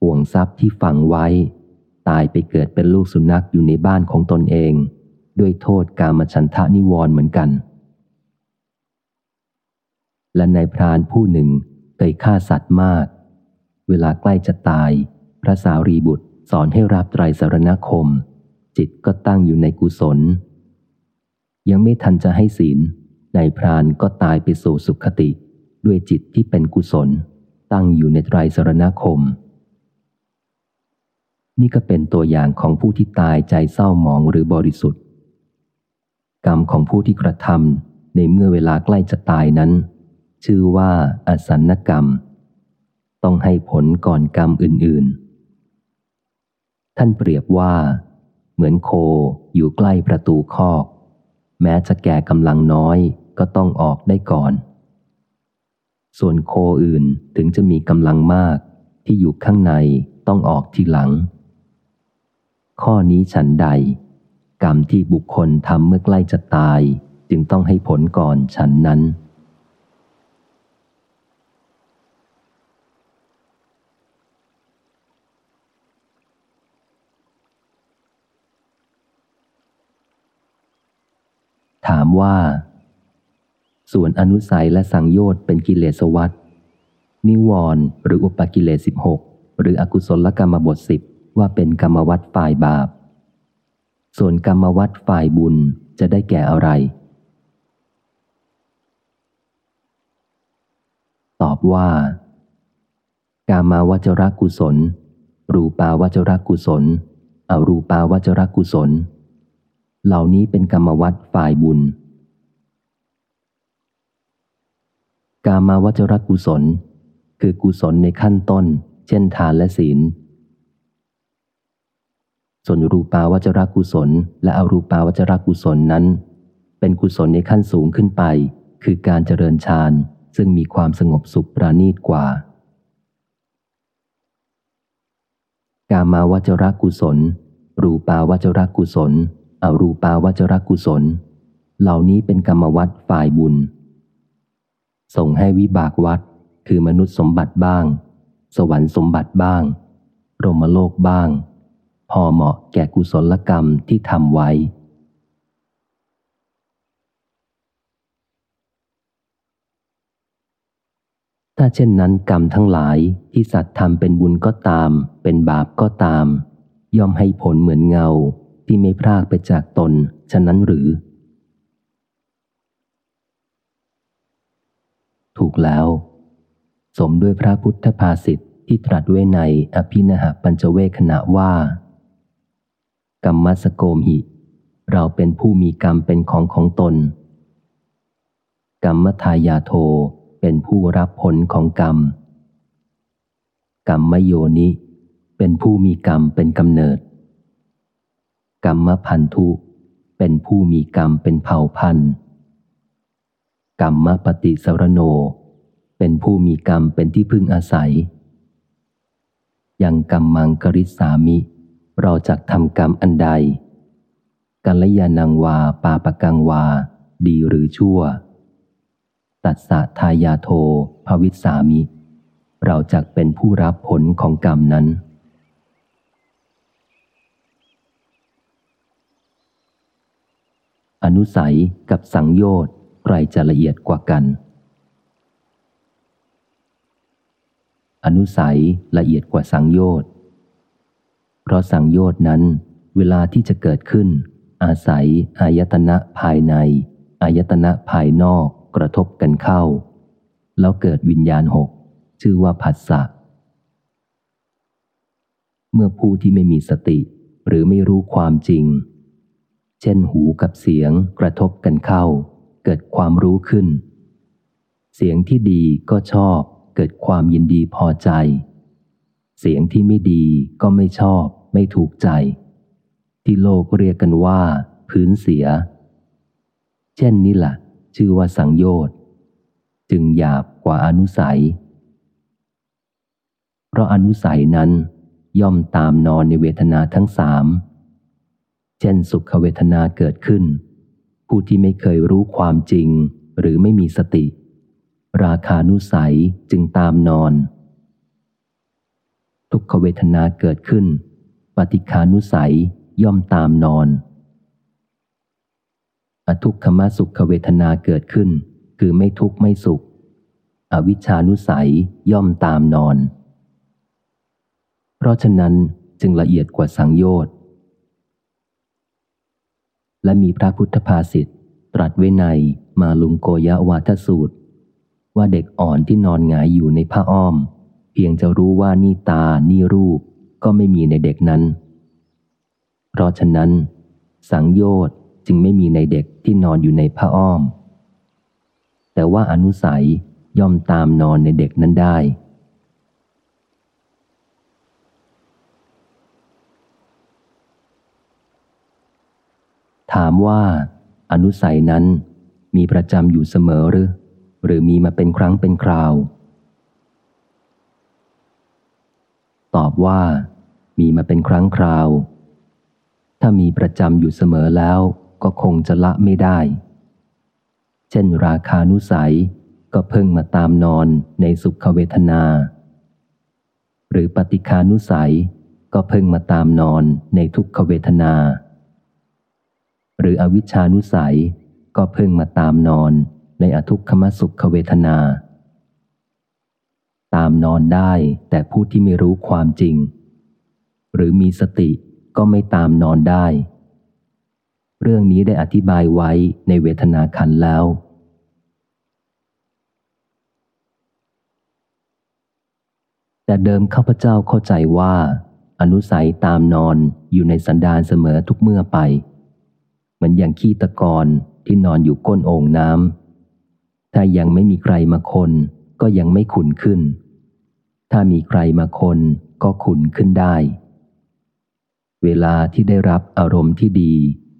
ห่วงทรัพย์ที่ฝังไว้ ตายไปเกิดเป็นลูกสุนัขอยู่ในบ้านของตนเอง ด้วยโทษกามฉันทะนิวรณ์เหมือนกัน และนายพรานผู้หนึ่งเคยฆ่าสัตว์มาก เวลาใกล้จะตาย พระสารีบุตรสอนให้รับไตรสารณคม จิตก็ตั้งอยู่ในกุศล ยังไม่ทันจะให้ศีลนายพรานก็ตายไปสู่สุขติ ด้วยจิตที่เป็นกุศล ตั้งอยู่ในไตรสารณคม นี่ก็เป็นตัวอย่างของผู้ที่ตายใจเศร้าหมองหรือบริสุทธิ์ กรรมของผู้ที่กระทำในเมื่อเวลาใกล้จะตายนั้น ชื่อว่าอสันกรรม ต้องให้ผลก่อนกรรมอื่นๆ ท่านเปรียบว่า เหมือนโคอยู่ใกล้ประตูคอก แม้จะแก่กำลังน้อยก็ต้องออกได้ก่อน ส่วนโคอื่นถึงจะมีกำลังมากที่อยู่ข้างในต้องออกทีหลัง ข้อนี้ฉันใด กรรมที่บุคคลทำเมื่อใกล้จะตาย จึงต้องให้ผลก่อนฉันนั้น ถามว่า ส่วนอนุสัยและสังโยชน์เป็นกิเลสวัตนิวรณ์หรืออุปกิเลสสิบหกหรืออกุศลกรรมบทสิบว่าเป็นกรรมวัตฝ่ายบาป ส่วนกรรมวัตฝ่ายบุญจะได้แก่อะไร ตอบว่า กามาวจรกุศล รูปาวจรกุศล อรูปาวจรกุศล เหล่านี้เป็นกรรมวัตฝ่ายบุญ กามาวจรกุศล คือกุศลในขั้นต้น เช่นทานและศีล ส่วนรูปาวจรกุศล และอรูปาวจรกุศลนั้น เป็นกุศลในขั้นสูงขึ้นไป คือการเจริญฌานซึ่งมีความสงบสุขปราณีตกว่า กามาวจรกุศล รูปาวจรกุศล อรูปาวจรกุศล เหล่านี้เป็นกรรมวัตฝ่ายบุญ ส่งให้วิบากวัดคือมนุษย์สมบัติบ้าง สวรรค์สมบัติบ้างโรมโลกบ้าง พอเหมาะแก่กุศลกรรมที่ทำไว้ ถ้าเช่นนั้นกรรมทั้งหลายที่สัตว์ทำเป็นบุญก็ตาม เป็นบาปก็ตาม ย่อมให้ผลเหมือนเงา ที่ไม่พรากไปจากตน ฉะนั้นหรือ ถูกแล้ว สมด้วยพระพุทธภาษิตที่ตรัสไว้ในอภินหปัญจเวขณะว่า กรรมสโกมหิ เราเป็นผู้มีกรรมเป็นของของตน กรรมทายาโทเป็นผู้รับผลของกรรม กรรมโยนิ เป็นผู้มีกรรมเป็นกำเนิด กรรมพันธุ เป็นผู้มีกรรมเป็นเผ่าพันธุ์กรรมปฏิสรโน เป็นผู้มีกรรมเป็นที่พึ่งอาศัย ยังกรรมมังกริสามิ เราจะทำกรรมอันใด กัลยาณังวาปาปกังวา ดีหรือชั่ว ตัดสะทายาโทภวิสามิ เราจะเป็นผู้รับผลของกรรมนั้น อนุสัยกับสังโยชน์ใครจะละเอียดกว่ากัน อนุสัยละเอียดกว่าสังโยชน์ เพราะสังโยชน์นั้น เวลาที่จะเกิดขึ้น อาศัยอายตนะภายใน อายตนะภายนอกกระทบกันเข้า แล้วเกิดวิญญาณหก ชื่อว่าผัสสะ เมื่อผู้ที่ไม่มีสติหรือไม่รู้ความจริง เช่นหูกับเสียงกระทบกันเข้า เกิดความรู้ขึ้น เสียงที่ดีก็ชอบ เกิดความยินดีพอใจ เสียงที่ไม่ดีก็ไม่ชอบ ไม่ถูกใจ ที่โลกเรียกกันว่า พื้นเสีย เช่นนี้แหละชื่อว่าสังโยชน์จึงหยาบกว่าอนุสัย เพราะอนุสัยนั้นย่อมตามนอนในเวทนาทั้งสาม เช่นสุขเวทนาเกิดขึ้น ผู้ที่ไม่เคยรู้ความจริงหรือไม่มีสติ ราคานุสัยจึงตามนอน ทุกขเวทนาเกิดขึ้น ปฏิคานุสัยย่อมตามนอน อทุกขมสุขเวทนาเกิดขึ้น คือไม่ทุกข์ไม่สุข อวิชานุสัยย่อมตามนอน เพราะฉะนั้นจึงละเอียดกว่าสังโยชน์ และมีพระพุทธภาษิตตรัสไว้ในมาลุงโกยะวาทสูตร ว่าเด็กอ่อนที่นอนหงายอยู่ในผ้าอ้อม เพียงจะรู้ว่านี่ตานี่รูปก็ไม่มีในเด็กนั้น เพราะฉะนั้น สังโยชน์จึงไม่มีในเด็กที่นอนอยู่ในผ้าอ้อม แต่ว่าอนุสัยย่อมตามนอนในเด็กนั้นได้ ถามว่า อนุสัยนั้นมีประจำอยู่เสมอหรือ หรือมีมาเป็นครั้งเป็นคราว ตอบว่า มีมาเป็นครั้งคราว ถ้ามีประจำอยู่เสมอแล้วก็คงจะละไม่ได้ เช่น ราคานุสัยก็เพิ่งมาตามนอนในสุขเวทนา หรือปฏิคานุสัยก็เพิ่งมาตามนอนในทุกขเวทนา หรืออวิชานุสัย ก็เพิ่งมาตามนอนในอทุกขมสุขเวทนา ตามนอนได้แต่ผู้ที่ไม่รู้ความจริง หรือมีสติก็ไม่ตามนอนได้ เรื่องนี้ได้อธิบายไว้ในเวทนาขันแล้วแต่เดิมข้าพเจ้าเข้าใจว่า อนุสัยตามนอนอยู่ในสันดานเสมอทุกเมื่อไป เหมือนอย่างขี้ตะกอนที่นอนอยู่ก้นโอ่งน้ำถ้ายังไม่มีใครมาคน ก็ยังไม่ขุนขึ้น ถ้ามีใครมาคนก็ขุนขึ้นได้ เวลาที่ได้รับอารมณ์ที่ดี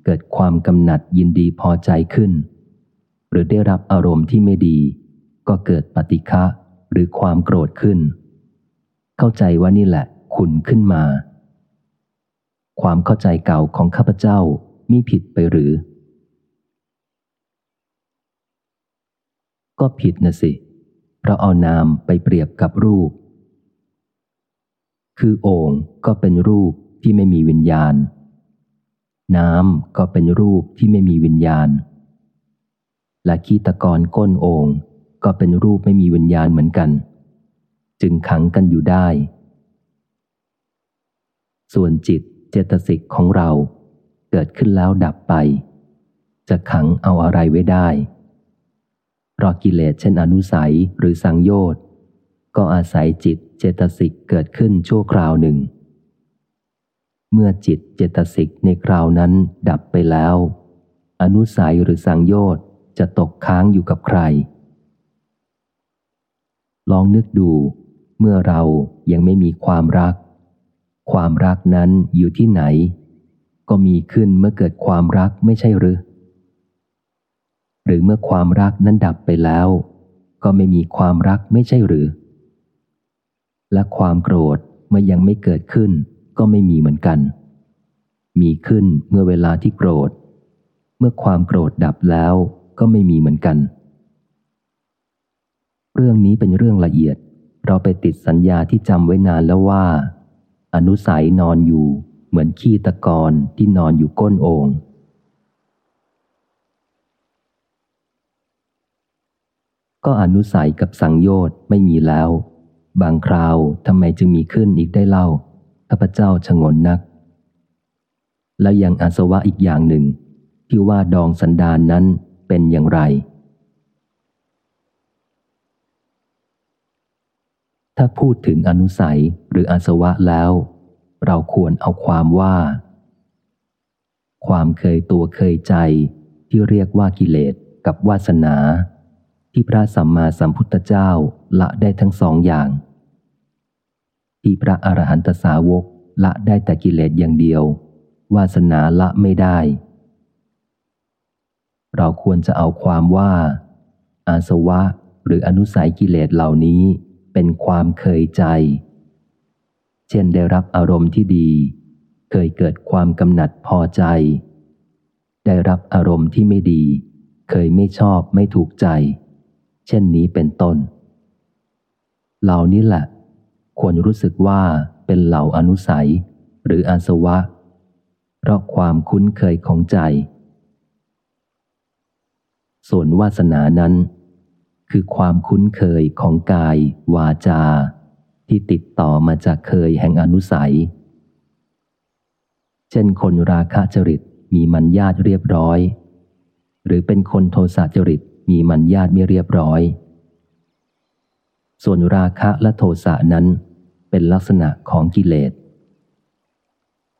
เกิดความกำหนัดยินดีพอใจขึ้น หรือได้รับอารมณ์ที่ไม่ดี ก็เกิดปฏิฆะหรือความโกรธขึ้น เข้าใจว่านี่แหละขุนขึ้นมา ความเข้าใจเก่าของข้าพเจ้า มีผิดไปหรือ ก็ผิดนะสิเราเอานามไปเปรียบกับรูป คือโอ่งก็เป็นรูปที่ไม่มีวิญญาณ น้ำก็เป็นรูปที่ไม่มีวิญญาณ และขี้ตะกอนก้นโอ่งก็เป็นรูปไม่มีวิญญาณเหมือนกัน จึงขังกันอยู่ได้ ส่วนจิตเจตสิกของเรา กิดขึ้นแล้วดับไป จะขังเอาอะไรไว้ได้เพราะกิเลสเช่นอนุสัยหรือสังโยชน์ก็อาศัยจิตเจตสิกเกิดขึ้นชั่วคราวหนึ่ง เมื่อจิตเจตสิกในคราวนั้นดับไปแล้ว อนุสัยหรือสังโยชน์จะตกค้างอยู่กับใคร ลองนึกดู เมื่อเรายังไม่มีความรัก ความรักนั้นอยู่ที่ไหน ก็มีขึ้นเมื่อเกิดความรักไม่ใช่หรือ หรือเมื่อความรักนั้นดับไปแล้ว ก็ไม่มีความรักไม่ใช่หรือ และความโกรธเมื่อยังไม่เกิดขึ้น ก็ไม่มีเหมือนกัน มีขึ้นเมื่อเวลาที่โกรธ เมื่อความโกรธดับแล้วก็ไม่มีเหมือนกัน เรื่องนี้เป็นเรื่องละเอียด เราไปติดสัญญาที่จำไว้นานแล้วว่า อนุสัยนอนอยู่ เหมือนขี้ตะกอนที่นอนอยู่ก้นโอง่งก็อนุสัยกับสังโยชน์ไม่มีแล้ว บางคราวทำไมจึงมีขึ้นอีกได้เล่าข้าพเจ้าชงนนัก แล้วยังอาสวะอีกอย่างหนึ่ง ที่ว่าดองสันดานนั้นเป็นอย่างไร ถ้าพูดถึงอนุสัยหรืออาสวะแล้ว เราควรเอาความว่า ความเคยตัวเคยใจที่เรียกว่ากิเลสกับวาสนา ที่พระสัมมาสัมพุทธเจ้าละได้ทั้งสองอย่าง ที่พระอรหันตสาวกละได้แต่กิเลสอย่างเดียว วาสนาละไม่ได้ เราควรจะเอาความว่า อาสวะหรืออนุสัยกิเลสเหล่านี้เป็นความเคยใจ เช่นได้รับอารมณ์ที่ดี เคยเกิดความกำหนัดพอใจ ได้รับอารมณ์ที่ไม่ดี เคยไม่ชอบไม่ถูกใจ เช่นนี้เป็นต้น เหล่านี้แหละ ควรรู้สึกว่าเป็นเหล่าอนุสัย หรืออาสวะ เพราะความคุ้นเคยของใจ ส่วนวาสนานั้น คือความคุ้นเคยของกาย วาจา ที่ติดต่อมาจากเคยแห่งอนุสัย เช่นคนราคะจริตมีมัญญาตเรียบร้อย หรือเป็นคนโทสะจริตมีมัญญาตไม่เรียบร้อย ส่วนราคะและโทสะนั้นเป็นลักษณะของกิเลส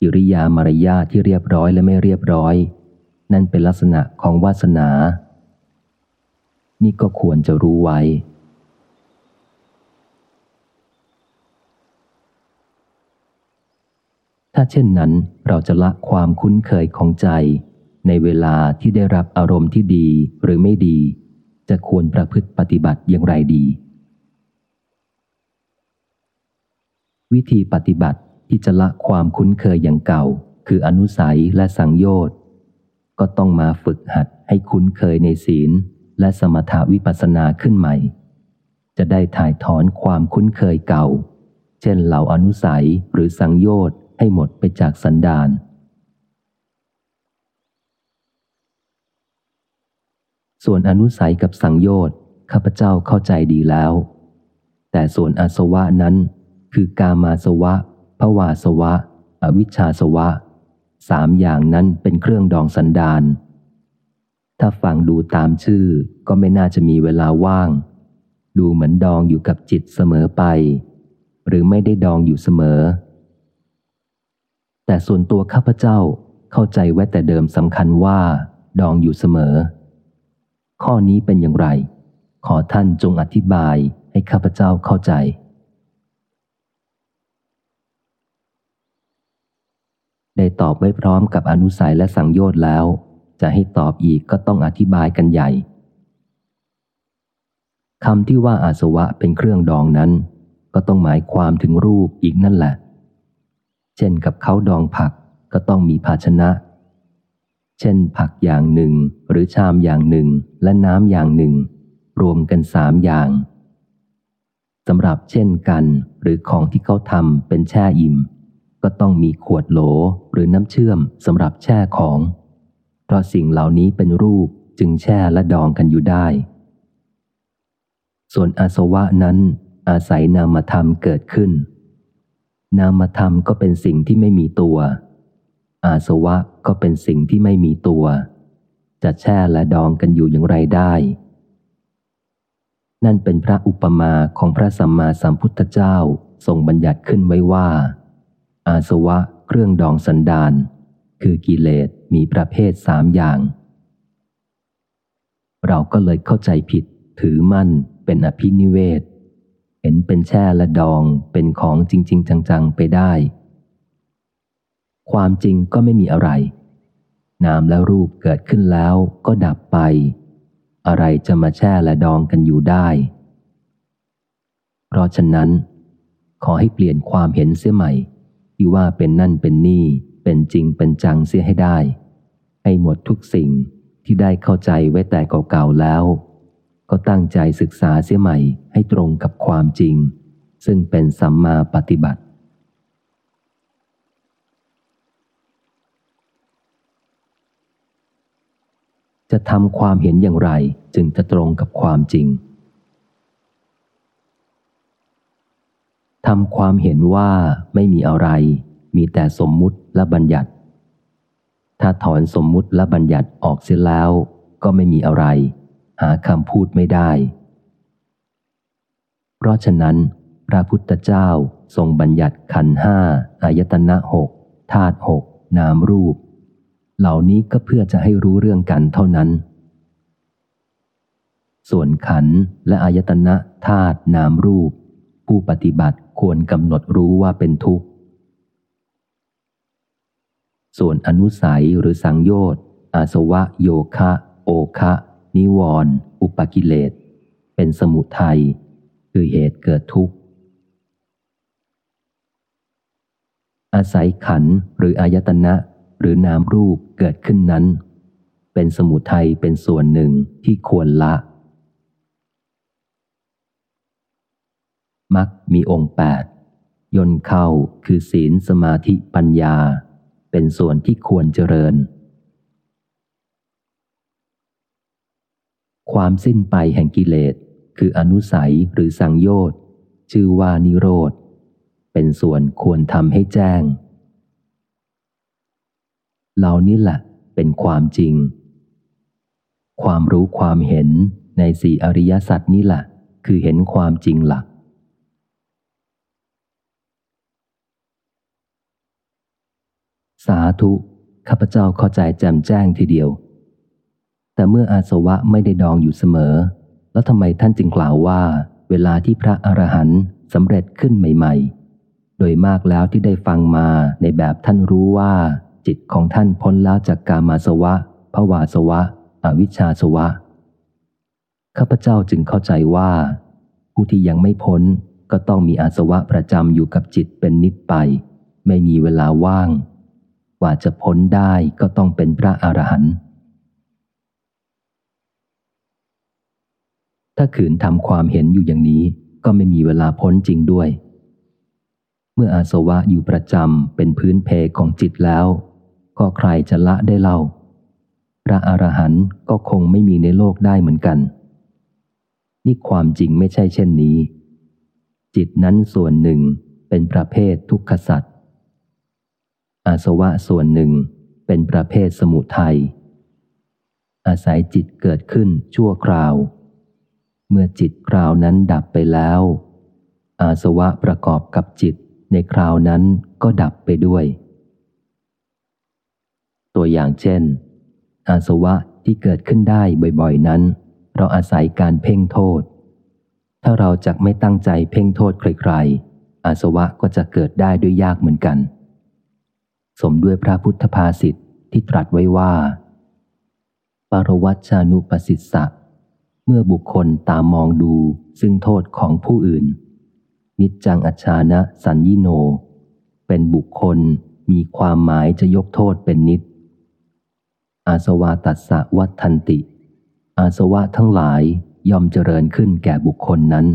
กิริยามารยาทที่เรียบร้อยและไม่เรียบร้อย นั่นเป็นลักษณะของวาสนา นี่ก็ควรจะรู้ไว้ ถ้าเช่นนั้นเราจะละความคุ้นเคยของใจ ในเวลาที่ได้รับอารมณ์ที่ดีหรือไม่ดี จะควรประพฤติปฏิบัติอย่างไรดี วิธีปฏิบัติที่จะละความคุ้นเคยอย่างเก่า คืออนุสัยและสังโยชน์ก็ต้องมาฝึกหัดให้คุ้นเคยในศีล และสมถาวิปัสสนาขึ้นใหม่ จะได้ถ่ายถอนความคุ้นเคยเก่า เช่นเหล่าอนุสัยหรือสังโยชน์ ให้หมดไปจากสันดานส่วนอนุสัยกับสังโยชน์ข้าพเจ้าเข้าใจดีแล้ว แต่ส่วนอาสวะนั้น คือกามาสวะภวาสวะ อวิชชาสวะ สามอย่างนั้นเป็นเครื่องดองสันดานถ้าฟังดูตามชื่อก็ไม่น่าจะมีเวลาว่าง ดูเหมือนดองอยู่กับจิตเสมอไป หรือไม่ได้ดองอยู่เสมอ แต่ส่วนตัวข้าพเจ้าเข้าใจไว้แต่เดิมสำคัญว่า ดองอยู่เสมอ ข้อนี้เป็นอย่างไร ขอท่านจงอธิบายให้ข้าพเจ้าเข้าใจ ได้ตอบไว้พร้อมกับอนุสัยและสังโยชน์แล้ว จะให้ตอบอีกก็ต้องอธิบายกันใหญ่คำที่ว่าอาสวะเป็นเครื่องดองนั้น ก็ต้องหมายความถึงรูปอีกนั่นแหละ เช่นกับเขาดองผักก็ต้องมีภาชนะ เช่นผักอย่างหนึ่งหรือชามอย่างหนึ่งและน้ำอย่างหนึ่ง รวมกันสามอย่างสำหรับเช่นกัน หรือของที่เขาทำเป็นแช่อิ่ม ก็ต้องมีขวดโหลหรือน้ำเชื่อมสำหรับแช่ของ เพราะสิ่งเหล่านี้เป็นรูปจึงแช่และดองกันอยู่ได้ ส่วนอาสวะนั้นอาศัยนามธรรมเกิดขึ้น นามธรรมก็เป็นสิ่งที่ไม่มีตัว อาสวะก็เป็นสิ่งที่ไม่มีตัว จะแช่และดองกันอยู่อย่างไรได้ นั่นเป็นพระอุปมาของพระสัมมาสัมพุทธเจ้าทรงบัญญัติขึ้นไว้ว่า อาสวะเครื่องดองสันดาน คือกิเลสมีประเภทสามอย่าง เราก็เลยเข้าใจผิดถือมั่นเป็นอภินิเวศ เห็นเป็นแช่และดองเป็นของจริง ๆ จัง ๆ ไปได้ ความจริงก็ไม่มีอะไร นามและรูปเกิดขึ้นแล้วก็ดับไป อะไรจะมาแช่และดองกันอยู่ได้ เพราะฉะนั้น ขอให้เปลี่ยนความเห็นเสียใหม่ ที่ว่าเป็นนั่นเป็นนี่ เป็นจริงเป็นจังเสียให้ได้ ให้หมดทุกสิ่งที่ได้เข้าใจไว้แต่เก่าๆแล้ว ก็ตั้งใจศึกษาเสียใหม่ให้ตรงกับความจริง ซึ่งเป็นสัมมาปฏิบัติ จะทำความเห็นอย่างไรจึงจะตรงกับความจริงทำความเห็นว่าไม่มีอะไร มีแต่สมมุติและบัญญัติ ถ้าถอนสมมุติและบัญญัติออกเสียแล้ว ก็ไม่มีอะไร หาคำพูดไม่ได้ เพราะฉะนั้น พระพุทธเจ้าทรงบัญญัติขันห้าอายตนะหกธาตุหกนามรูป เหล่านี้ก็เพื่อจะให้รู้เรื่องกันเท่านั้น ส่วนขันและอายตนะธาตุนามรูป ผู้ปฏิบัติควรกำหนดรู้ว่าเป็นทุกข์ ส่วนอนุสัยหรือสังโยชน์อาสวะโยคะ โอคะ นิวรณ์อุปกิเลส เป็นสมุทัยคือเหตุเกิดทุกข์ อาศัยขันหรืออายตนะหรือนามรูปเกิดขึ้นนั้น เป็นสมุทัยเป็นส่วนหนึ่งที่ควรละมักมีองค์แปดยนเข้าคือศีลสมาธิปัญญา เป็นส่วนที่ควรเจริญ ความสิ้นไปแห่งกิเลส คืออนุสัยหรือสังโยชน์ชื่อว่านิโรธ เป็นส่วนควรทำให้แจ้ง เหล่านี้แหละเป็นความจริง ความรู้ความเห็นในสี่อริยสัจนี่แหละคือเห็นความจริงหลัก สาธุ ข้าพเจ้าเข้าใจแจ่มแจ้งทีเดียว แต่เมื่ออาสวะไม่ได้ดองอยู่เสมอ แล้วทำไมท่านจึงกล่าวว่า เวลาที่พระอรหันต์สำเร็จขึ้นใหม่ ๆ โดยมากแล้วที่ได้ฟังมาในแบบท่านรู้ว่า จิตของท่านพ้นแล้วจากกามาสวะภวาสวะ อวิชชาสวะ ข้าพเจ้าจึงเข้าใจว่า ผู้ที่ยังไม่พ้นก็ต้องมีอาสวะประจำอยู่กับจิตเป็นนิดไป ไม่มีเวลาว่าง กว่าจะพ้นได้ก็ต้องเป็นพระอรหันต์ ถ้าขืนทำความเห็นอยู่อย่างนี้ ก็ไม่มีเวลาพ้นจริงด้วย เมื่ออาสวะอยู่ประจำเป็นพื้นเพของจิตแล้ว ก็ใครจะละได้เล่า พระอรหันต์ก็คงไม่มีในโลกได้เหมือนกัน นี่ความจริงไม่ใช่เช่นนี้ จิตนั้นส่วนหนึ่งเป็นประเภททุกขสัตว์อาสวะส่วนหนึ่งเป็นประเภทสมุทัยอาศัยจิตเกิดขึ้นชั่วคราว เมื่อจิตคราวนั้นดับไปแล้ว อาสวะประกอบกับจิตในคราวนั้นก็ดับไปด้วย ตัวอย่างเช่น อาสวะที่เกิดขึ้นได้บ่อยๆนั้น เราอาศัยการเพ่งโทษ ถ้าเราจะไม่ตั้งใจเพ่งโทษใครๆ อาสวะก็จะเกิดได้ด้วยยากเหมือนกัน สมด้วยพระพุทธภาษิตที่ตรัสไว้ว่า ปรวัชานุปสิทสะ เมื่อบุคคลตามมองดูซึ่งโทษของผู้อื่น นิจจังอัชานะสัญญิโน เป็นบุคคลมีความหมายจะยกโทษเป็นนิจอาสวะตัสสะวัฏันติ อาสวะทั้งหลายย่อมเจริญขึ้นแก่บุคคลนั้น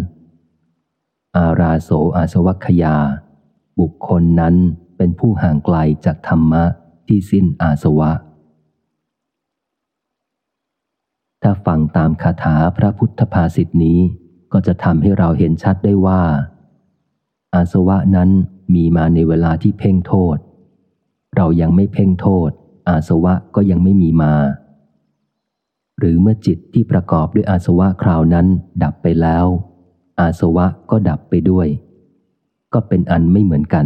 อาราโสอาสวัคยา บุคคลนั้นเป็นผู้ห่างไกลจากธรรมะที่สิ้นอาสวะ ถ้าฟังตามคาถาพระพุทธภาษิตนี้ ก็จะทำให้เราเห็นชัดได้ว่า อาสวะนั้นมีมาในเวลาที่เพ่งโทษ เรายังไม่เพ่งโทษ อาสวะก็ยังไม่มีมา หรือเมื่อจิตที่ประกอบด้วยอาสวะคราวนั้นดับไปแล้ว อาสวะก็ดับไปด้วย ก็เป็นอันไม่เหมือนกัน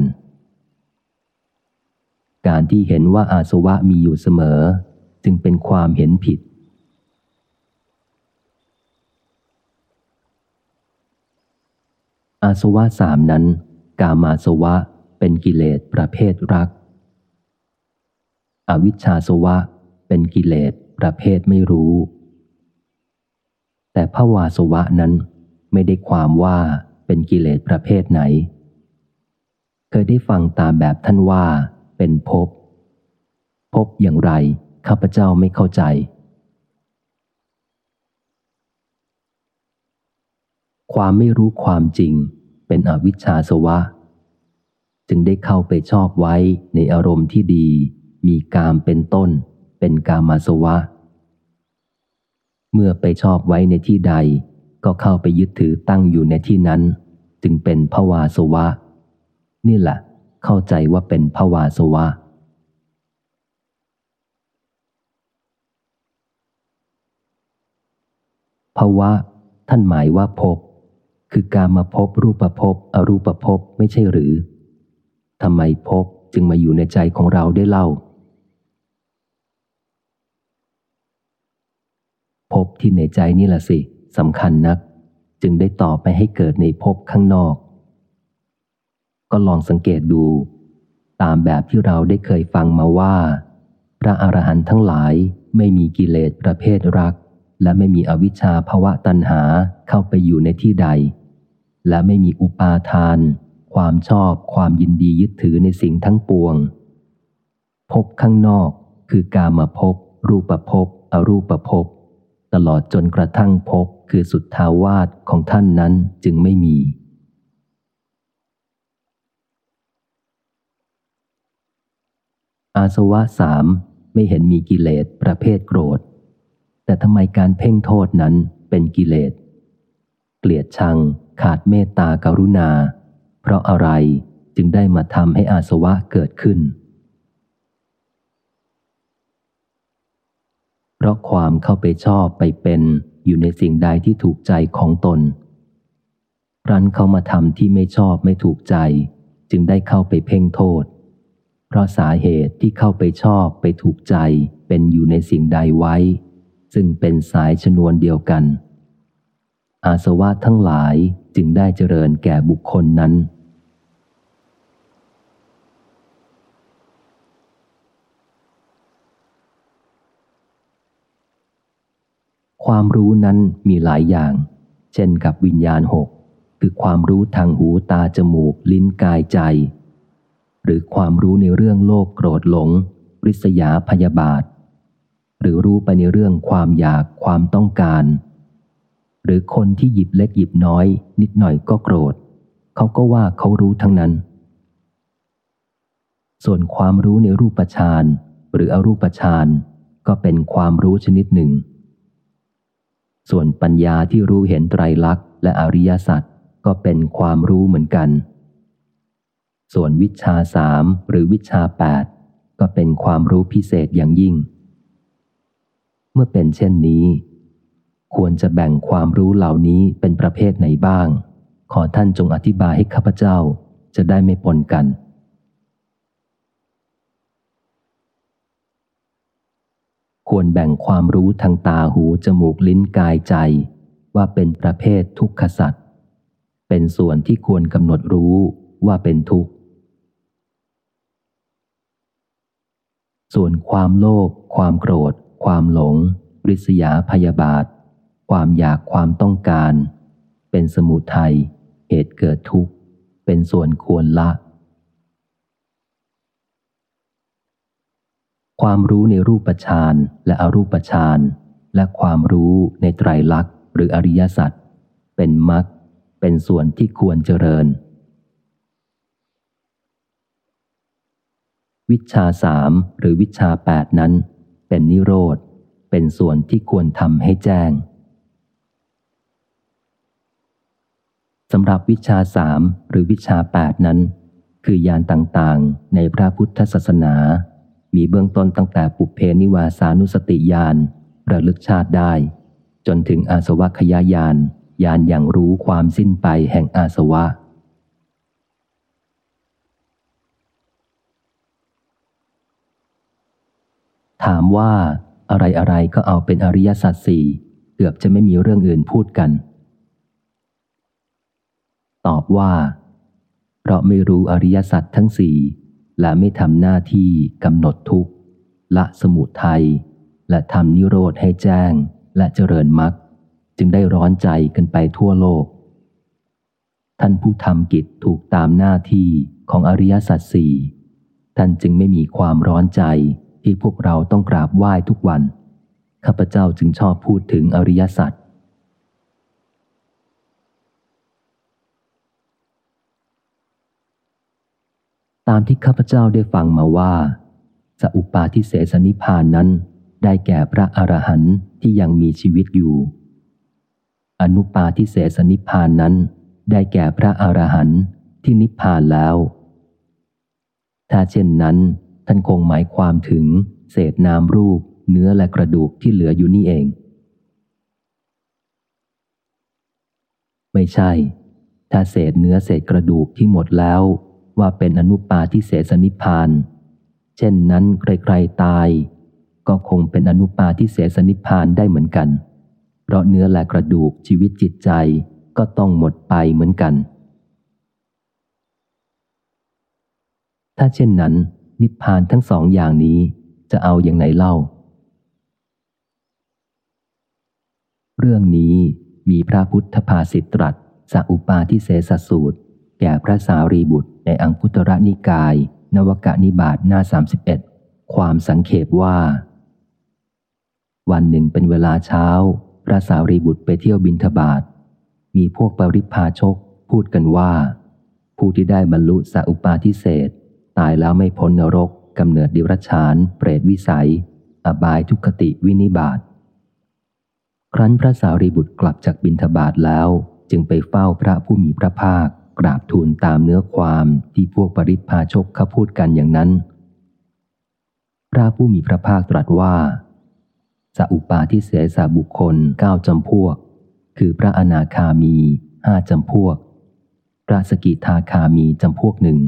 การที่เห็นว่าอาสวะมีอยู่เสมอ จึงเป็นความเห็นผิด อาสวะสามนั้น กามาสวะเป็นกิเลสประเภทรัก อวิชชาสวะเป็นกิเลสประเภทไม่รู้ แต่ภวาสวะนั้นไม่ได้ความว่าเป็นกิเลสประเภทไหน เคยได้ฟังตามแบบท่านว่าเป็นภพภพอย่างไรข้าพเจ้าไม่เข้าใจ ความไม่รู้ความจริง เป็นอวิชชาสวะ จึงได้เข้าไปชอบไว้ในอารมณ์ที่ดี มีกามเป็นต้น เป็นกามาสวะ เมื่อไปชอบไว้ในที่ใด ก็เข้าไปยึดถือตั้งอยู่ในที่นั้น จึงเป็นภวาสวะ นี่แหละ เข้าใจว่าเป็นภวาสวะภาวะท่านหมายว่าภพ คือการมาพบรูปภพบอรูปภพบไม่ใช่หรือทำไมภพจึงมาอยู่ในใจของเราได้เล่าภพที่ในใจนี่แหละสิสำคัญนัก จึงได้ต่อไปให้เกิดในภพข้างนอก ก็ลองสังเกตดู ตามแบบที่เราได้เคยฟังมาว่า พระอรหันต์ทั้งหลายไม่มีกิเลสประเภทรัก และไม่มีอวิชชาภวะตัณหาเข้าไปอยู่ในที่ใด และไม่มีอุปาทาน ความชอบความยินดียึดถือในสิ่งทั้งปวง พบข้างนอกคือกามาพบ รูปภพออรูปภพตลอดจนกระทั่งภพคือสุดทาวาสของท่านนั้นจึงไม่มี อาสวะสามไม่เห็นมีกิเลสประเภทโกรธ แต่ทำไมการเพ่งโทษนั้นเป็นกิเลส เกลียดชัง ขาดเมตตากรุณา เพราะอะไรจึงได้มาทำให้อาสวะเกิดขึ้น เพราะความเข้าไปชอบไปเป็นอยู่ในสิ่งใดที่ถูกใจของตน รันเข้ามาทำที่ไม่ชอบไม่ถูกใจ จึงได้เข้าไปเพ่งโทษ เพราะสาเหตุที่เข้าไปชอบไปถูกใจเป็นอยู่ในสิ่งใดไว้ ซึ่งเป็นสายชนวนเดียวกัน อาสวะทั้งหลายจึงได้เจริญแก่บุคคลนั้น ความรู้นั้นมีหลายอย่าง เช่นกับวิญญาณหกคือความรู้ทางหูตาจมูก ลิ้นกายใจ หรือความรู้ในเรื่องโลภโกรธหลงริษยาพยาบาท หรือรู้ไปในเรื่องความอยากความต้องการ หรือคนที่หยิบเล็กหยิบน้อย นิดหน่อยก็โกรธ เขาก็ว่าเขารู้ทั้งนั้น ส่วนความรู้ในรูปฌานหรืออรูปฌานก็เป็นความรู้ชนิดหนึ่ง ส่วนปัญญาที่รู้เห็นไตรลักษณ์และอริยสัจก็เป็นความรู้เหมือนกัน ส่วนวิชาสามหรือวิชาแปดก็เป็นความรู้พิเศษอย่างยิ่ง เมื่อเป็นเช่นนี้ ควรจะแบ่งความรู้เหล่านี้เป็นประเภทไหนบ้าง ขอท่านจงอธิบายให้ข้าพเจ้าจะได้ไม่ปนกัน ควรแบ่งความรู้ทางตาหูจมูกลิ้นกายใจ ว่าเป็นประเภททุกขสัตว์เป็นส่วนที่ควรกำหนดรู้ว่าเป็นทุกข์ ส่วนความโลภความโกรธ ความหลงริษยาพยาบาท ความอยากความต้องการ เป็นสมุทัยเหตุเกิดทุกข์ เป็นส่วนควรละ ความรู้ในรูปฌานและอรูปฌานและความรู้ในไตรลักษณ์หรืออริยสัจเป็นมรรคเป็นส่วนที่ควรเจริญ วิชาสามหรือวิชาแปดนั้น เป็นนิโรธ เป็นส่วนที่ควรทำให้แจ้ง สำหรับวิชาสามหรือวิชาแปดนั้น คือยานต่างๆ ในพระพุทธศาสนา มีเบื้องต้นตั้งแต่ปุเพนิวาสานุสติญาณระลึกชาติได้ จนถึงอาสวะขยายานญาณอย่างรู้ความสิ้นไปแห่งอาสวะ ถามว่าอะไรอะไรก็เอาเป็นอริยสัจสี่เกือบจะไม่มีเรื่องอื่นพูดกัน ตอบว่า เพราะไม่รู้อริยสัจทั้งสี่และไม่ทำหน้าที่กำหนดทุกข์ละสมุทัยและทำนิโรธให้แจ้งและเจริญมรรคจึงได้ร้อนใจกันไปทั่วโลก ท่านผู้ทำกิจถูกตามหน้าที่ของอริยสัจสี่ท่านจึงไม่มีความร้อนใจที่พวกเราต้องกราบไหว้ทุกวัน ข้าพเจ้าจึงชอบพูดถึงอริยสัจ ตามที่ข้าพเจ้าได้ฟังมาว่าสัอุปาทิเสสนิพานนั้น ได้แก่พระอรหันต์ที่ยังมีชีวิตอยู่ อนุปาทิเสสนิพานนั้น ได้แก่พระอรหันต์ที่นิพพานแล้ว ถ้าเช่นนั้น ท่านคงหมายความถึง เศษนามรูป เนื้อและกระดูกที่เหลืออยู่นี่เอง ไม่ใช่ ถ้าเศษเนื้อเศษกระดูกที่หมดแล้ว ว่าเป็นอนุปาทิเสสนิพาน เช่นนั้นใครๆตาย ก็คงเป็นอนุปาทิเสสนิพานได้เหมือนกัน เพราะเนื้อและกระดูกชีวิตจิตใจก็ต้องหมดไปเหมือนกัน ถ้าเช่นนั้น นิพพานทั้งสองอย่างนี้จะเอาอย่างไหนเล่า เรื่องนี้มีพระพุทธภาษิตตรัสสัอุปาทิเสสสูตร แก่พระสารีบุตร ในอังคุตระนิกาย นวกนิบาตหน้า 31 ความสังเขปว่า วันหนึ่งเป็นเวลาเช้า พระสารีบุตรไปเที่ยวบินทบาท มีพวกปริพาชก พูดกันว่า ผู้ที่ได้บรรลุสัอุปาทิเศษตายแล้วไม่พ้นนรกกำเนิดดิรัชาน เปรตวิสัย อบายทุกขติวินิบาตครั้นพระสารีบุตรกลับจากบินทบาทแล้ว จึงไปเฝ้าพระผู้มีพระภาค กราบทูลตามเนื้อความที่พวกปริพาชกเขาพูดกันอย่างนั้น พระผู้มีพระภาคตรัสว่าสอุปาทิเสสบุคคลเก้าจำพวก คือพระอนาคามีห้าจำพวก พระสกิทาคามีจำพวกหนึ่ง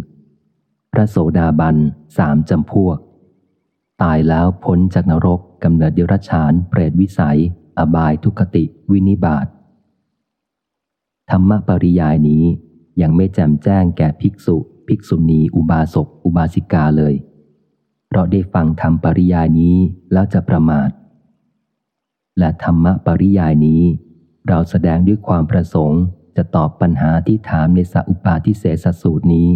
พระโสดาบันสามจำพวก ตายแล้วพ้นจากนรกกำเนิดเดรัจฉาน เปรตวิสัย อบายทุกติ วินิบาตธรรมปริยายนี้ ยังไม่แจ่มแจ้งแก่ภิกษุ ภิกษุณีอุบาสกอุบาสิกาเลย เพราะได้ฟังธรรมปริยายนี้แล้วจะประมาท และธรรมะปริยายนี้ เราแสดงด้วยความประสงค์จะตอบปัญหาที่ถามในสัพปาทิเสสสูตรนี้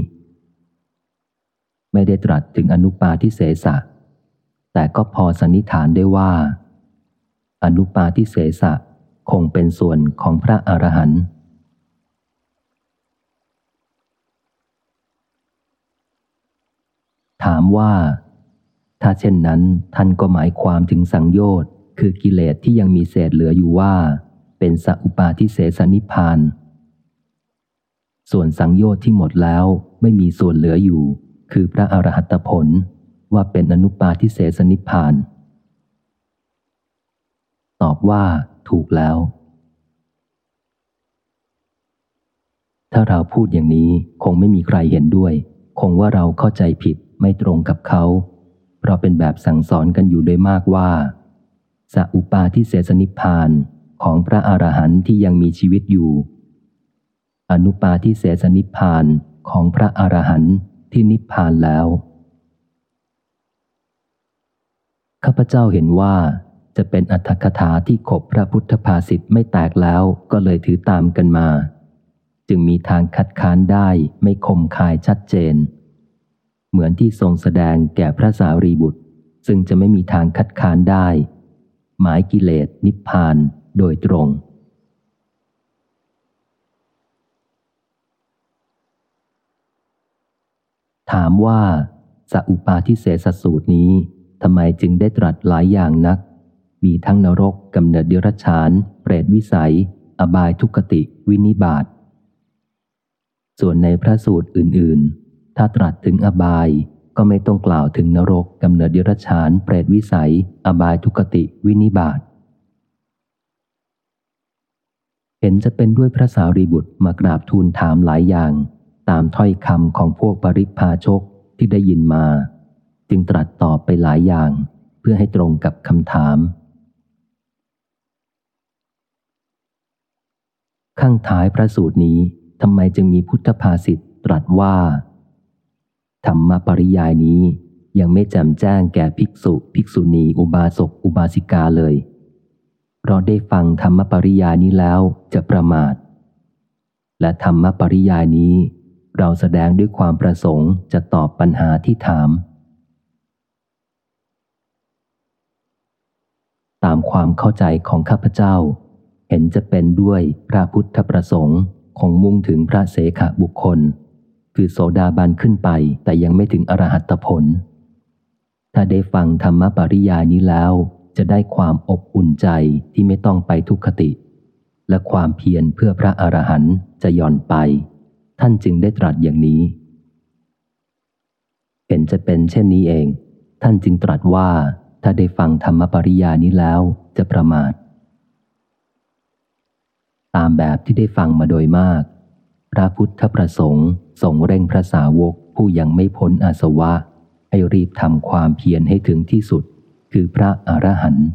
ไม่ได้ตรัสถึงอนุปาทิเสสะแต่ก็พอสันนิษฐานได้ว่า อนุปาทิเสสะคงเป็นส่วนของพระอรหันต์ ถามว่า ถ้าเช่นนั้นท่านก็หมายความถึงสังโยชน์คือกิเลสที่ยังมีเศษเหลืออยู่ว่า เป็นสัพปาทิเสสนิพาน ส่วนสังโยชน์ที่หมดแล้วไม่มีส่วนเหลืออยู่ คือพระอรหัตผลว่าเป็นอนุปาทิเสสนิพาน ตอบว่าถูกแล้ว ถ้าเราพูดอย่างนี้คงไม่มีใครเห็นด้วย คงว่าเราเข้าใจผิด ไม่ตรงกับเขา เพราะเป็นแบบสั่งสอนกันอยู่โดยมากว่าสัอุปาทิเสสนิพานของพระอรหันต์ที่ยังมีชีวิตอยู่ อนุปาทิเสสนิพานของพระอรหันต์ที่นิพพานแล้ว ข้าพเจ้าเห็นว่าจะเป็นอัตถกถาที่ขบพระพุทธภาษิตไม่แตกแล้วก็เลยถือตามกันมา จึงมีทางคัดค้านได้ไม่คมคายชัดเจน เหมือนที่ทรงแสดงแก่พระสารีบุตร ซึ่งจะไม่มีทางคัดค้านได้ หมายกิเลสนิพพานโดยตรง ถามว่าสัอุปาทิเสสสูตรนี้ทำไมจึงได้ตรัสหลายอย่างนัก มีทั้งนรกกำเนิดเดรัจฉาน เปรตวิสัย อบายทุกติ วินิบาตส่วนในพระสูตรอื่น ๆ ถ้าตรัสถึงอบายก็ไม่ต้องกล่าวถึงนรกกำเนิดเดรัจฉาน เปรตวิสัย อบายทุกติวินิบาตเห็นจะเป็นด้วยพระสารีบุตรมากราบทูลถามหลายอย่าง ตามถ้อยคำของพวกปริพาชกที่ได้ยินมา จึงตรัสตอบไปหลายอย่าง เพื่อให้ตรงกับคำถาม ข้างท้ายพระสูตรนี้ทำไมจึงมีพุทธภาษิตตรัสว่า ธรรมปริยายนี้ยังไม่แจ่มแจ้งแก่ภิกษุ ภิกษุณี อุบาสก อุบาสิกาเลยเราได้ฟังธรรมปริยายนี้แล้วจะประมาท และธรรมปริยายนี้ เราแสดงด้วยความประสงค์จะตอบปัญหาที่ถาม ตามความเข้าใจของข้าพเจ้า เห็นจะเป็นด้วยพระพุทธประสงค์คงมุ่งถึงพระเสขบุคคล คือโสดาบันขึ้นไป แต่ยังไม่ถึงอรหัตผล ถ้าได้ฟังธรรมปริยายนี้แล้ว จะได้ความอบอุ่นใจที่ไม่ต้องไปทุกขติ และความเพียรเพื่อพระอรหันต์จะย่อนไป ท่านจึงได้ตรัสอย่างนี้เห็นจะเป็นเช่นนี้เอง ท่านจึงตรัสว่าถ้าได้ฟังธรรมปริยานี้แล้วจะประมาท ตามแบบที่ได้ฟังมาโดยมาก พระพุทธประสงค์ ทรงเร่งพระสาวกผู้ยังไม่พ้นอาสวะ ให้รีบทำความเพียรให้ถึงที่สุด คือพระอรหันต์